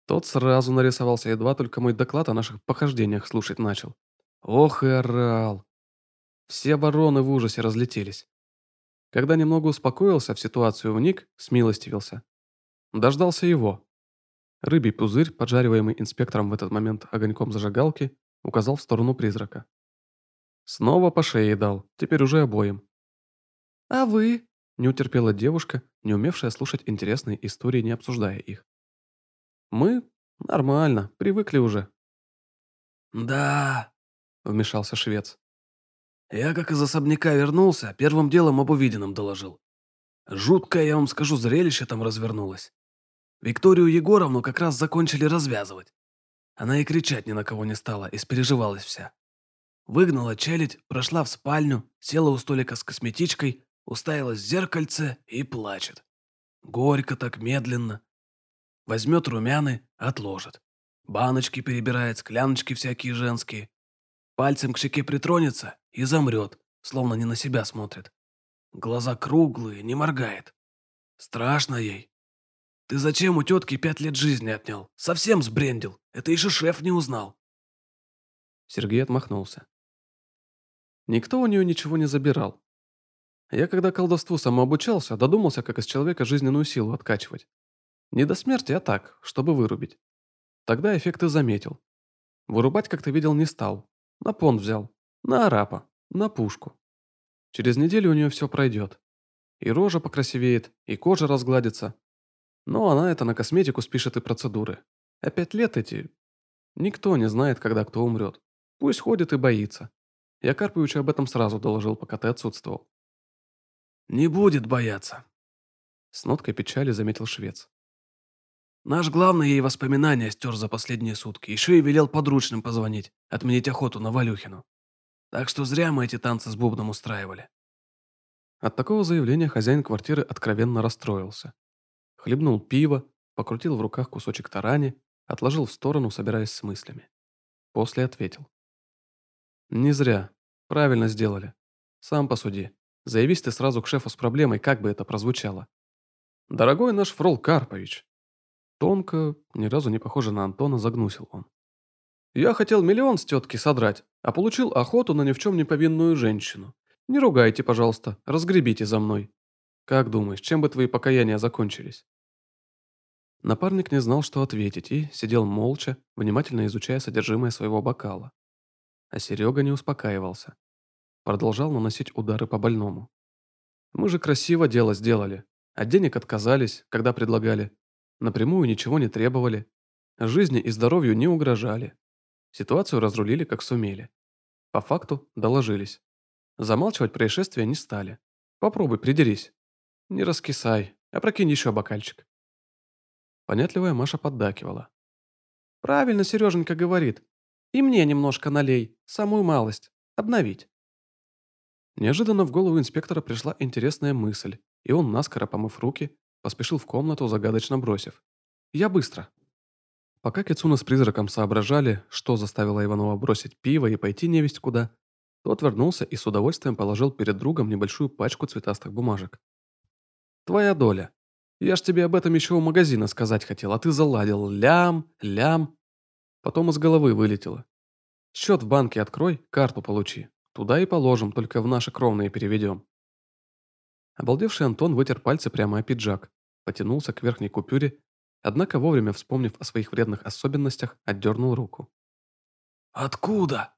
Тот сразу нарисовался, едва только мой доклад о наших похождениях слушать начал. Ох и орал. Все обороны в ужасе разлетелись. Когда немного успокоился, в ситуацию вник, смилостивился. Дождался его. Рыбий пузырь, поджариваемый инспектором в этот момент огоньком зажигалки, указал в сторону призрака. Снова по шее дал, теперь уже обоим. «А вы?» – не утерпела девушка, не умевшая слушать интересные истории, не обсуждая их. Мы нормально, привыкли уже. Да, вмешался швец. Я как из особняка вернулся, первым делом об увиденном доложил. Жуткое, я вам скажу, зрелище там развернулось. Викторию Егоровну как раз закончили развязывать. Она и кричать ни на кого не стала, испереживалась вся. Выгнала челядь, прошла в спальню, села у столика с косметичкой, уставилась в зеркальце и плачет. Горько так, медленно, Возьмет румяны, отложит. Баночки перебирает, скляночки всякие женские. Пальцем к щеке притронется и замрет, словно не на себя смотрит. Глаза круглые, не моргает. Страшно ей. Ты зачем у тетки пять лет жизни отнял? Совсем сбрендил. Это еще шеф не узнал. Сергей отмахнулся. Никто у нее ничего не забирал. Я когда колдовству самообучался, додумался, как из человека жизненную силу откачивать. Не до смерти, а так, чтобы вырубить. Тогда эффекты заметил. Вырубать как-то видел не стал. На понт взял. На арапа. На пушку. Через неделю у нее все пройдет. И рожа покрасивеет, и кожа разгладится. Но она это на косметику спишет и процедуры. А пять лет эти... Никто не знает, когда кто умрет. Пусть ходит и боится. Я Карповичу об этом сразу доложил, пока ты отсутствовал. Не будет бояться. С ноткой печали заметил швец. Наш главный ей воспоминания стер за последние сутки. Еще и велел подручным позвонить, отменить охоту на Валюхину. Так что зря мы эти танцы с бубном устраивали. От такого заявления хозяин квартиры откровенно расстроился. Хлебнул пиво, покрутил в руках кусочек тарани, отложил в сторону, собираясь с мыслями. После ответил. «Не зря. Правильно сделали. Сам посуди. Заявись ты сразу к шефу с проблемой, как бы это прозвучало. Дорогой наш Фрол Карпович, Тонко, ни разу не похоже на Антона, загнусил он. «Я хотел миллион с тетки содрать, а получил охоту на ни в чем не повинную женщину. Не ругайте, пожалуйста, разгребите за мной. Как думаешь, чем бы твои покаяния закончились?» Напарник не знал, что ответить, и сидел молча, внимательно изучая содержимое своего бокала. А Серега не успокаивался. Продолжал наносить удары по больному. «Мы же красиво дело сделали. От денег отказались, когда предлагали. Напрямую ничего не требовали. Жизни и здоровью не угрожали. Ситуацию разрулили как сумели. По факту доложились. Замалчивать происшествие не стали. Попробуй, придерись. Не раскисай, а прокинь еще бокальчик. Понятливая Маша поддакивала. «Правильно Сереженька говорит. И мне немножко налей, самую малость. Обновить». Неожиданно в голову инспектора пришла интересная мысль, и он, наскоро помыв руки, Поспешил в комнату, загадочно бросив. «Я быстро». Пока Кицуна с призраком соображали, что заставило Иванова бросить пиво и пойти невесть куда, тот вернулся и с удовольствием положил перед другом небольшую пачку цветастых бумажек. «Твоя доля. Я ж тебе об этом еще у магазина сказать хотел, а ты заладил. Лям, лям». Потом из головы вылетело. «Счет в банке открой, карту получи. Туда и положим, только в наши кровные переведем». Обалдевший Антон вытер пальцы прямо о пиджак, потянулся к верхней купюре, однако вовремя вспомнив о своих вредных особенностях, отдернул руку. «Откуда?»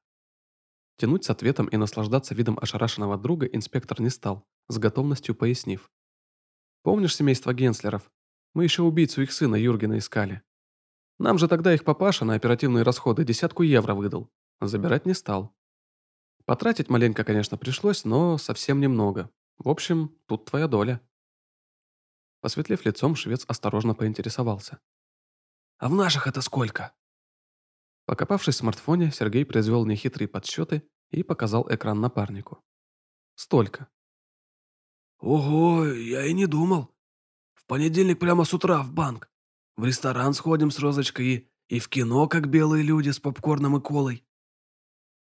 Тянуть с ответом и наслаждаться видом ошарашенного друга инспектор не стал, с готовностью пояснив. «Помнишь семейство Генслеров? Мы еще убийцу их сына Юргена искали. Нам же тогда их папаша на оперативные расходы десятку евро выдал. Забирать не стал. Потратить маленько, конечно, пришлось, но совсем немного, в общем, тут твоя доля. Посветлев лицом, швец осторожно поинтересовался. «А в наших это сколько?» Покопавшись в смартфоне, Сергей произвел нехитрые подсчеты и показал экран напарнику. «Столько». «Ого, я и не думал. В понедельник прямо с утра в банк. В ресторан сходим с розочкой и, и в кино, как белые люди, с попкорном и колой».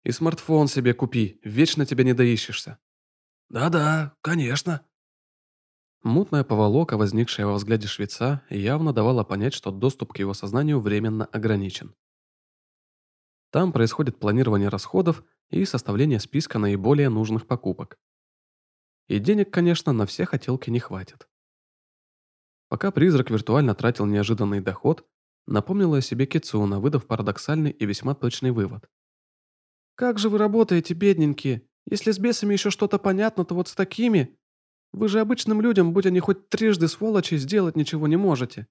«И смартфон себе купи, вечно тебя не доищешься», «Да-да, конечно». Мутная поволока, возникшая во взгляде швеца, явно давала понять, что доступ к его сознанию временно ограничен. Там происходит планирование расходов и составление списка наиболее нужных покупок. И денег, конечно, на все хотелки не хватит. Пока призрак виртуально тратил неожиданный доход, напомнила о себе Кицуна, выдав парадоксальный и весьма точный вывод. «Как же вы работаете, бедненькие? Если с бесами еще что-то понятно, то вот с такими... Вы же обычным людям, будь они хоть трижды сволочи, сделать ничего не можете.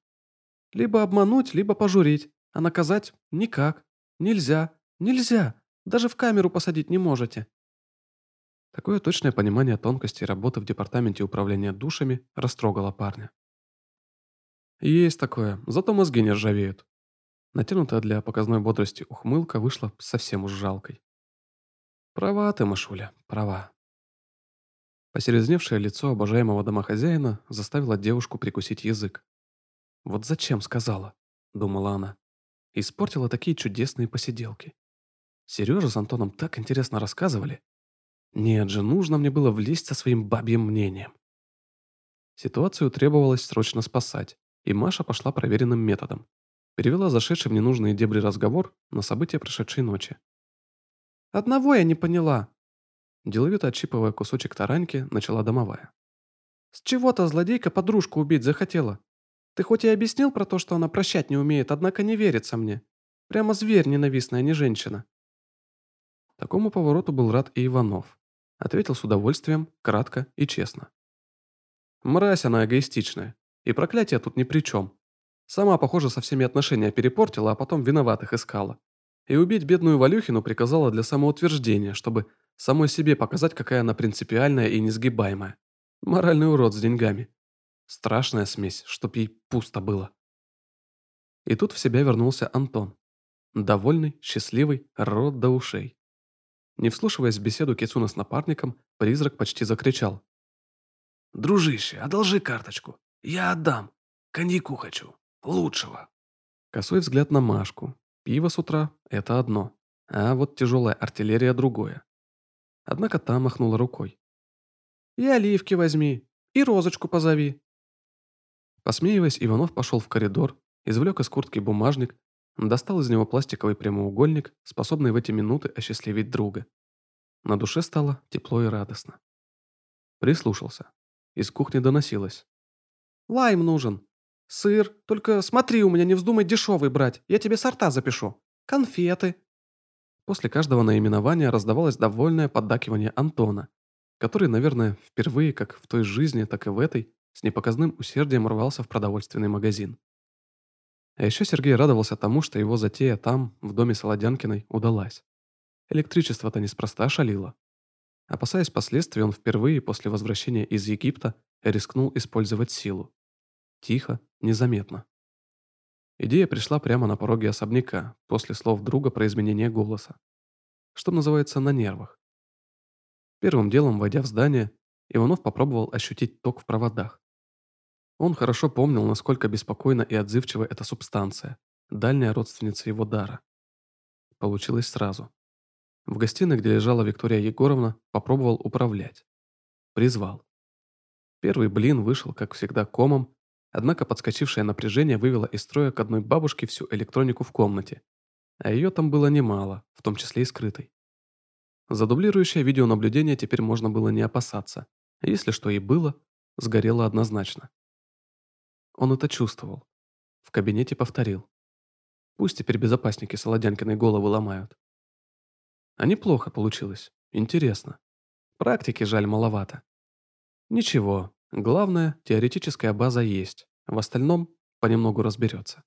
Либо обмануть, либо пожурить, а наказать никак. Нельзя, нельзя. Даже в камеру посадить не можете. Такое точное понимание тонкостей работы в департаменте управления душами растрогало парня. Есть такое, зато мозги не ржавеют. Натянутая для показной бодрости ухмылка вышла совсем уж жалкой. Права ты, Машуля, права. Посерезневшее лицо обожаемого домохозяина заставило девушку прикусить язык. «Вот зачем сказала?» – думала она. Испортила такие чудесные посиделки. Сережа с Антоном так интересно рассказывали. Нет же, нужно мне было влезть со своим бабьим мнением. Ситуацию требовалось срочно спасать, и Маша пошла проверенным методом. Перевела зашедший в ненужные дебри разговор на события прошедшей ночи. Одного я не поняла. Деловито отщипывая кусочек тараньки, начала домовая. С чего-то злодейка подружку убить захотела. Ты хоть и объяснил про то, что она прощать не умеет, однако не верится мне. Прямо зверь ненавистная, не женщина. Такому повороту был рад и Иванов. Ответил с удовольствием, кратко и честно. Мразь она эгоистичная. И проклятие тут ни при чем. Сама, похоже, со всеми отношения перепортила, а потом виноватых искала. И убить бедную Валюхину приказала для самоутверждения, чтобы самой себе показать, какая она принципиальная и несгибаемая. Моральный урод с деньгами. Страшная смесь, чтоб ей пусто было. И тут в себя вернулся Антон. Довольный, счастливый, рот до ушей. Не вслушиваясь в беседу Кицуна с напарником, призрак почти закричал. «Дружище, одолжи карточку. Я отдам. Коньяку хочу. Лучшего». Косой взгляд на Машку. Пиво с утра – это одно, а вот тяжелая артиллерия – другое. Однако та махнула рукой. «И оливки возьми, и розочку позови». Посмеиваясь, Иванов пошел в коридор, извлек из куртки бумажник, достал из него пластиковый прямоугольник, способный в эти минуты осчастливить друга. На душе стало тепло и радостно. Прислушался. Из кухни доносилось. «Лайм нужен. Сыр. Только смотри, у меня не вздумай дешевый брать. Я тебе сорта запишу. Конфеты». После каждого наименования раздавалось довольное поддакивание Антона, который, наверное, впервые как в той жизни, так и в этой, с непоказным усердием рвался в продовольственный магазин. А еще Сергей радовался тому, что его затея там, в доме Солодянкиной, удалась. Электричество-то неспроста шалило. Опасаясь последствий, он впервые после возвращения из Египта рискнул использовать силу. Тихо, незаметно. Идея пришла прямо на пороге особняка, после слов друга про изменение голоса. Что называется, на нервах. Первым делом, войдя в здание, Иванов попробовал ощутить ток в проводах. Он хорошо помнил, насколько беспокойна и отзывчива эта субстанция, дальняя родственница его дара. Получилось сразу. В гостиной, где лежала Виктория Егоровна, попробовал управлять. Призвал. Первый блин вышел, как всегда, комом, однако подскочившее напряжение вывело из строя к одной бабушке всю электронику в комнате. А ее там было немало, в том числе и скрытой. За дублирующее видеонаблюдение теперь можно было не опасаться. Если что и было, сгорело однозначно. Он это чувствовал. В кабинете повторил. Пусть теперь безопасники Солодянкиной головы ломают. А неплохо получилось. Интересно. Практики жаль маловато. Ничего, главное, теоретическая база есть. В остальном понемногу разберется.